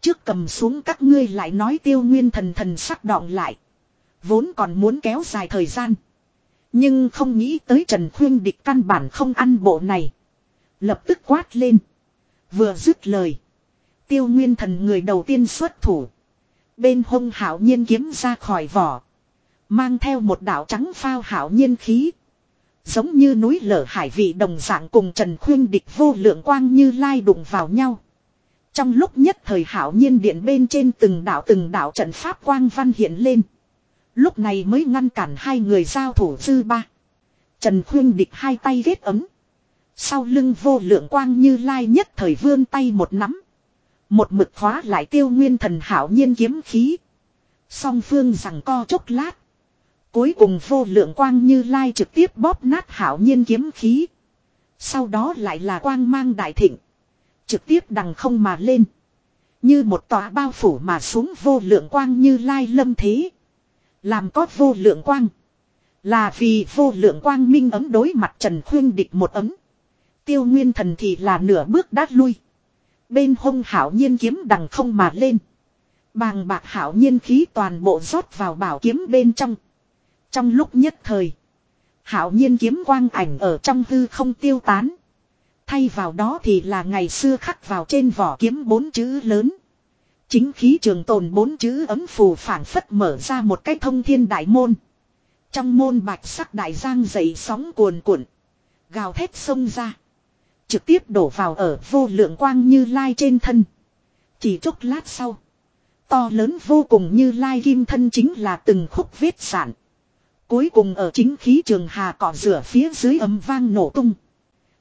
Trước cầm xuống các ngươi lại nói tiêu nguyên thần thần sắc đọng lại. Vốn còn muốn kéo dài thời gian. Nhưng không nghĩ tới Trần Khuyên địch căn bản không ăn bộ này. Lập tức quát lên. Vừa dứt lời. Tiêu nguyên thần người đầu tiên xuất thủ. Bên hông hảo nhiên kiếm ra khỏi vỏ. Mang theo một đạo trắng phao hảo nhiên khí. Giống như núi lở hải vị đồng dạng cùng Trần Khuyên địch vô lượng quang như lai đụng vào nhau. Trong lúc nhất thời hảo nhiên điện bên trên từng đạo từng đạo trận pháp quang văn hiện lên. Lúc này mới ngăn cản hai người giao thủ dư ba. Trần Khuyên địch hai tay ghét ấm. Sau lưng vô lượng quang như lai nhất thời vươn tay một nắm. Một mực khóa lại tiêu nguyên thần hảo nhiên kiếm khí. Song phương rằng co chốc lát. Cuối cùng vô lượng quang như lai trực tiếp bóp nát hảo nhiên kiếm khí. Sau đó lại là quang mang đại thịnh. Trực tiếp đằng không mà lên. Như một tòa bao phủ mà xuống vô lượng quang như lai lâm thế. Làm có vô lượng quang. Là vì vô lượng quang minh ấm đối mặt Trần Khuyên địch một ấm. Tiêu nguyên thần thì là nửa bước đát lui. Bên hông hảo nhiên kiếm đằng không mà lên. Bàng bạc hảo nhiên khí toàn bộ rót vào bảo kiếm bên trong. Trong lúc nhất thời. Hảo nhiên kiếm quang ảnh ở trong hư không tiêu tán. Thay vào đó thì là ngày xưa khắc vào trên vỏ kiếm bốn chữ lớn. Chính khí trường tồn bốn chữ ấm phù phản phất mở ra một cái thông thiên đại môn. Trong môn bạch sắc đại giang dậy sóng cuồn cuộn. Gào thét sông ra. Trực tiếp đổ vào ở vô lượng quang như lai trên thân. Chỉ chốc lát sau. To lớn vô cùng như lai kim thân chính là từng khúc vết sản. Cuối cùng ở chính khí trường hà cỏ rửa phía dưới ấm vang nổ tung.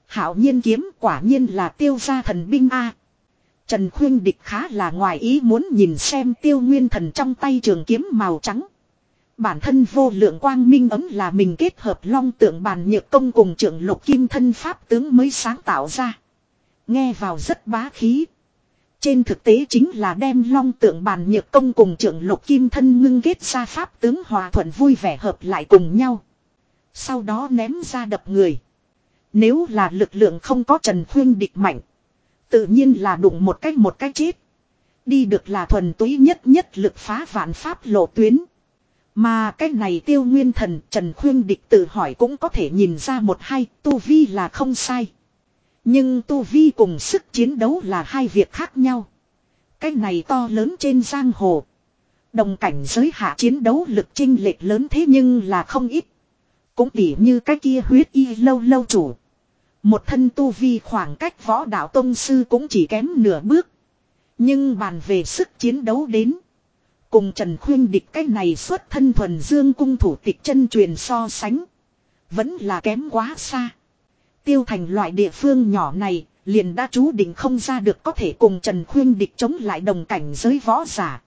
Hảo nhiên kiếm quả nhiên là tiêu gia thần binh A. Trần Khuyên Địch khá là ngoài ý muốn nhìn xem tiêu nguyên thần trong tay trường kiếm màu trắng. Bản thân vô lượng quang minh ấm là mình kết hợp long tượng bàn nhược công cùng trưởng lục kim thân pháp tướng mới sáng tạo ra. Nghe vào rất bá khí. Trên thực tế chính là đem long tượng bàn nhược công cùng trưởng lục kim thân ngưng kết ra pháp tướng hòa thuận vui vẻ hợp lại cùng nhau. Sau đó ném ra đập người. Nếu là lực lượng không có Trần Khuyên địch mạnh. Tự nhiên là đụng một cách một cách chết. Đi được là thuần túy nhất nhất lực phá vạn pháp lộ tuyến. Mà cái này tiêu nguyên thần Trần Khuyên Địch tự hỏi cũng có thể nhìn ra một hai, tu vi là không sai. Nhưng tu vi cùng sức chiến đấu là hai việc khác nhau. Cái này to lớn trên giang hồ. Đồng cảnh giới hạ chiến đấu lực chinh lệch lớn thế nhưng là không ít. Cũng tỉ như cái kia huyết y lâu lâu chủ. Một thân tu vi khoảng cách võ đạo tông sư cũng chỉ kém nửa bước. Nhưng bàn về sức chiến đấu đến. Cùng Trần Khuyên địch cái này xuất thân thuần dương cung thủ tịch chân truyền so sánh. Vẫn là kém quá xa. Tiêu thành loại địa phương nhỏ này, liền đã chú định không ra được có thể cùng Trần Khuyên địch chống lại đồng cảnh giới võ giả.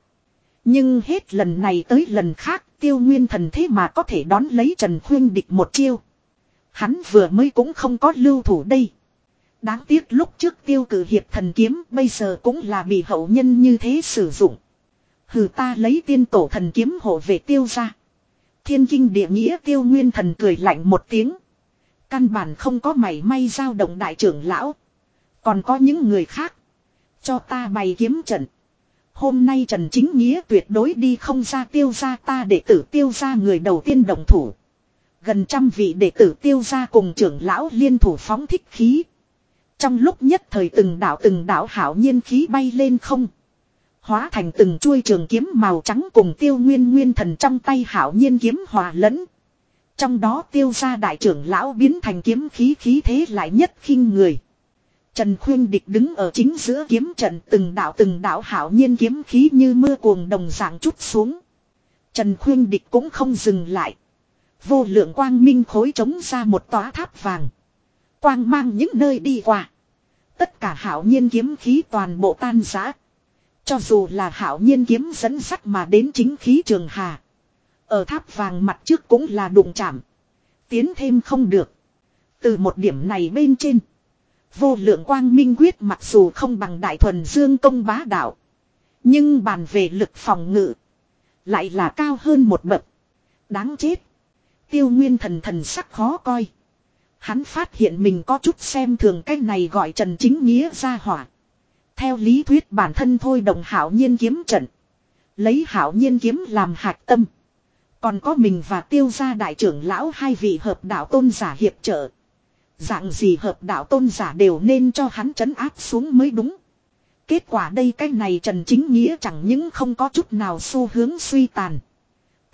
Nhưng hết lần này tới lần khác, tiêu nguyên thần thế mà có thể đón lấy Trần Khuyên địch một chiêu. Hắn vừa mới cũng không có lưu thủ đây. Đáng tiếc lúc trước tiêu cử hiệp thần kiếm bây giờ cũng là bị hậu nhân như thế sử dụng. Hừ ta lấy tiên tổ thần kiếm hộ về tiêu ra. Thiên kinh địa nghĩa tiêu nguyên thần cười lạnh một tiếng. Căn bản không có mảy may dao động đại trưởng lão. Còn có những người khác. Cho ta bày kiếm trận. Hôm nay Trần Chính Nghĩa tuyệt đối đi không ra tiêu ra ta để tử tiêu ra người đầu tiên đồng thủ. Gần trăm vị đệ tử tiêu ra cùng trưởng lão liên thủ phóng thích khí. Trong lúc nhất thời từng đảo từng đảo hảo nhiên khí bay lên không. Hóa thành từng chuôi trường kiếm màu trắng cùng tiêu nguyên nguyên thần trong tay hảo nhiên kiếm hòa lẫn. Trong đó tiêu ra đại trưởng lão biến thành kiếm khí khí thế lại nhất khinh người. Trần Khuyên Địch đứng ở chính giữa kiếm trận từng đạo từng đạo hảo nhiên kiếm khí như mưa cuồng đồng dạng chút xuống. Trần Khuyên Địch cũng không dừng lại. Vô lượng quang minh khối trống ra một tòa tháp vàng. Quang mang những nơi đi qua. Tất cả hảo nhiên kiếm khí toàn bộ tan rã. Cho dù là hảo nhiên kiếm dẫn sắt mà đến chính khí trường hà. Ở tháp vàng mặt trước cũng là đụng chạm. Tiến thêm không được. Từ một điểm này bên trên. Vô lượng quang minh quyết mặc dù không bằng đại thuần dương công bá đạo. Nhưng bàn về lực phòng ngự. Lại là cao hơn một bậc. Đáng chết. Tiêu nguyên thần thần sắc khó coi. Hắn phát hiện mình có chút xem thường cái này gọi Trần Chính Nghĩa ra hỏa. Theo lý thuyết bản thân thôi đồng hảo nhiên kiếm trận. Lấy hảo nhiên kiếm làm hạt tâm. Còn có mình và tiêu gia đại trưởng lão hai vị hợp đạo tôn giả hiệp trợ. Dạng gì hợp đạo tôn giả đều nên cho hắn trấn áp xuống mới đúng. Kết quả đây cái này Trần Chính Nghĩa chẳng những không có chút nào xu hướng suy tàn.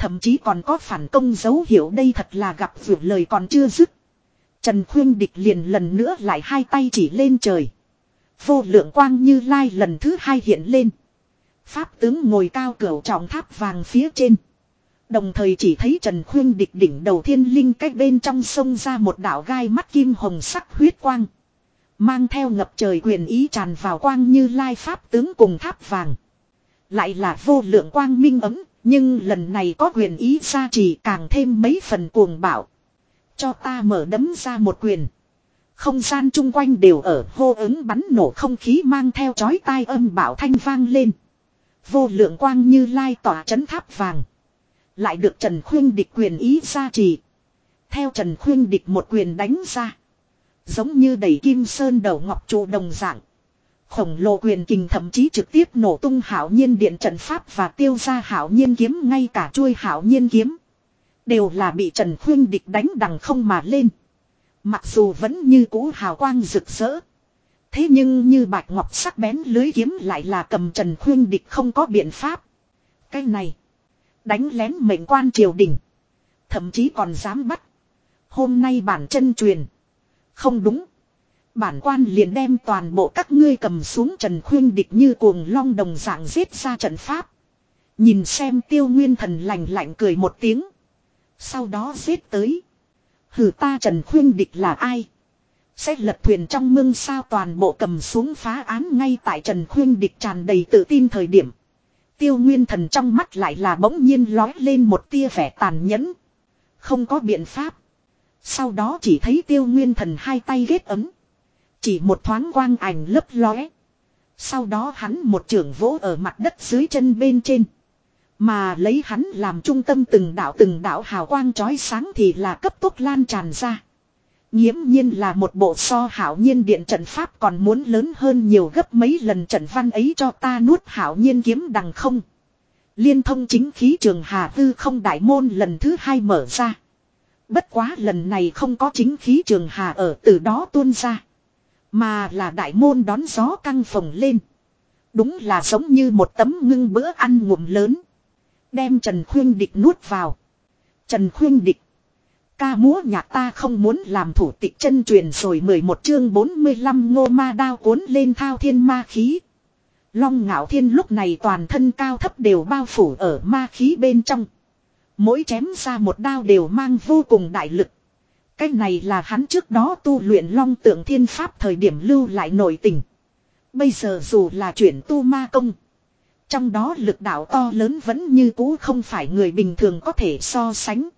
Thậm chí còn có phản công dấu hiệu đây thật là gặp vượt lời còn chưa dứt. Trần Khuyên Địch liền lần nữa lại hai tay chỉ lên trời. Vô lượng quang như lai lần thứ hai hiện lên. Pháp tướng ngồi cao cửa trọng tháp vàng phía trên. Đồng thời chỉ thấy Trần Khuyên địch đỉnh đầu thiên linh cách bên trong sông ra một đạo gai mắt kim hồng sắc huyết quang. Mang theo ngập trời quyền ý tràn vào quang như lai pháp tướng cùng tháp vàng. Lại là vô lượng quang minh ấm, nhưng lần này có quyền ý gia trì càng thêm mấy phần cuồng bạo. Cho ta mở đấm ra một quyền. Không gian chung quanh đều ở hô ứng bắn nổ không khí mang theo chói tai âm bảo thanh vang lên. Vô lượng quang như lai tỏa chấn tháp vàng. Lại được Trần Khuyên địch quyền ý gia trì. Theo Trần Khuyên địch một quyền đánh ra. Giống như đẩy kim sơn đầu ngọc trụ đồng dạng. Khổng lồ quyền kình thậm chí trực tiếp nổ tung hảo nhiên điện trận pháp và tiêu ra hảo nhiên kiếm, ngay cả chuôi hảo nhiên kiếm. Đều là bị Trần Khuyên địch đánh đằng không mà lên. Mặc dù vẫn như cũ hào quang rực rỡ. Thế nhưng như bạch ngọc sắc bén lưới kiếm lại là cầm Trần Khuyên địch không có biện pháp. Cái này. Đánh lén mệnh quan triều đình. Thậm chí còn dám bắt. Hôm nay bản chân truyền. Không đúng. Bản quan liền đem toàn bộ các ngươi cầm xuống Trần Khuyên địch như cuồng long đồng dạng giết ra trận pháp. Nhìn xem tiêu nguyên thần lành lạnh cười một tiếng. Sau đó giết tới. Hử ta Trần Khuyên địch là ai? Sẽ lật thuyền trong mương sao toàn bộ cầm xuống phá án ngay tại Trần Khuyên địch tràn đầy tự tin thời điểm. Tiêu nguyên thần trong mắt lại là bỗng nhiên lói lên một tia vẻ tàn nhẫn. Không có biện pháp. Sau đó chỉ thấy tiêu nguyên thần hai tay ghét ấm. Chỉ một thoáng quang ảnh lấp lóe. Sau đó hắn một trưởng vỗ ở mặt đất dưới chân bên trên. Mà lấy hắn làm trung tâm từng đạo từng đạo hào quang chói sáng thì là cấp tốc lan tràn ra. Nghiễm nhiên là một bộ so hảo nhiên điện trận pháp còn muốn lớn hơn nhiều gấp mấy lần trận văn ấy cho ta nuốt hảo nhiên kiếm đằng không. Liên thông chính khí trường Hà Tư không đại môn lần thứ hai mở ra. Bất quá lần này không có chính khí trường Hà ở từ đó tuôn ra. Mà là đại môn đón gió căng phồng lên. Đúng là giống như một tấm ngưng bữa ăn ngụm lớn. Đem Trần Khuyên Địch nuốt vào. Trần Khuyên Địch. Ca múa nhạc ta không muốn làm thủ tịch chân truyền rồi 11 chương 45 ngô ma đao cuốn lên thao thiên ma khí. Long ngạo thiên lúc này toàn thân cao thấp đều bao phủ ở ma khí bên trong. Mỗi chém ra một đao đều mang vô cùng đại lực. Cái này là hắn trước đó tu luyện long tượng thiên pháp thời điểm lưu lại nội tình. Bây giờ dù là chuyển tu ma công. Trong đó lực đạo to lớn vẫn như cũ không phải người bình thường có thể so sánh.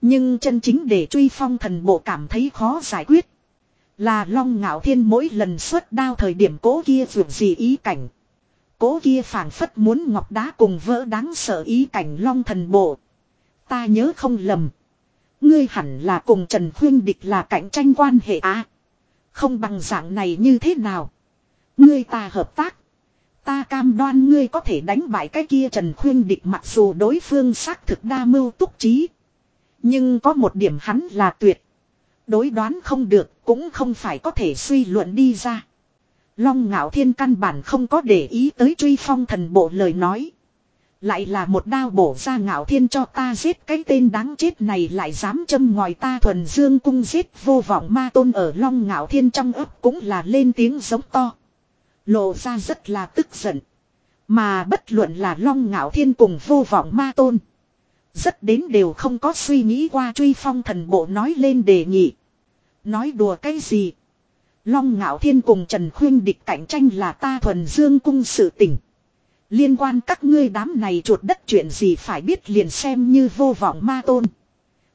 Nhưng chân chính để truy phong thần bộ cảm thấy khó giải quyết. Là long ngạo thiên mỗi lần xuất đao thời điểm cố kia vượt gì ý cảnh. Cố kia phảng phất muốn ngọc đá cùng vỡ đáng sợ ý cảnh long thần bộ. Ta nhớ không lầm. Ngươi hẳn là cùng Trần Khuyên Địch là cạnh tranh quan hệ á. không bằng dạng này như thế nào. Ngươi ta hợp tác. Ta cam đoan ngươi có thể đánh bại cái kia Trần Khuyên Địch mặc dù đối phương xác thực đa mưu túc trí. Nhưng có một điểm hắn là tuyệt. Đối đoán không được cũng không phải có thể suy luận đi ra. Long ngạo thiên căn bản không có để ý tới truy phong thần bộ lời nói. Lại là một đao bổ ra ngạo thiên cho ta giết cái tên đáng chết này lại dám châm ngòi ta thuần dương cung giết vô vọng ma tôn ở long ngạo thiên trong ấp cũng là lên tiếng giống to. Lộ ra rất là tức giận. Mà bất luận là long ngạo thiên cùng vô vọng ma tôn. Rất đến đều không có suy nghĩ qua truy phong thần bộ nói lên đề nghị. Nói đùa cái gì? Long ngạo thiên cùng Trần Khuyên địch cạnh tranh là ta thuần dương cung sự tình. Liên quan các ngươi đám này chuột đất chuyện gì phải biết liền xem như vô vọng ma tôn.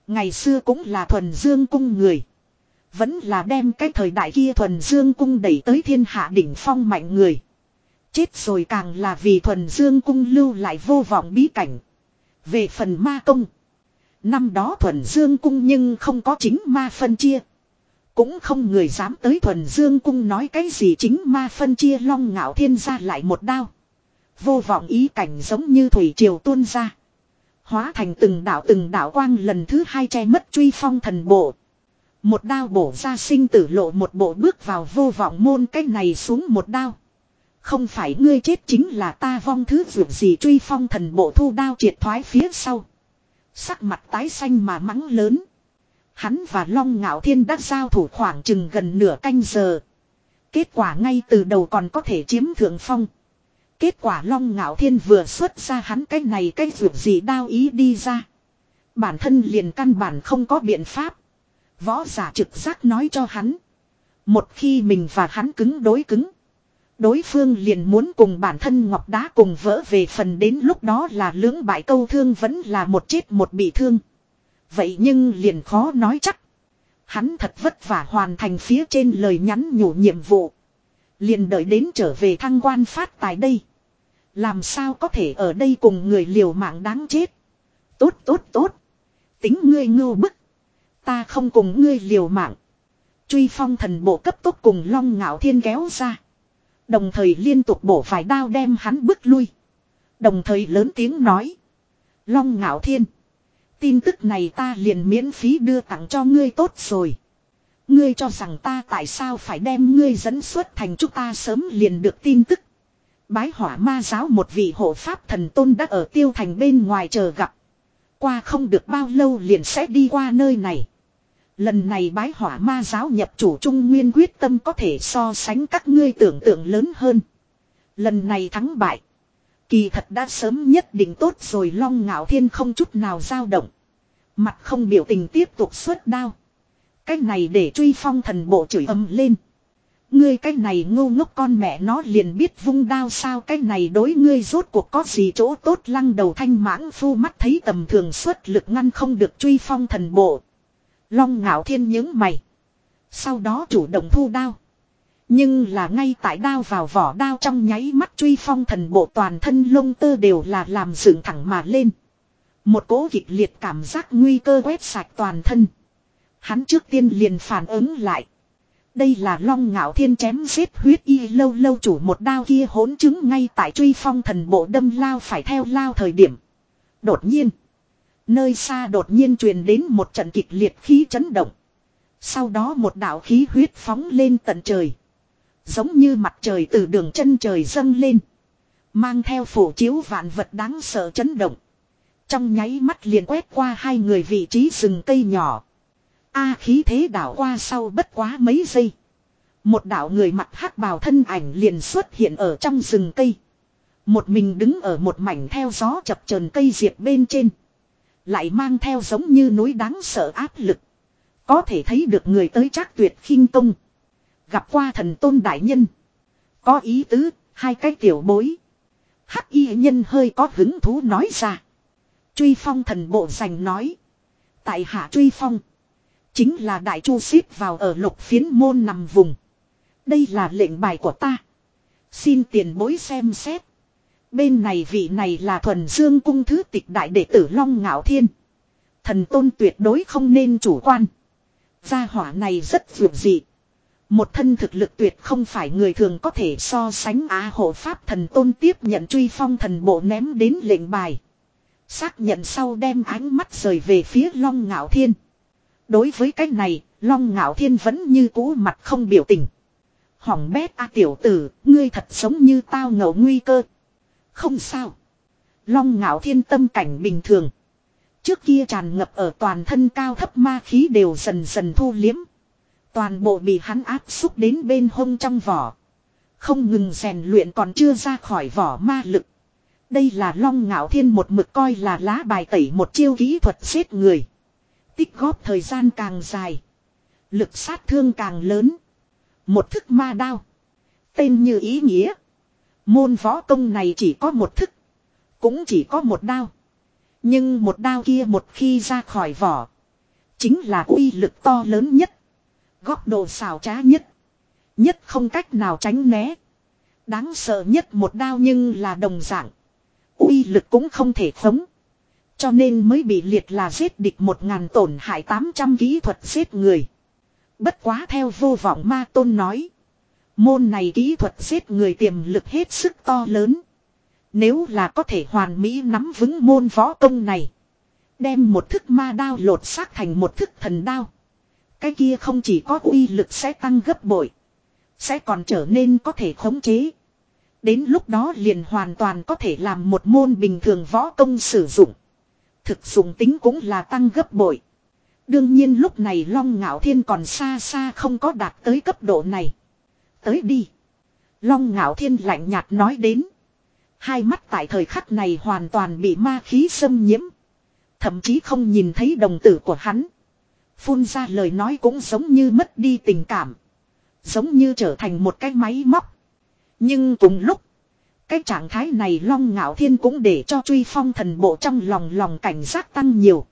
Ngày xưa cũng là thuần dương cung người. Vẫn là đem cái thời đại kia thuần dương cung đẩy tới thiên hạ đỉnh phong mạnh người. Chết rồi càng là vì thuần dương cung lưu lại vô vọng bí cảnh. Về phần ma công. Năm đó thuần dương cung nhưng không có chính ma phân chia. Cũng không người dám tới thuần dương cung nói cái gì chính ma phân chia long ngạo thiên ra lại một đao. Vô vọng ý cảnh giống như thủy triều tuôn ra. Hóa thành từng đạo từng đạo quang lần thứ hai che mất truy phong thần bộ. Một đao bổ ra sinh tử lộ một bộ bước vào vô vọng môn cái này xuống một đao. Không phải ngươi chết chính là ta vong thứ vượt gì truy phong thần bộ thu đao triệt thoái phía sau. Sắc mặt tái xanh mà mắng lớn. Hắn và Long Ngạo Thiên đã giao thủ khoảng chừng gần nửa canh giờ. Kết quả ngay từ đầu còn có thể chiếm thượng phong. Kết quả Long Ngạo Thiên vừa xuất ra hắn cái này cái vượt gì đao ý đi ra. Bản thân liền căn bản không có biện pháp. Võ giả trực giác nói cho hắn. Một khi mình và hắn cứng đối cứng. Đối phương liền muốn cùng bản thân ngọc đá cùng vỡ về phần đến lúc đó là lưỡng bại câu thương vẫn là một chết một bị thương. Vậy nhưng liền khó nói chắc. Hắn thật vất vả hoàn thành phía trên lời nhắn nhủ nhiệm vụ. Liền đợi đến trở về thăng quan phát tài đây. Làm sao có thể ở đây cùng người liều mạng đáng chết. Tốt tốt tốt. Tính ngươi ngưu bức. Ta không cùng ngươi liều mạng. Truy phong thần bộ cấp tốc cùng long ngạo thiên kéo ra. Đồng thời liên tục bổ vài đao đem hắn bước lui. Đồng thời lớn tiếng nói. Long ngạo thiên. Tin tức này ta liền miễn phí đưa tặng cho ngươi tốt rồi. Ngươi cho rằng ta tại sao phải đem ngươi dẫn xuất thành chúng ta sớm liền được tin tức. Bái hỏa ma giáo một vị hộ pháp thần tôn đã ở tiêu thành bên ngoài chờ gặp. Qua không được bao lâu liền sẽ đi qua nơi này. Lần này bái hỏa ma giáo nhập chủ trung nguyên quyết tâm có thể so sánh các ngươi tưởng tượng lớn hơn. Lần này thắng bại. Kỳ thật đã sớm nhất định tốt rồi, long ngạo thiên không chút nào dao động. Mặt không biểu tình tiếp tục xuất đao. Cái này để truy phong thần bộ chửi âm lên. Ngươi cái này ngu ngốc con mẹ nó liền biết vung đao sao cái này đối ngươi rốt cuộc có gì chỗ tốt lăng đầu thanh mãng phu mắt thấy tầm thường xuất lực ngăn không được truy phong thần bộ. Long ngạo thiên những mày. Sau đó chủ động thu đao. Nhưng là ngay tại đao vào vỏ đao trong nháy mắt truy phong thần bộ toàn thân lông tơ đều là làm dựng thẳng mà lên. Một cỗ kịch liệt cảm giác nguy cơ quét sạch toàn thân. Hắn trước tiên liền phản ứng lại. Đây là long ngạo thiên chém giết huyết y lâu lâu chủ một đao kia hỗn chứng ngay tại truy phong thần bộ đâm lao phải theo lao thời điểm. Đột nhiên. Nơi xa đột nhiên truyền đến một trận kịch liệt khí chấn động. Sau đó một đạo khí huyết phóng lên tận trời. Giống như mặt trời từ đường chân trời dâng lên. Mang theo phủ chiếu vạn vật đáng sợ chấn động. Trong nháy mắt liền quét qua hai người vị trí rừng cây nhỏ. A khí thế đảo qua sau bất quá mấy giây. Một đạo người mặt hắc bào thân ảnh liền xuất hiện ở trong rừng cây. Một mình đứng ở một mảnh theo gió chập chờn cây diệp bên trên. Lại mang theo giống như núi đáng sợ áp lực. Có thể thấy được người tới chắc tuyệt khinh công. Gặp qua thần tôn đại nhân. Có ý tứ, hai cái tiểu bối. Hắc y nhân hơi có hứng thú nói ra. Truy phong thần bộ giành nói. Tại hạ truy phong. Chính là đại chu xếp vào ở lục phiến môn nằm vùng. Đây là lệnh bài của ta. Xin tiền bối xem xét. Bên này vị này là thuần dương cung thứ tịch đại đệ tử Long Ngạo Thiên. Thần tôn tuyệt đối không nên chủ quan. Gia hỏa này rất vượt dị. Một thân thực lực tuyệt không phải người thường có thể so sánh á hộ pháp thần tôn tiếp nhận truy phong thần bộ ném đến lệnh bài. Xác nhận sau đem ánh mắt rời về phía Long Ngạo Thiên. Đối với cái này, Long Ngạo Thiên vẫn như cũ mặt không biểu tình. Hỏng bét a tiểu tử, ngươi thật giống như tao ngầu nguy cơ. Không sao. Long Ngạo Thiên tâm cảnh bình thường. Trước kia tràn ngập ở toàn thân cao thấp ma khí đều dần dần thu liếm. Toàn bộ bị hắn áp xúc đến bên hông trong vỏ. Không ngừng rèn luyện còn chưa ra khỏi vỏ ma lực. Đây là long ngạo thiên một mực coi là lá bài tẩy một chiêu kỹ thuật giết người. Tích góp thời gian càng dài. Lực sát thương càng lớn. Một thức ma đao. Tên như ý nghĩa. Môn võ công này chỉ có một thức. Cũng chỉ có một đao. Nhưng một đao kia một khi ra khỏi vỏ. Chính là uy lực to lớn nhất. Góc độ xảo trá nhất. Nhất không cách nào tránh né. Đáng sợ nhất một đao nhưng là đồng dạng. uy lực cũng không thể khống. Cho nên mới bị liệt là giết địch một ngàn tổn hại 800 kỹ thuật giết người. Bất quá theo vô vọng ma tôn nói. Môn này kỹ thuật giết người tiềm lực hết sức to lớn. Nếu là có thể hoàn mỹ nắm vững môn võ công này. Đem một thức ma đao lột xác thành một thức thần đao. Cái kia không chỉ có uy lực sẽ tăng gấp bội. Sẽ còn trở nên có thể khống chế. Đến lúc đó liền hoàn toàn có thể làm một môn bình thường võ công sử dụng. Thực dụng tính cũng là tăng gấp bội. Đương nhiên lúc này Long Ngạo Thiên còn xa xa không có đạt tới cấp độ này. Tới đi. Long Ngạo Thiên lạnh nhạt nói đến. Hai mắt tại thời khắc này hoàn toàn bị ma khí xâm nhiễm. Thậm chí không nhìn thấy đồng tử của hắn. Phun ra lời nói cũng giống như mất đi tình cảm. Giống như trở thành một cái máy móc. Nhưng cùng lúc. Cái trạng thái này long ngạo thiên cũng để cho truy phong thần bộ trong lòng lòng cảnh giác tăng nhiều.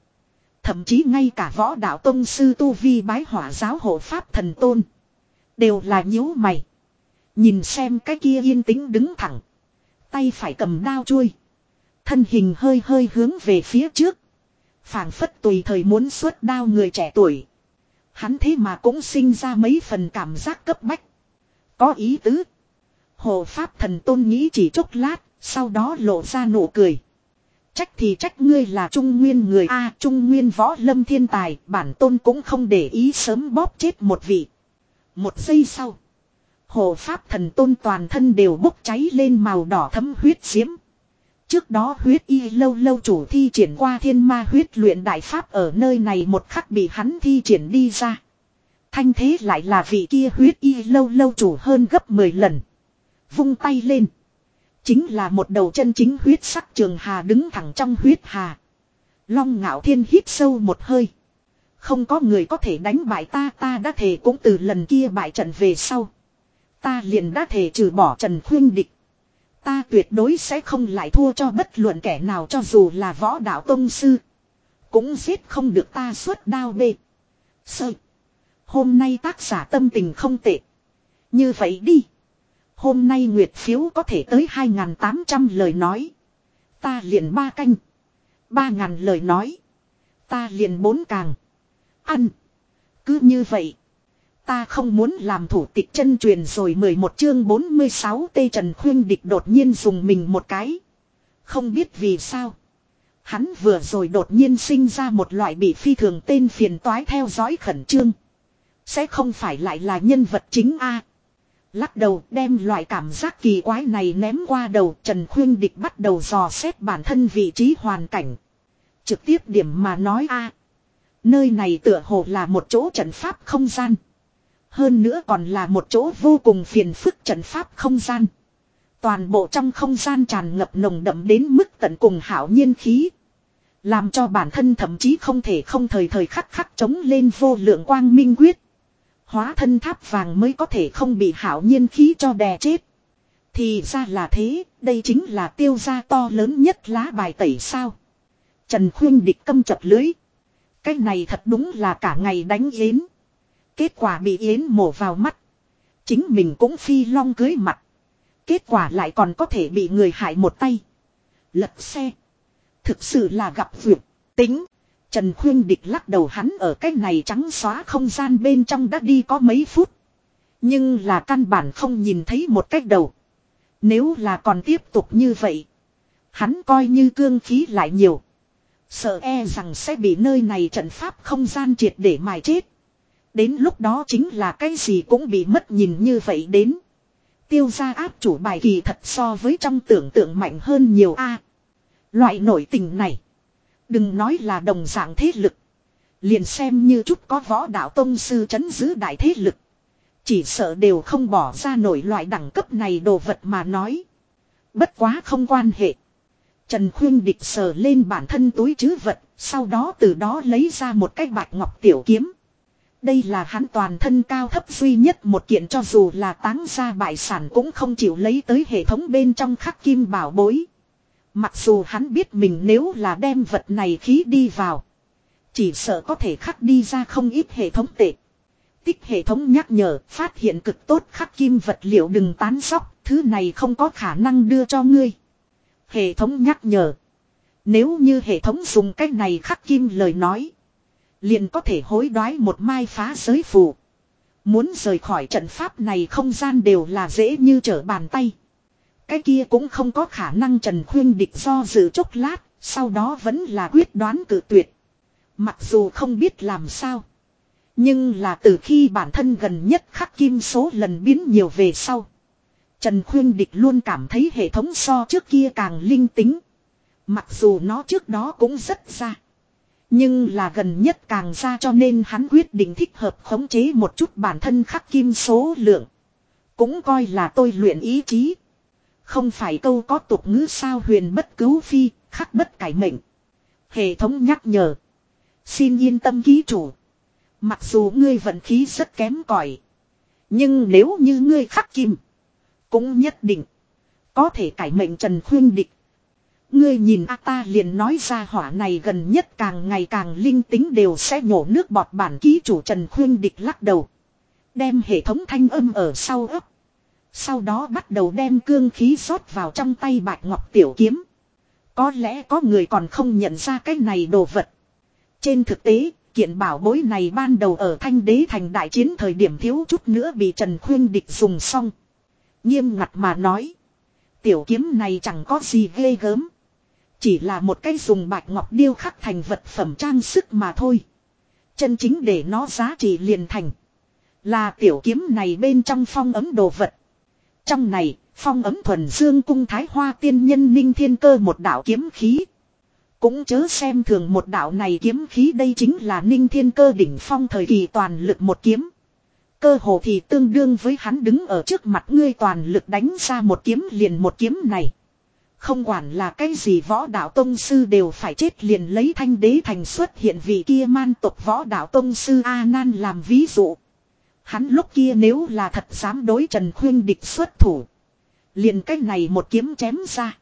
Thậm chí ngay cả võ đạo tông sư tu vi bái hỏa giáo hộ pháp thần tôn. Đều là nhíu mày. Nhìn xem cái kia yên tĩnh đứng thẳng. Tay phải cầm đao chui. Thân hình hơi hơi hướng về phía trước. phảng phất tùy thời muốn xuất đao người trẻ tuổi. Hắn thế mà cũng sinh ra mấy phần cảm giác cấp bách. Có ý tứ. Hồ Pháp thần tôn nghĩ chỉ chốc lát, sau đó lộ ra nụ cười. Trách thì trách ngươi là trung nguyên người A trung nguyên võ lâm thiên tài, bản tôn cũng không để ý sớm bóp chết một vị. Một giây sau. Hồ Pháp thần tôn toàn thân đều bốc cháy lên màu đỏ thấm huyết diễm. Trước đó huyết y lâu lâu chủ thi triển qua thiên ma huyết luyện đại pháp ở nơi này một khắc bị hắn thi triển đi ra. Thanh thế lại là vị kia huyết y lâu lâu chủ hơn gấp 10 lần. Vung tay lên. Chính là một đầu chân chính huyết sắc trường hà đứng thẳng trong huyết hà. Long ngạo thiên hít sâu một hơi. Không có người có thể đánh bại ta ta đã thể cũng từ lần kia bại trận về sau. Ta liền đã thể trừ bỏ Trần Khuyên Địch. Ta tuyệt đối sẽ không lại thua cho bất luận kẻ nào cho dù là võ đạo tông sư. Cũng giết không được ta suốt đao bê. Sơ. Hôm nay tác giả tâm tình không tệ. Như vậy đi. Hôm nay nguyệt phiếu có thể tới 2.800 lời nói. Ta liền ba canh. 3.000 lời nói. Ta liền bốn càng. Ăn. Cứ như vậy. Ta không muốn làm thủ tịch chân truyền rồi 11 chương 46 tây Trần Khuyên Địch đột nhiên dùng mình một cái. Không biết vì sao. Hắn vừa rồi đột nhiên sinh ra một loại bị phi thường tên phiền toái theo dõi khẩn trương. Sẽ không phải lại là nhân vật chính A. Lắc đầu đem loại cảm giác kỳ quái này ném qua đầu, Trần Khuyên Địch bắt đầu dò xét bản thân vị trí hoàn cảnh. Trực tiếp điểm mà nói A. Nơi này tựa hồ là một chỗ trận pháp không gian. Hơn nữa còn là một chỗ vô cùng phiền phức trận pháp không gian. Toàn bộ trong không gian tràn ngập nồng đậm đến mức tận cùng hảo nhiên khí. Làm cho bản thân thậm chí không thể không thời thời khắc khắc chống lên vô lượng quang minh quyết. Hóa thân tháp vàng mới có thể không bị hảo nhiên khí cho đè chết. Thì ra là thế, đây chính là tiêu gia to lớn nhất lá bài tẩy sao. Trần Khuyên địch câm chập lưới. Cái này thật đúng là cả ngày đánh yến. Kết quả bị yến mổ vào mắt. Chính mình cũng phi long cưới mặt. Kết quả lại còn có thể bị người hại một tay. Lật xe. Thực sự là gặp vượt. Tính. Trần Khuyên Địch lắc đầu hắn ở cái này trắng xóa không gian bên trong đã đi có mấy phút. Nhưng là căn bản không nhìn thấy một cách đầu. Nếu là còn tiếp tục như vậy. Hắn coi như cương khí lại nhiều. Sợ e rằng sẽ bị nơi này trận pháp không gian triệt để mài chết. Đến lúc đó chính là cái gì cũng bị mất nhìn như vậy đến. Tiêu gia áp chủ bài kỳ thật so với trong tưởng tượng mạnh hơn nhiều a. loại nổi tình này. Đừng nói là đồng dạng thế lực. Liền xem như chút có võ đạo tông sư chấn giữ đại thế lực. Chỉ sợ đều không bỏ ra nổi loại đẳng cấp này đồ vật mà nói. Bất quá không quan hệ. Trần Khuyên địch sờ lên bản thân túi chứ vật, sau đó từ đó lấy ra một cái bạch ngọc tiểu kiếm. Đây là hắn toàn thân cao thấp duy nhất một kiện cho dù là táng ra bại sản cũng không chịu lấy tới hệ thống bên trong khắc kim bảo bối. Mặc dù hắn biết mình nếu là đem vật này khí đi vào. Chỉ sợ có thể khắc đi ra không ít hệ thống tệ. Tích hệ thống nhắc nhở, phát hiện cực tốt khắc kim vật liệu đừng tán sóc. Thứ này không có khả năng đưa cho ngươi. Hệ thống nhắc nhở. Nếu như hệ thống dùng cách này khắc kim lời nói. Liền có thể hối đoái một mai phá giới phù. Muốn rời khỏi trận pháp này không gian đều là dễ như trở bàn tay. Cái kia cũng không có khả năng Trần Khuyên địch do dự chốc lát, sau đó vẫn là quyết đoán cử tuyệt. Mặc dù không biết làm sao. Nhưng là từ khi bản thân gần nhất khắc kim số lần biến nhiều về sau. Trần Khuyên Địch luôn cảm thấy hệ thống so trước kia càng linh tính. Mặc dù nó trước đó cũng rất ra. Nhưng là gần nhất càng ra cho nên hắn quyết định thích hợp khống chế một chút bản thân khắc kim số lượng. Cũng coi là tôi luyện ý chí. Không phải câu có tục ngữ sao huyền bất cứu phi, khắc bất cải mệnh. Hệ thống nhắc nhở. Xin yên tâm ký chủ. Mặc dù ngươi vận khí rất kém cỏi Nhưng nếu như ngươi khắc kim. Cũng nhất định. Có thể cải mệnh Trần Khuyên Địch. Ngươi nhìn a ta liền nói ra hỏa này gần nhất càng ngày càng linh tính đều sẽ nhổ nước bọt bản ký chủ Trần Khuyên Địch lắc đầu. Đem hệ thống thanh âm ở sau ấp. Sau đó bắt đầu đem cương khí rót vào trong tay bạch ngọc tiểu kiếm. Có lẽ có người còn không nhận ra cái này đồ vật. Trên thực tế, kiện bảo bối này ban đầu ở thanh đế thành đại chiến thời điểm thiếu chút nữa bị Trần Khuyên Địch dùng xong. Nghiêm ngặt mà nói. Tiểu kiếm này chẳng có gì ghê gớm. Chỉ là một cái dùng bạch ngọc điêu khắc thành vật phẩm trang sức mà thôi. Chân chính để nó giá trị liền thành. Là tiểu kiếm này bên trong phong ấm đồ vật. Trong này, phong ấm thuần dương cung thái hoa tiên nhân ninh thiên cơ một đạo kiếm khí. Cũng chớ xem thường một đạo này kiếm khí đây chính là ninh thiên cơ đỉnh phong thời kỳ toàn lực một kiếm. Cơ hồ thì tương đương với hắn đứng ở trước mặt ngươi toàn lực đánh ra một kiếm liền một kiếm này. Không quản là cái gì võ đạo tông sư đều phải chết liền lấy thanh đế thành xuất hiện vì kia man tộc võ đạo tông sư A Nan làm ví dụ. Hắn lúc kia nếu là thật dám đối Trần Khuyên địch xuất thủ. Liền cách này một kiếm chém ra.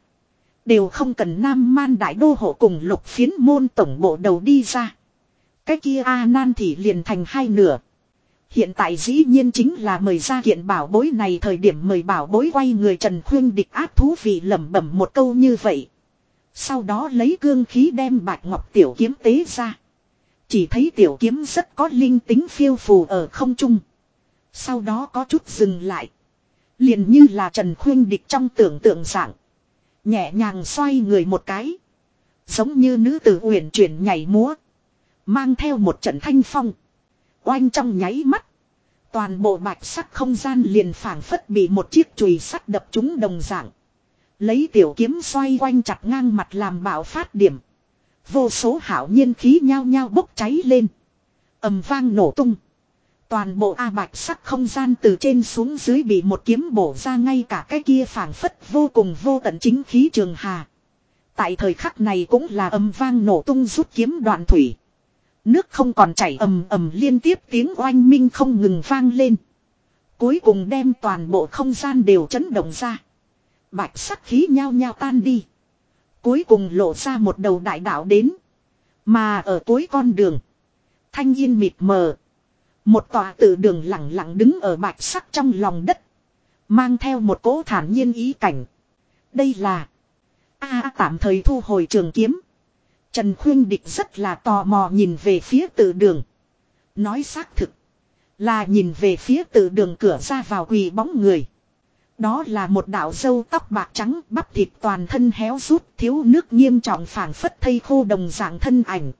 Đều không cần Nam Man Đại Đô Hộ cùng lục phiến môn tổng bộ đầu đi ra. Cái kia A Nan thì liền thành hai nửa. Hiện tại dĩ nhiên chính là mời ra kiện bảo bối này thời điểm mời bảo bối quay người Trần Khuyên địch áp thú vị lẩm bẩm một câu như vậy. Sau đó lấy cương khí đem bạch ngọc tiểu kiếm tế ra. Chỉ thấy tiểu kiếm rất có linh tính phiêu phù ở không trung. Sau đó có chút dừng lại. Liền như là Trần Khuyên địch trong tưởng tượng dạng. Nhẹ nhàng xoay người một cái. Giống như nữ tử uyển chuyển nhảy múa. Mang theo một trận thanh phong. Oanh trong nháy mắt. Toàn bộ bạch sắc không gian liền phảng phất bị một chiếc chùy sắt đập trúng đồng dạng. Lấy tiểu kiếm xoay quanh chặt ngang mặt làm bạo phát điểm. Vô số hảo nhiên khí nhao nhao bốc cháy lên. ầm vang nổ tung. Toàn bộ A bạch sắc không gian từ trên xuống dưới bị một kiếm bổ ra ngay cả cái kia phảng phất vô cùng vô tận chính khí trường hà. Tại thời khắc này cũng là âm vang nổ tung rút kiếm đoạn thủy. Nước không còn chảy ầm ầm liên tiếp tiếng oanh minh không ngừng vang lên. Cuối cùng đem toàn bộ không gian đều chấn động ra. Bạch sắc khí nhao nhao tan đi. Cuối cùng lộ ra một đầu đại đạo đến. Mà ở cuối con đường. Thanh yên mịt mờ. Một tòa tự đường lặng lặng đứng ở bạch sắc trong lòng đất. Mang theo một cỗ thản nhiên ý cảnh. Đây là. A à, tạm thời thu hồi trường kiếm. Trần Khuyên Địch rất là tò mò nhìn về phía tự đường. Nói xác thực. Là nhìn về phía tự đường cửa ra vào quỳ bóng người. Đó là một đạo dâu tóc bạc trắng bắp thịt toàn thân héo rút, thiếu nước nghiêm trọng phảng phất thây khô đồng dạng thân ảnh.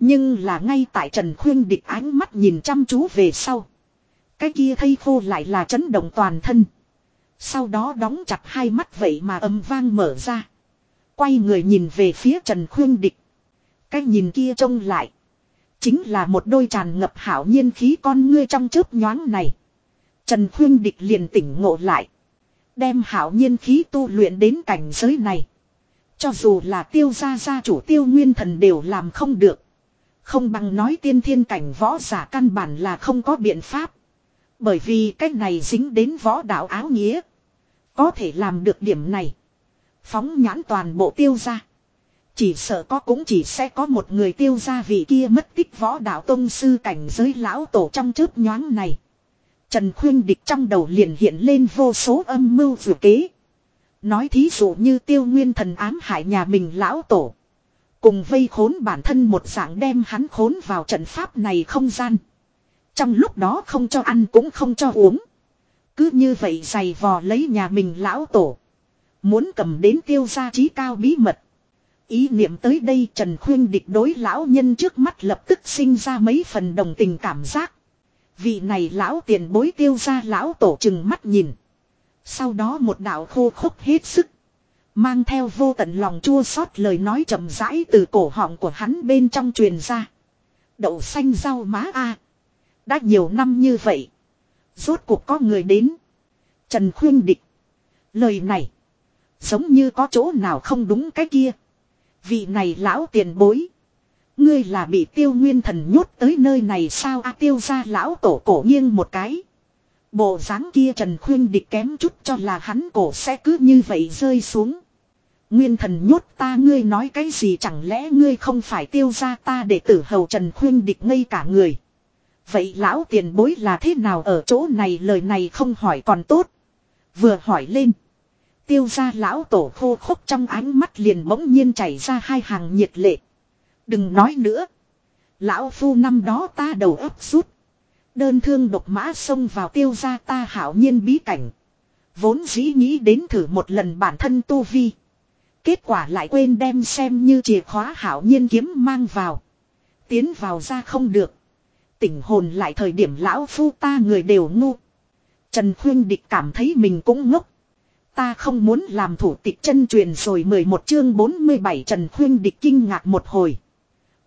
Nhưng là ngay tại Trần Khuyên địch ánh mắt nhìn chăm chú về sau. Cái kia thây khô lại là chấn động toàn thân. Sau đó đóng chặt hai mắt vậy mà âm vang mở ra. Quay người nhìn về phía Trần Khuyên địch. Cái nhìn kia trông lại. Chính là một đôi tràn ngập hảo nhiên khí con ngươi trong chớp nhoáng này. Trần Khuyên địch liền tỉnh ngộ lại. Đem hảo nhiên khí tu luyện đến cảnh giới này. Cho dù là tiêu gia gia chủ tiêu nguyên thần đều làm không được. Không bằng nói tiên thiên cảnh võ giả căn bản là không có biện pháp. Bởi vì cách này dính đến võ đạo áo nghĩa. Có thể làm được điểm này. Phóng nhãn toàn bộ tiêu gia. Chỉ sợ có cũng chỉ sẽ có một người tiêu gia vì kia mất tích võ đạo tông sư cảnh giới lão tổ trong chớp nhoáng này. Trần Khuyên Địch trong đầu liền hiện lên vô số âm mưu vừa kế. Nói thí dụ như tiêu nguyên thần ám hại nhà mình lão tổ. Cùng vây khốn bản thân một dạng đem hắn khốn vào trận pháp này không gian. Trong lúc đó không cho ăn cũng không cho uống. Cứ như vậy giày vò lấy nhà mình lão tổ. Muốn cầm đến tiêu gia trí cao bí mật. Ý niệm tới đây Trần Khuyên địch đối lão nhân trước mắt lập tức sinh ra mấy phần đồng tình cảm giác. Vị này lão tiền bối tiêu ra lão tổ chừng mắt nhìn. Sau đó một đạo khô khốc hết sức. Mang theo vô tận lòng chua xót lời nói chậm rãi từ cổ họng của hắn bên trong truyền ra. Đậu xanh rau má a Đã nhiều năm như vậy. Rốt cuộc có người đến. Trần khuyên địch. Lời này. Giống như có chỗ nào không đúng cái kia. Vị này lão tiền bối. Ngươi là bị tiêu nguyên thần nhốt tới nơi này sao a tiêu ra lão tổ cổ nghiêng một cái. Bộ dáng kia Trần Khuyên địch kém chút cho là hắn cổ sẽ cứ như vậy rơi xuống. Nguyên thần nhốt ta, ngươi nói cái gì chẳng lẽ ngươi không phải tiêu ra ta để tử hầu Trần Khuyên địch ngây cả người. Vậy lão tiền bối là thế nào ở chỗ này, lời này không hỏi còn tốt. Vừa hỏi lên. Tiêu ra lão tổ khô khốc trong ánh mắt liền bỗng nhiên chảy ra hai hàng nhiệt lệ. Đừng nói nữa. Lão phu năm đó ta đầu ấp rút. Đơn thương độc mã xông vào tiêu gia ta hảo nhiên bí cảnh. Vốn dĩ nghĩ đến thử một lần bản thân tu vi. Kết quả lại quên đem xem như chìa khóa hảo nhiên kiếm mang vào. Tiến vào ra không được. Tỉnh hồn lại thời điểm lão phu ta người đều ngu. Trần Khuyên Địch cảm thấy mình cũng ngốc. Ta không muốn làm thủ tịch chân truyền rồi 11 chương 47 Trần Khuyên Địch kinh ngạc một hồi.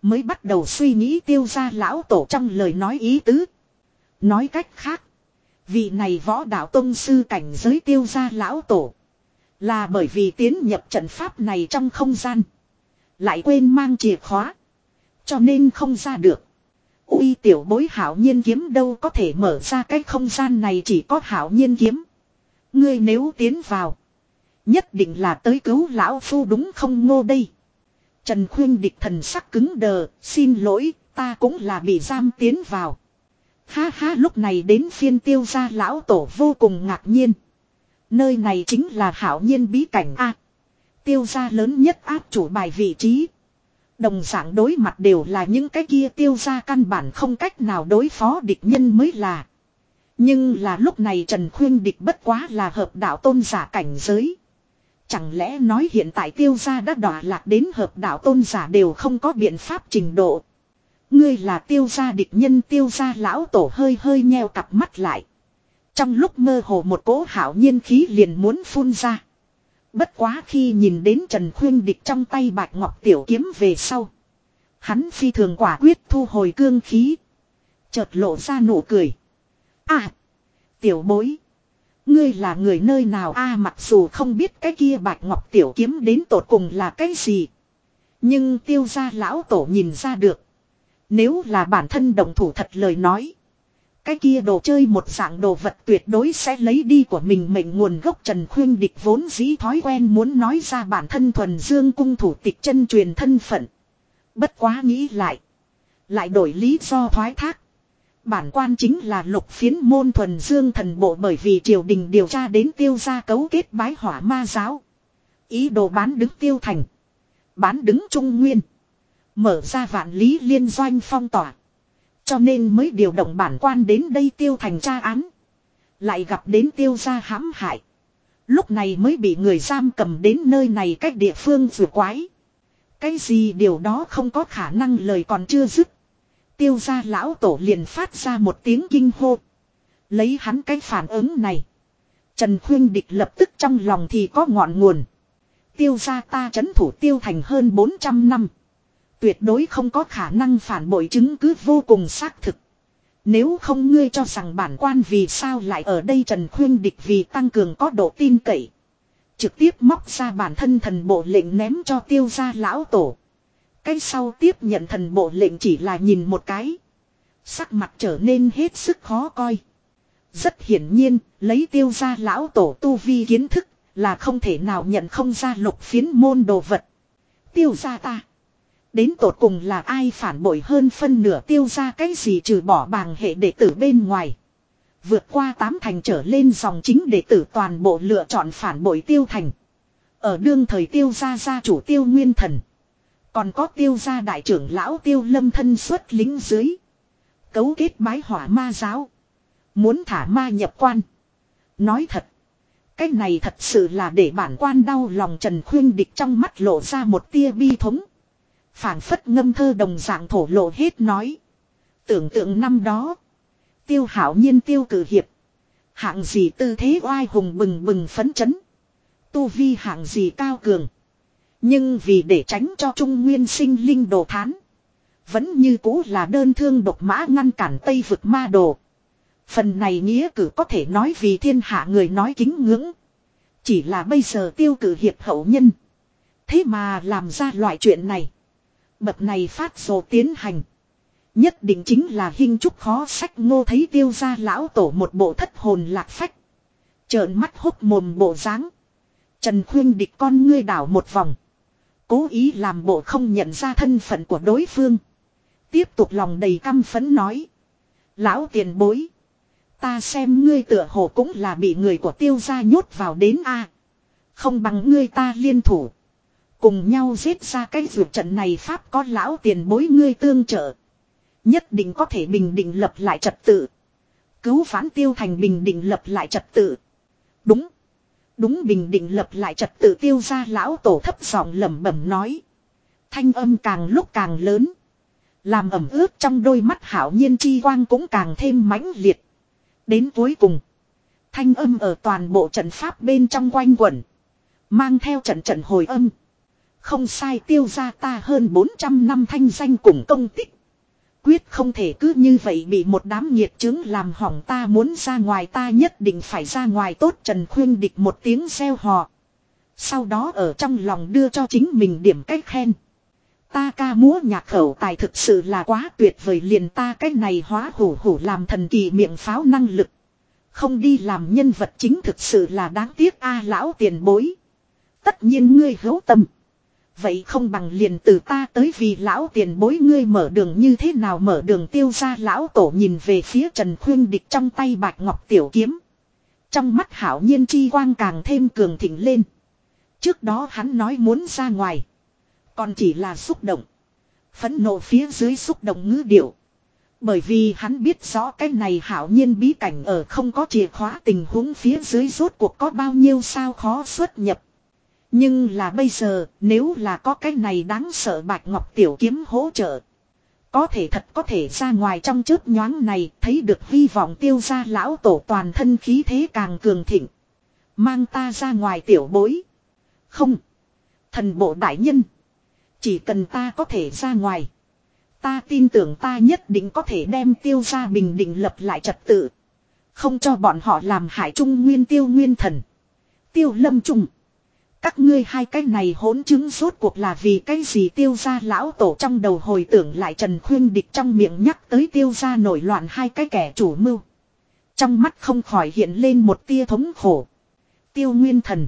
Mới bắt đầu suy nghĩ tiêu ra lão tổ trong lời nói ý tứ. Nói cách khác. Vị này võ đạo tông sư cảnh giới tiêu gia lão tổ. Là bởi vì tiến nhập trận pháp này trong không gian. Lại quên mang chìa khóa. Cho nên không ra được. Uy tiểu bối hảo nhiên kiếm đâu có thể mở ra cái không gian này chỉ có hảo nhiên kiếm. Ngươi nếu tiến vào. Nhất định là tới cứu lão phu đúng không ngô đây. Trần khuyên địch thần sắc cứng đờ. Xin lỗi, ta cũng là bị giam tiến vào. Ha ha, lúc này đến phiên tiêu gia lão tổ vô cùng ngạc nhiên. Nơi này chính là hảo nhiên bí cảnh A. Tiêu gia lớn nhất áp chủ bài vị trí. Đồng dạng đối mặt đều là những cái kia tiêu gia căn bản không cách nào đối phó địch nhân mới là. Nhưng là lúc này Trần Khuyên địch bất quá là hợp đạo tôn giả cảnh giới. Chẳng lẽ nói hiện tại tiêu gia đã đọa lạc đến hợp đạo tôn giả đều không có biện pháp trình độ. Ngươi là tiêu gia địch nhân, tiêu gia lão tổ hơi hơi nheo cặp mắt lại. Trong lúc mơ hồ một cỗ hảo nhiên khí liền muốn phun ra. Bất quá khi nhìn đến Trần Khuyên địch trong tay bạch ngọc tiểu kiếm về sau. Hắn phi thường quả quyết thu hồi cương khí. Chợt lộ ra nụ cười. À! Tiểu bối! Ngươi là người nơi nào a, mặc dù không biết cái kia bạch ngọc tiểu kiếm đến tột cùng là cái gì. Nhưng tiêu gia lão tổ nhìn ra được. Nếu là bản thân đồng thủ thật lời nói. Cái kia đồ chơi một dạng đồ vật tuyệt đối sẽ lấy đi của mình mệnh nguồn gốc Trần Khuyên Địch vốn dĩ thói quen muốn nói ra bản thân thuần dương cung thủ tịch chân truyền thân phận. Bất quá nghĩ lại. Lại đổi lý do thoái thác. Bản quan chính là lục phiến môn thuần dương thần bộ bởi vì triều đình điều tra đến tiêu gia cấu kết bái hỏa ma giáo. Ý đồ bán đứng tiêu thành. Bán đứng trung nguyên. Mở ra vạn lý liên doanh phong tỏa. Cho nên mới điều động bản quan đến đây tiêu thành tra án. Lại gặp đến tiêu gia hãm hại. Lúc này mới bị người giam cầm đến nơi này cách địa phương vừa quái. Cái gì điều đó không có khả năng lời còn chưa dứt. Tiêu gia lão tổ liền phát ra một tiếng kinh hô. Lấy hắn cái phản ứng này. Trần Khuyên Địch lập tức trong lòng thì có ngọn nguồn. Tiêu gia ta chấn thủ tiêu thành hơn 400 năm. Tuyệt đối không có khả năng phản bội chứng cứ vô cùng xác thực. Nếu không ngươi cho rằng bản quan vì sao lại ở đây Trần Khuyên Địch vì tăng cường có độ tin cậy. Trực tiếp móc ra bản thân thần bộ lệnh ném cho tiêu gia lão tổ. Cái sau tiếp nhận thần bộ lệnh chỉ là nhìn một cái. Sắc mặt trở nên hết sức khó coi. Rất hiển nhiên, lấy tiêu gia lão tổ tu vi kiến thức, là không thể nào nhận không ra lục phiến môn đồ vật. Tiêu gia ta. Đến tột cùng là ai phản bội hơn phân nửa tiêu ra cái gì trừ bỏ bàng hệ đệ tử bên ngoài. Vượt qua tám thành trở lên dòng chính đệ tử toàn bộ lựa chọn phản bội tiêu thành. Ở đương thời tiêu gia gia chủ tiêu nguyên thần. Còn có tiêu gia đại trưởng lão tiêu lâm thân xuất lính dưới. Cấu kết bái hỏa ma giáo. Muốn thả ma nhập quan. Nói thật. Cái này thật sự là để bản quan đau lòng Trần Khuyên Địch trong mắt lộ ra một tia bi thống phảng phất ngâm thơ đồng dạng thổ lộ hết nói. Tưởng tượng năm đó. Tiêu hảo nhiên tiêu cử hiệp. Hạng gì tư thế oai hùng bừng bừng phấn chấn. Tu vi hạng gì cao cường. Nhưng vì để tránh cho Trung Nguyên sinh linh đồ thán. Vẫn như cũ là đơn thương độc mã ngăn cản Tây vực ma đồ. Phần này nghĩa cử có thể nói vì thiên hạ người nói kính ngưỡng. Chỉ là bây giờ tiêu cử hiệp hậu nhân. Thế mà làm ra loại chuyện này. Bậc này phát rồ tiến hành. Nhất định chính là hình trúc khó sách ngô thấy tiêu ra lão tổ một bộ thất hồn lạc phách. Trợn mắt hốc mồm bộ dáng Trần khuyên địch con ngươi đảo một vòng. Cố ý làm bộ không nhận ra thân phận của đối phương. Tiếp tục lòng đầy căm phấn nói. Lão tiền bối. Ta xem ngươi tựa hồ cũng là bị người của tiêu gia nhốt vào đến A. Không bằng ngươi ta liên thủ. Cùng nhau giết ra cái ruột trận này Pháp có lão tiền bối ngươi tương trợ. Nhất định có thể bình định lập lại trật tự. Cứu phán tiêu thành bình định lập lại trật tự. Đúng. Đúng bình định lập lại trật tự tiêu ra lão tổ thấp giọng lẩm bẩm nói. Thanh âm càng lúc càng lớn. Làm ẩm ướt trong đôi mắt hảo nhiên chi quang cũng càng thêm mãnh liệt. Đến cuối cùng. Thanh âm ở toàn bộ trận pháp bên trong quanh quẩn. Mang theo trận trận hồi âm. Không sai tiêu ra ta hơn 400 năm thanh danh cùng công tích. Quyết không thể cứ như vậy bị một đám nhiệt chứng làm hỏng ta muốn ra ngoài ta nhất định phải ra ngoài tốt Trần Khuyên địch một tiếng xeo hò. Sau đó ở trong lòng đưa cho chính mình điểm cách khen. Ta ca múa nhạc khẩu tài thực sự là quá tuyệt vời liền ta cái này hóa hủ hủ làm thần kỳ miệng pháo năng lực. Không đi làm nhân vật chính thực sự là đáng tiếc a à, lão tiền bối. Tất nhiên ngươi hữu tâm. Vậy không bằng liền từ ta tới vì lão tiền bối ngươi mở đường như thế nào mở đường tiêu ra lão tổ nhìn về phía Trần Khuyên Địch trong tay bạch ngọc tiểu kiếm. Trong mắt hảo nhiên chi quang càng thêm cường thịnh lên. Trước đó hắn nói muốn ra ngoài. Còn chỉ là xúc động. Phấn nộ phía dưới xúc động ngữ điệu. Bởi vì hắn biết rõ cái này hảo nhiên bí cảnh ở không có chìa khóa tình huống phía dưới rốt cuộc có bao nhiêu sao khó xuất nhập. Nhưng là bây giờ, nếu là có cái này đáng sợ bạch ngọc tiểu kiếm hỗ trợ. Có thể thật có thể ra ngoài trong chớp nhoáng này, thấy được hy vọng tiêu ra lão tổ toàn thân khí thế càng cường thịnh. Mang ta ra ngoài tiểu bối. Không. Thần bộ đại nhân. Chỉ cần ta có thể ra ngoài. Ta tin tưởng ta nhất định có thể đem tiêu ra bình định lập lại trật tự. Không cho bọn họ làm hại trung nguyên tiêu nguyên thần. Tiêu lâm trung. Các ngươi hai cái này hỗn chứng rốt cuộc là vì cái gì tiêu gia lão tổ trong đầu hồi tưởng lại Trần Khuyên Địch trong miệng nhắc tới tiêu gia nổi loạn hai cái kẻ chủ mưu. Trong mắt không khỏi hiện lên một tia thống khổ. Tiêu Nguyên Thần.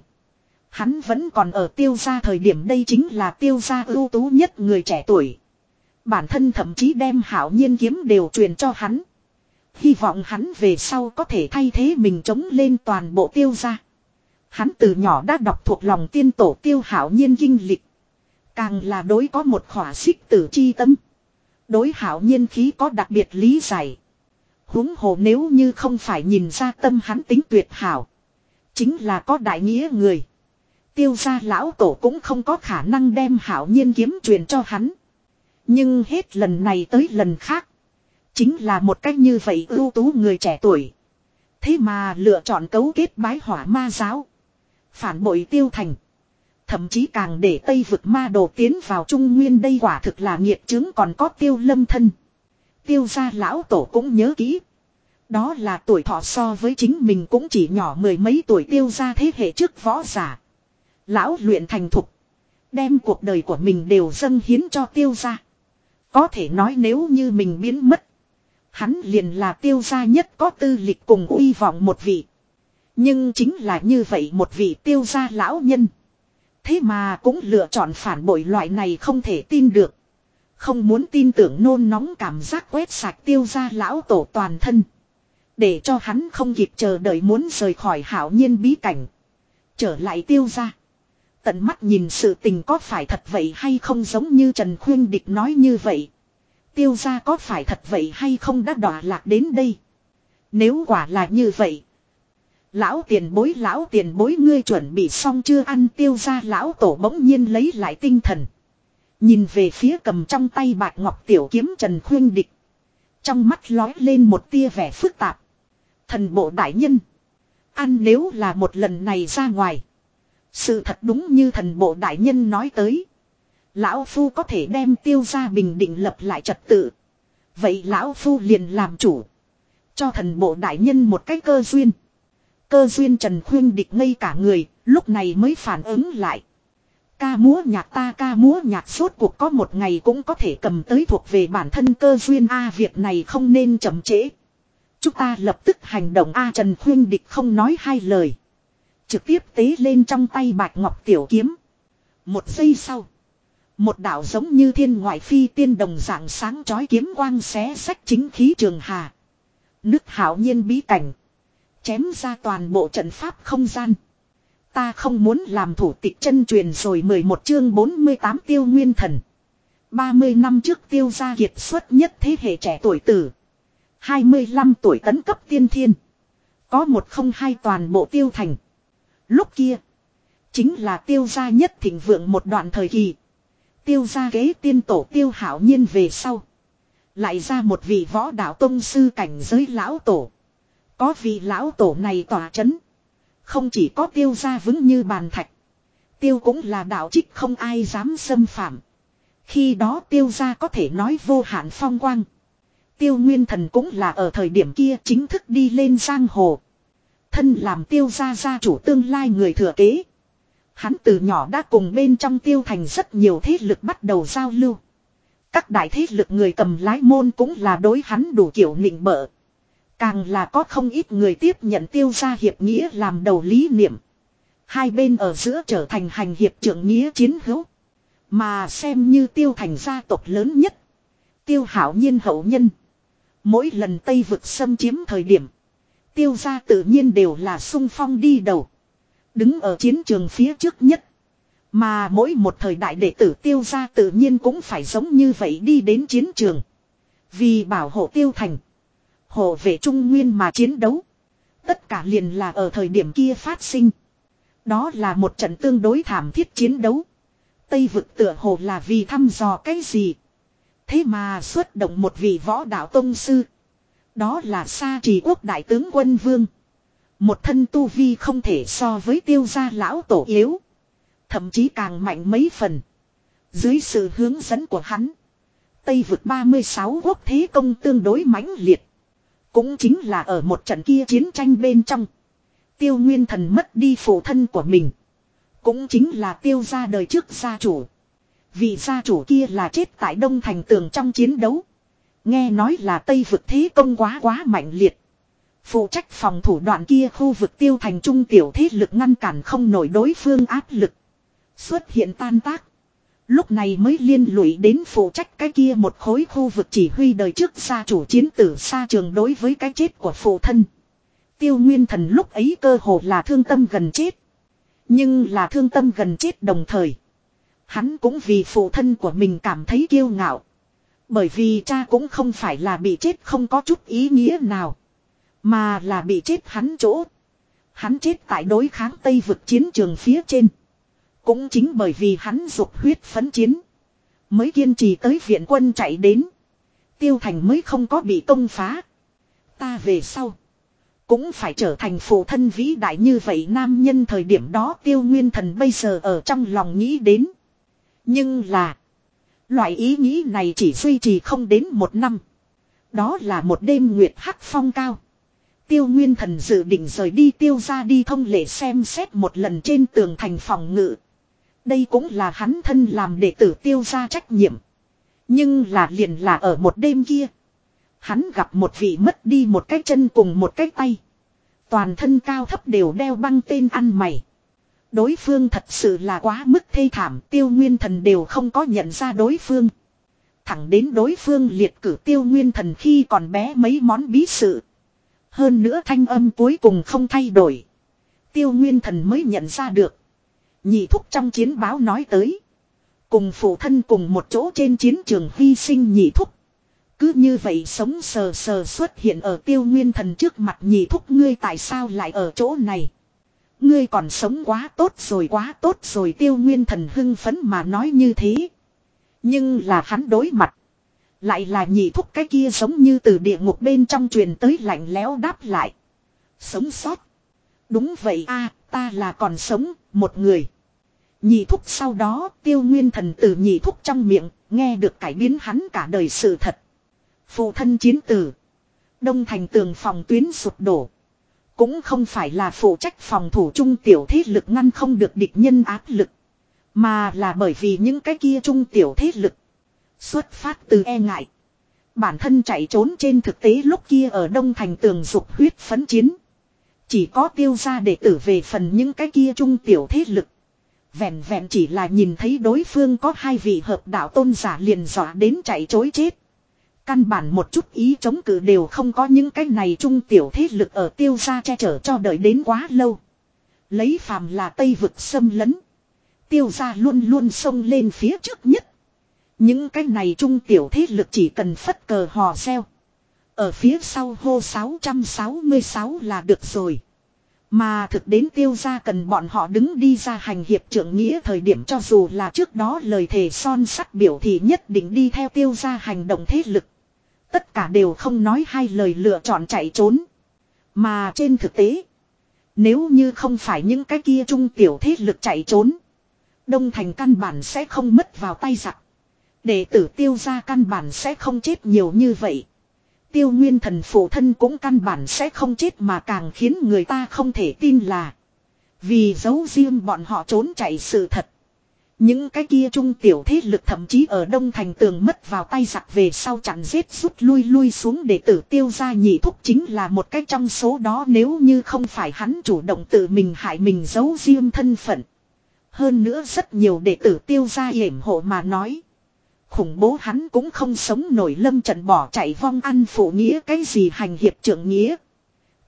Hắn vẫn còn ở tiêu gia thời điểm đây chính là tiêu gia ưu tú nhất người trẻ tuổi. Bản thân thậm chí đem hảo nhiên kiếm đều truyền cho hắn. Hy vọng hắn về sau có thể thay thế mình chống lên toàn bộ tiêu gia Hắn từ nhỏ đã đọc thuộc lòng tiên tổ tiêu hảo nhiên kinh lịch. Càng là đối có một khỏa xích tử chi tâm. Đối hảo nhiên khí có đặc biệt lý giải. huống hồ nếu như không phải nhìn ra tâm hắn tính tuyệt hảo. Chính là có đại nghĩa người. Tiêu gia lão tổ cũng không có khả năng đem hảo nhiên kiếm truyền cho hắn. Nhưng hết lần này tới lần khác. Chính là một cách như vậy ưu tú người trẻ tuổi. Thế mà lựa chọn cấu kết bái hỏa ma giáo. Phản bội tiêu thành. Thậm chí càng để Tây vực ma đồ tiến vào Trung Nguyên đây quả thực là nghiệt chứng còn có tiêu lâm thân. Tiêu gia lão tổ cũng nhớ kỹ. Đó là tuổi thọ so với chính mình cũng chỉ nhỏ mười mấy tuổi tiêu gia thế hệ trước võ giả. Lão luyện thành thục. Đem cuộc đời của mình đều dâng hiến cho tiêu gia. Có thể nói nếu như mình biến mất. Hắn liền là tiêu gia nhất có tư lịch cùng uy vọng một vị. Nhưng chính là như vậy một vị tiêu gia lão nhân. Thế mà cũng lựa chọn phản bội loại này không thể tin được. Không muốn tin tưởng nôn nóng cảm giác quét sạch tiêu gia lão tổ toàn thân. Để cho hắn không kịp chờ đợi muốn rời khỏi hảo nhiên bí cảnh. Trở lại tiêu gia. Tận mắt nhìn sự tình có phải thật vậy hay không giống như Trần Khuyên Địch nói như vậy. Tiêu gia có phải thật vậy hay không đã đọa lạc đến đây. Nếu quả là như vậy. Lão tiền bối, lão tiền bối, ngươi chuẩn bị xong chưa ăn tiêu ra, lão tổ bỗng nhiên lấy lại tinh thần. Nhìn về phía cầm trong tay bạc ngọc tiểu kiếm Trần Khuyên Địch. Trong mắt lói lên một tia vẻ phức tạp. Thần bộ đại nhân. Ăn nếu là một lần này ra ngoài. Sự thật đúng như thần bộ đại nhân nói tới. Lão Phu có thể đem tiêu ra bình định lập lại trật tự. Vậy Lão Phu liền làm chủ. Cho thần bộ đại nhân một cái cơ duyên. Cơ duyên Trần Khuyên địch ngây cả người, lúc này mới phản ứng lại. Ca múa nhạc ta ca múa nhạc suốt cuộc có một ngày cũng có thể cầm tới thuộc về bản thân cơ duyên A việc này không nên chậm trễ. Chúng ta lập tức hành động A Trần Khuyên Địch không nói hai lời. Trực tiếp tế lên trong tay bạch ngọc tiểu kiếm. Một giây sau. Một đạo giống như thiên ngoại phi tiên đồng dạng sáng chói kiếm quang xé sách chính khí trường hà. Nước hảo nhiên bí cảnh. Chém ra toàn bộ trận pháp không gian. Ta không muốn làm thủ tịch chân truyền rồi 11 chương 48 tiêu nguyên thần. 30 năm trước tiêu gia kiệt xuất nhất thế hệ trẻ tuổi tử. 25 tuổi tấn cấp tiên thiên. Có một không hai toàn bộ tiêu thành. Lúc kia. Chính là tiêu gia nhất thịnh vượng một đoạn thời kỳ. Tiêu gia kế tiên tổ tiêu hảo nhiên về sau. Lại ra một vị võ đạo tông sư cảnh giới lão tổ. Có vị lão tổ này tỏa chấn. Không chỉ có tiêu gia vững như bàn thạch. Tiêu cũng là đạo trích không ai dám xâm phạm. Khi đó tiêu gia có thể nói vô hạn phong quang. Tiêu nguyên thần cũng là ở thời điểm kia chính thức đi lên giang hồ. Thân làm tiêu gia gia chủ tương lai người thừa kế. Hắn từ nhỏ đã cùng bên trong tiêu thành rất nhiều thế lực bắt đầu giao lưu. Các đại thế lực người cầm lái môn cũng là đối hắn đủ kiểu nịnh bợ. Càng là có không ít người tiếp nhận tiêu gia hiệp nghĩa làm đầu lý niệm. Hai bên ở giữa trở thành hành hiệp trưởng nghĩa chiến hữu. Mà xem như tiêu thành gia tộc lớn nhất. Tiêu hảo nhiên hậu nhân. Mỗi lần Tây vực xâm chiếm thời điểm. Tiêu gia tự nhiên đều là sung phong đi đầu. Đứng ở chiến trường phía trước nhất. Mà mỗi một thời đại đệ tử tiêu gia tự nhiên cũng phải giống như vậy đi đến chiến trường. Vì bảo hộ tiêu thành. Hộ vệ trung nguyên mà chiến đấu. Tất cả liền là ở thời điểm kia phát sinh. Đó là một trận tương đối thảm thiết chiến đấu. Tây vực tựa hồ là vì thăm dò cái gì. Thế mà xuất động một vị võ đạo tông sư. Đó là Sa trì quốc đại tướng quân vương. Một thân tu vi không thể so với tiêu gia lão tổ yếu. Thậm chí càng mạnh mấy phần. Dưới sự hướng dẫn của hắn. Tây vực 36 quốc thế công tương đối mãnh liệt. Cũng chính là ở một trận kia chiến tranh bên trong. Tiêu nguyên thần mất đi phụ thân của mình. Cũng chính là tiêu ra đời trước gia chủ. Vị gia chủ kia là chết tại Đông Thành tường trong chiến đấu. Nghe nói là Tây vực thế công quá quá mạnh liệt. Phụ trách phòng thủ đoạn kia khu vực tiêu thành trung tiểu thế lực ngăn cản không nổi đối phương áp lực. Xuất hiện tan tác. Lúc này mới liên lụy đến phụ trách cái kia một khối khu vực chỉ huy đời trước xa chủ chiến tử xa trường đối với cái chết của phụ thân. Tiêu nguyên thần lúc ấy cơ hồ là thương tâm gần chết. Nhưng là thương tâm gần chết đồng thời. Hắn cũng vì phụ thân của mình cảm thấy kiêu ngạo. Bởi vì cha cũng không phải là bị chết không có chút ý nghĩa nào. Mà là bị chết hắn chỗ. Hắn chết tại đối kháng Tây vực chiến trường phía trên. Cũng chính bởi vì hắn dục huyết phấn chiến. Mới kiên trì tới viện quân chạy đến. Tiêu thành mới không có bị công phá. Ta về sau. Cũng phải trở thành phụ thân vĩ đại như vậy nam nhân thời điểm đó tiêu nguyên thần bây giờ ở trong lòng nghĩ đến. Nhưng là. Loại ý nghĩ này chỉ duy trì không đến một năm. Đó là một đêm nguyệt hắc phong cao. Tiêu Nguyên Thần dự định rời đi tiêu ra đi thông lệ xem xét một lần trên tường thành phòng ngự. Đây cũng là hắn thân làm đệ tử tiêu ra trách nhiệm. Nhưng là liền là ở một đêm kia. Hắn gặp một vị mất đi một cái chân cùng một cái tay. Toàn thân cao thấp đều đeo băng tên ăn mày. Đối phương thật sự là quá mức thê thảm, tiêu nguyên thần đều không có nhận ra đối phương. Thẳng đến đối phương liệt cử tiêu nguyên thần khi còn bé mấy món bí sự. Hơn nữa thanh âm cuối cùng không thay đổi. Tiêu nguyên thần mới nhận ra được. Nhị thúc trong chiến báo nói tới. Cùng phụ thân cùng một chỗ trên chiến trường hy sinh nhị thúc. Cứ như vậy sống sờ sờ xuất hiện ở tiêu nguyên thần trước mặt nhị thúc ngươi tại sao lại ở chỗ này. Ngươi còn sống quá tốt rồi quá tốt rồi tiêu nguyên thần hưng phấn mà nói như thế. Nhưng là hắn đối mặt. Lại là nhị thúc cái kia giống như từ địa ngục bên trong truyền tới lạnh lẽo đáp lại. Sống sót. Đúng vậy a ta là còn sống, một người. Nhị thúc sau đó tiêu nguyên thần từ nhị thúc trong miệng, nghe được cải biến hắn cả đời sự thật. Phụ thân chiến tử. Đông thành tường phòng tuyến sụp đổ. Cũng không phải là phụ trách phòng thủ trung tiểu thế lực ngăn không được địch nhân áp lực. Mà là bởi vì những cái kia trung tiểu thế lực. Xuất phát từ e ngại. Bản thân chạy trốn trên thực tế lúc kia ở Đông Thành tường dục huyết phấn chiến. Chỉ có tiêu ra để tử về phần những cái kia trung tiểu thế lực. Vẹn vẹn chỉ là nhìn thấy đối phương có hai vị hợp đạo tôn giả liền dọa đến chạy chối chết. Căn bản một chút ý chống cự đều không có những cái này trung tiểu thế lực ở tiêu gia che chở cho đợi đến quá lâu. Lấy phàm là Tây vực xâm lấn. Tiêu gia luôn luôn xông lên phía trước nhất. Những cái này trung tiểu thế lực chỉ cần phất cờ hò xeo Ở phía sau hô 666 là được rồi. Mà thực đến tiêu gia cần bọn họ đứng đi ra hành hiệp trưởng nghĩa thời điểm cho dù là trước đó lời thề son sắt biểu thì nhất định đi theo tiêu gia hành động thế lực. Tất cả đều không nói hai lời lựa chọn chạy trốn. Mà trên thực tế, nếu như không phải những cái kia trung tiểu thế lực chạy trốn, Đông Thành căn bản sẽ không mất vào tay giặc. Đệ tử tiêu gia căn bản sẽ không chết nhiều như vậy. Tiêu nguyên thần phụ thân cũng căn bản sẽ không chết mà càng khiến người ta không thể tin là. Vì giấu riêng bọn họ trốn chạy sự thật. Những cái kia trung tiểu thế lực thậm chí ở Đông Thành tường mất vào tay giặc về sau chặn giết rút lui lui xuống để tử tiêu ra nhị thúc chính là một cái trong số đó nếu như không phải hắn chủ động tự mình hại mình giấu riêng thân phận. Hơn nữa rất nhiều đệ tử tiêu ra hiểm hộ mà nói. Khủng bố hắn cũng không sống nổi lâm trận bỏ chạy vong ăn phụ nghĩa cái gì hành hiệp trưởng nghĩa.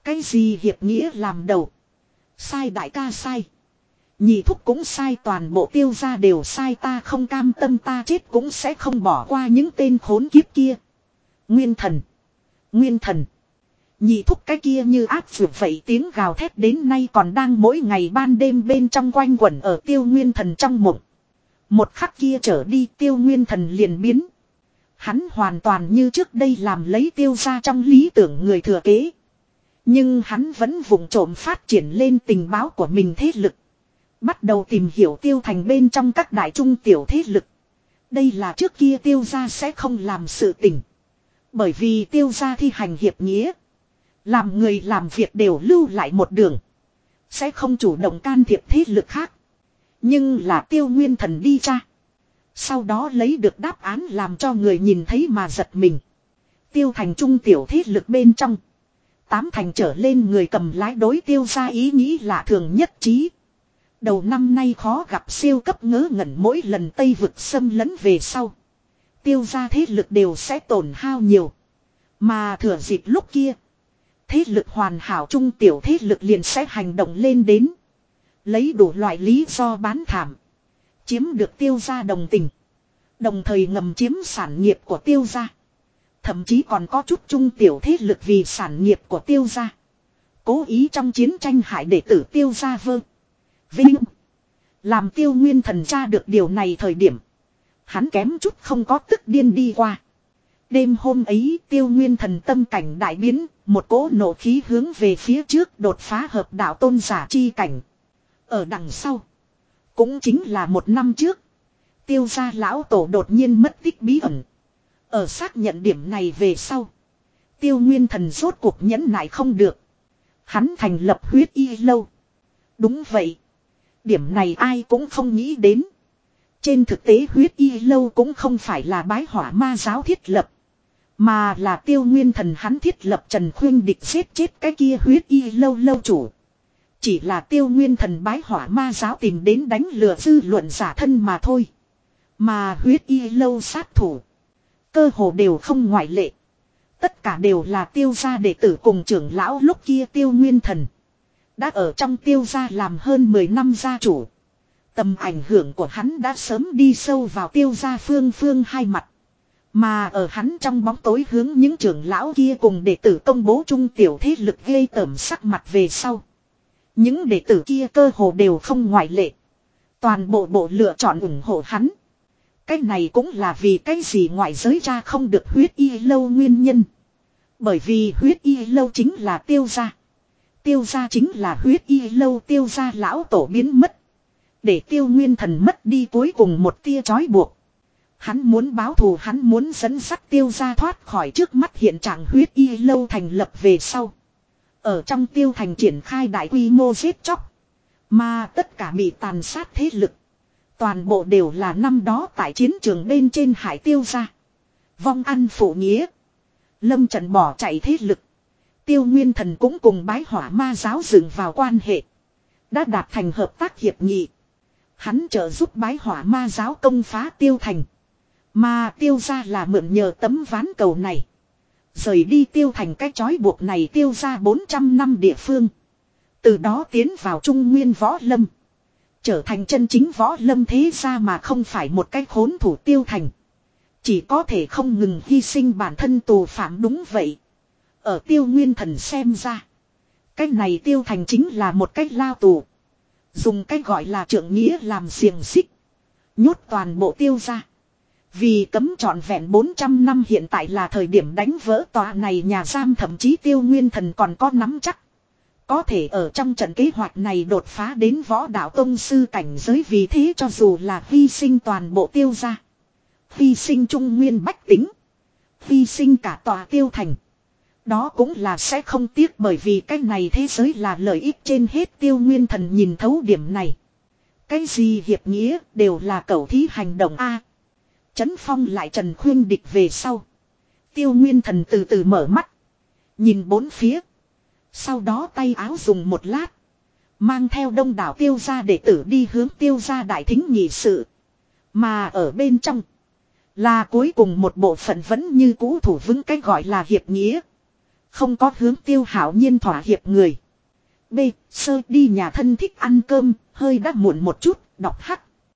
Cái gì hiệp nghĩa làm đầu. Sai đại ca sai. Nhị thúc cũng sai, toàn bộ tiêu gia đều sai, ta không cam tâm, ta chết cũng sẽ không bỏ qua những tên khốn kiếp kia. Nguyên thần. Nguyên thần. Nhị thúc cái kia như áp vượt vậy tiếng gào thét đến nay còn đang mỗi ngày ban đêm bên trong quanh quẩn ở tiêu nguyên thần trong mộng. Một khắc kia trở đi tiêu nguyên thần liền biến. Hắn hoàn toàn như trước đây làm lấy tiêu ra trong lý tưởng người thừa kế. Nhưng hắn vẫn vùng trộm phát triển lên tình báo của mình thế lực. Bắt đầu tìm hiểu tiêu thành bên trong các đại trung tiểu thế lực. Đây là trước kia tiêu gia sẽ không làm sự tình. Bởi vì tiêu gia thi hành hiệp nghĩa. Làm người làm việc đều lưu lại một đường. Sẽ không chủ động can thiệp thế lực khác. Nhưng là tiêu nguyên thần đi cha. Sau đó lấy được đáp án làm cho người nhìn thấy mà giật mình. Tiêu thành trung tiểu thế lực bên trong. Tám thành trở lên người cầm lái đối tiêu ra ý nghĩ là thường nhất trí. Đầu năm nay khó gặp siêu cấp ngớ ngẩn mỗi lần Tây vực xâm lấn về sau. Tiêu ra thế lực đều sẽ tổn hao nhiều. Mà thừa dịp lúc kia. Thế lực hoàn hảo trung tiểu thế lực liền sẽ hành động lên đến. Lấy đủ loại lý do bán thảm. Chiếm được tiêu gia đồng tình. Đồng thời ngầm chiếm sản nghiệp của tiêu gia. Thậm chí còn có chút trung tiểu thế lực vì sản nghiệp của tiêu gia. Cố ý trong chiến tranh hại đệ tử tiêu gia vơ. Vinh. Làm tiêu nguyên thần tra được điều này thời điểm. Hắn kém chút không có tức điên đi qua. Đêm hôm ấy tiêu nguyên thần tâm cảnh đại biến, một cỗ nổ khí hướng về phía trước đột phá hợp đạo tôn giả chi cảnh. Ở đằng sau, cũng chính là một năm trước, tiêu gia lão tổ đột nhiên mất tích bí ẩn. Ở xác nhận điểm này về sau, tiêu nguyên thần rốt cuộc nhẫn nại không được. Hắn thành lập huyết y lâu. Đúng vậy. Điểm này ai cũng không nghĩ đến. Trên thực tế huyết y lâu cũng không phải là bái hỏa ma giáo thiết lập. Mà là tiêu nguyên thần hắn thiết lập Trần Khuyên địch giết chết cái kia huyết y lâu lâu chủ. Chỉ là tiêu nguyên thần bái hỏa ma giáo tìm đến đánh lừa dư luận giả thân mà thôi. Mà huyết y lâu sát thủ. Cơ hồ đều không ngoại lệ. Tất cả đều là tiêu gia đệ tử cùng trưởng lão lúc kia tiêu nguyên thần. Đã ở trong tiêu gia làm hơn 10 năm gia chủ. Tầm ảnh hưởng của hắn đã sớm đi sâu vào tiêu gia phương phương hai mặt. Mà ở hắn trong bóng tối hướng những trưởng lão kia cùng đệ tử công bố trung tiểu thế lực gây tẩm sắc mặt về sau. Những đệ tử kia cơ hồ đều không ngoại lệ. Toàn bộ bộ lựa chọn ủng hộ hắn. Cái này cũng là vì cái gì ngoại giới ra không được huyết y lâu nguyên nhân. Bởi vì huyết y lâu chính là tiêu gia. Tiêu gia chính là huyết y lâu tiêu gia lão tổ biến mất. Để tiêu nguyên thần mất đi cuối cùng một tia trói buộc. Hắn muốn báo thù, hắn muốn dẫn sắt tiêu gia thoát khỏi trước mắt hiện trạng huyết y lâu thành lập về sau. Ở trong tiêu thành triển khai đại quy mô giết chóc. Mà tất cả bị tàn sát thế lực. Toàn bộ đều là năm đó tại chiến trường bên trên hải tiêu ra. Vong ăn phụ nghĩa. Lâm trận bỏ chạy thế lực. Tiêu Nguyên Thần cũng cùng bái hỏa ma giáo dựng vào quan hệ. Đã đạt thành hợp tác hiệp nghị. Hắn trợ giúp bái hỏa ma giáo công phá tiêu thành. Mà tiêu ra là mượn nhờ tấm ván cầu này. Rời đi tiêu thành cái chói buộc này tiêu ra 400 năm địa phương. Từ đó tiến vào trung nguyên võ lâm. Trở thành chân chính võ lâm thế ra mà không phải một cái khốn thủ tiêu thành. Chỉ có thể không ngừng hy sinh bản thân tù phạm đúng vậy. Ở tiêu nguyên thần xem ra. Cái này tiêu thành chính là một cách lao tù. Dùng cách gọi là trượng nghĩa làm xiềng xích. Nhốt toàn bộ tiêu ra. Vì cấm trọn vẹn 400 năm hiện tại là thời điểm đánh vỡ tòa này nhà giam, thậm chí tiêu nguyên thần còn có nắm chắc. Có thể ở trong trận kế hoạch này đột phá đến võ đạo tông sư cảnh giới vì thế cho dù là hy sinh toàn bộ tiêu gia, Hy sinh trung nguyên bách tính. Hy sinh cả tòa tiêu thành. Đó cũng là sẽ không tiếc bởi vì cái này thế giới là lợi ích trên hết tiêu nguyên thần nhìn thấu điểm này. Cái gì hiệp nghĩa đều là cầu thí hành động A. Chấn phong lại Trần Khuyên Địch về sau. Tiêu Nguyên Thần từ từ mở mắt. Nhìn bốn phía. Sau đó tay áo dùng một lát. Mang theo đông đảo tiêu gia đệ tử đi hướng tiêu gia đại thính nhị sự. Mà ở bên trong. Là cuối cùng một bộ phận vẫn như cũ thủ vững cách gọi là hiệp nghĩa. Không có hướng tiêu hảo nhiên thỏa hiệp người. B. Sơ đi nhà thân thích ăn cơm, hơi đã muộn một chút, đọc hắc.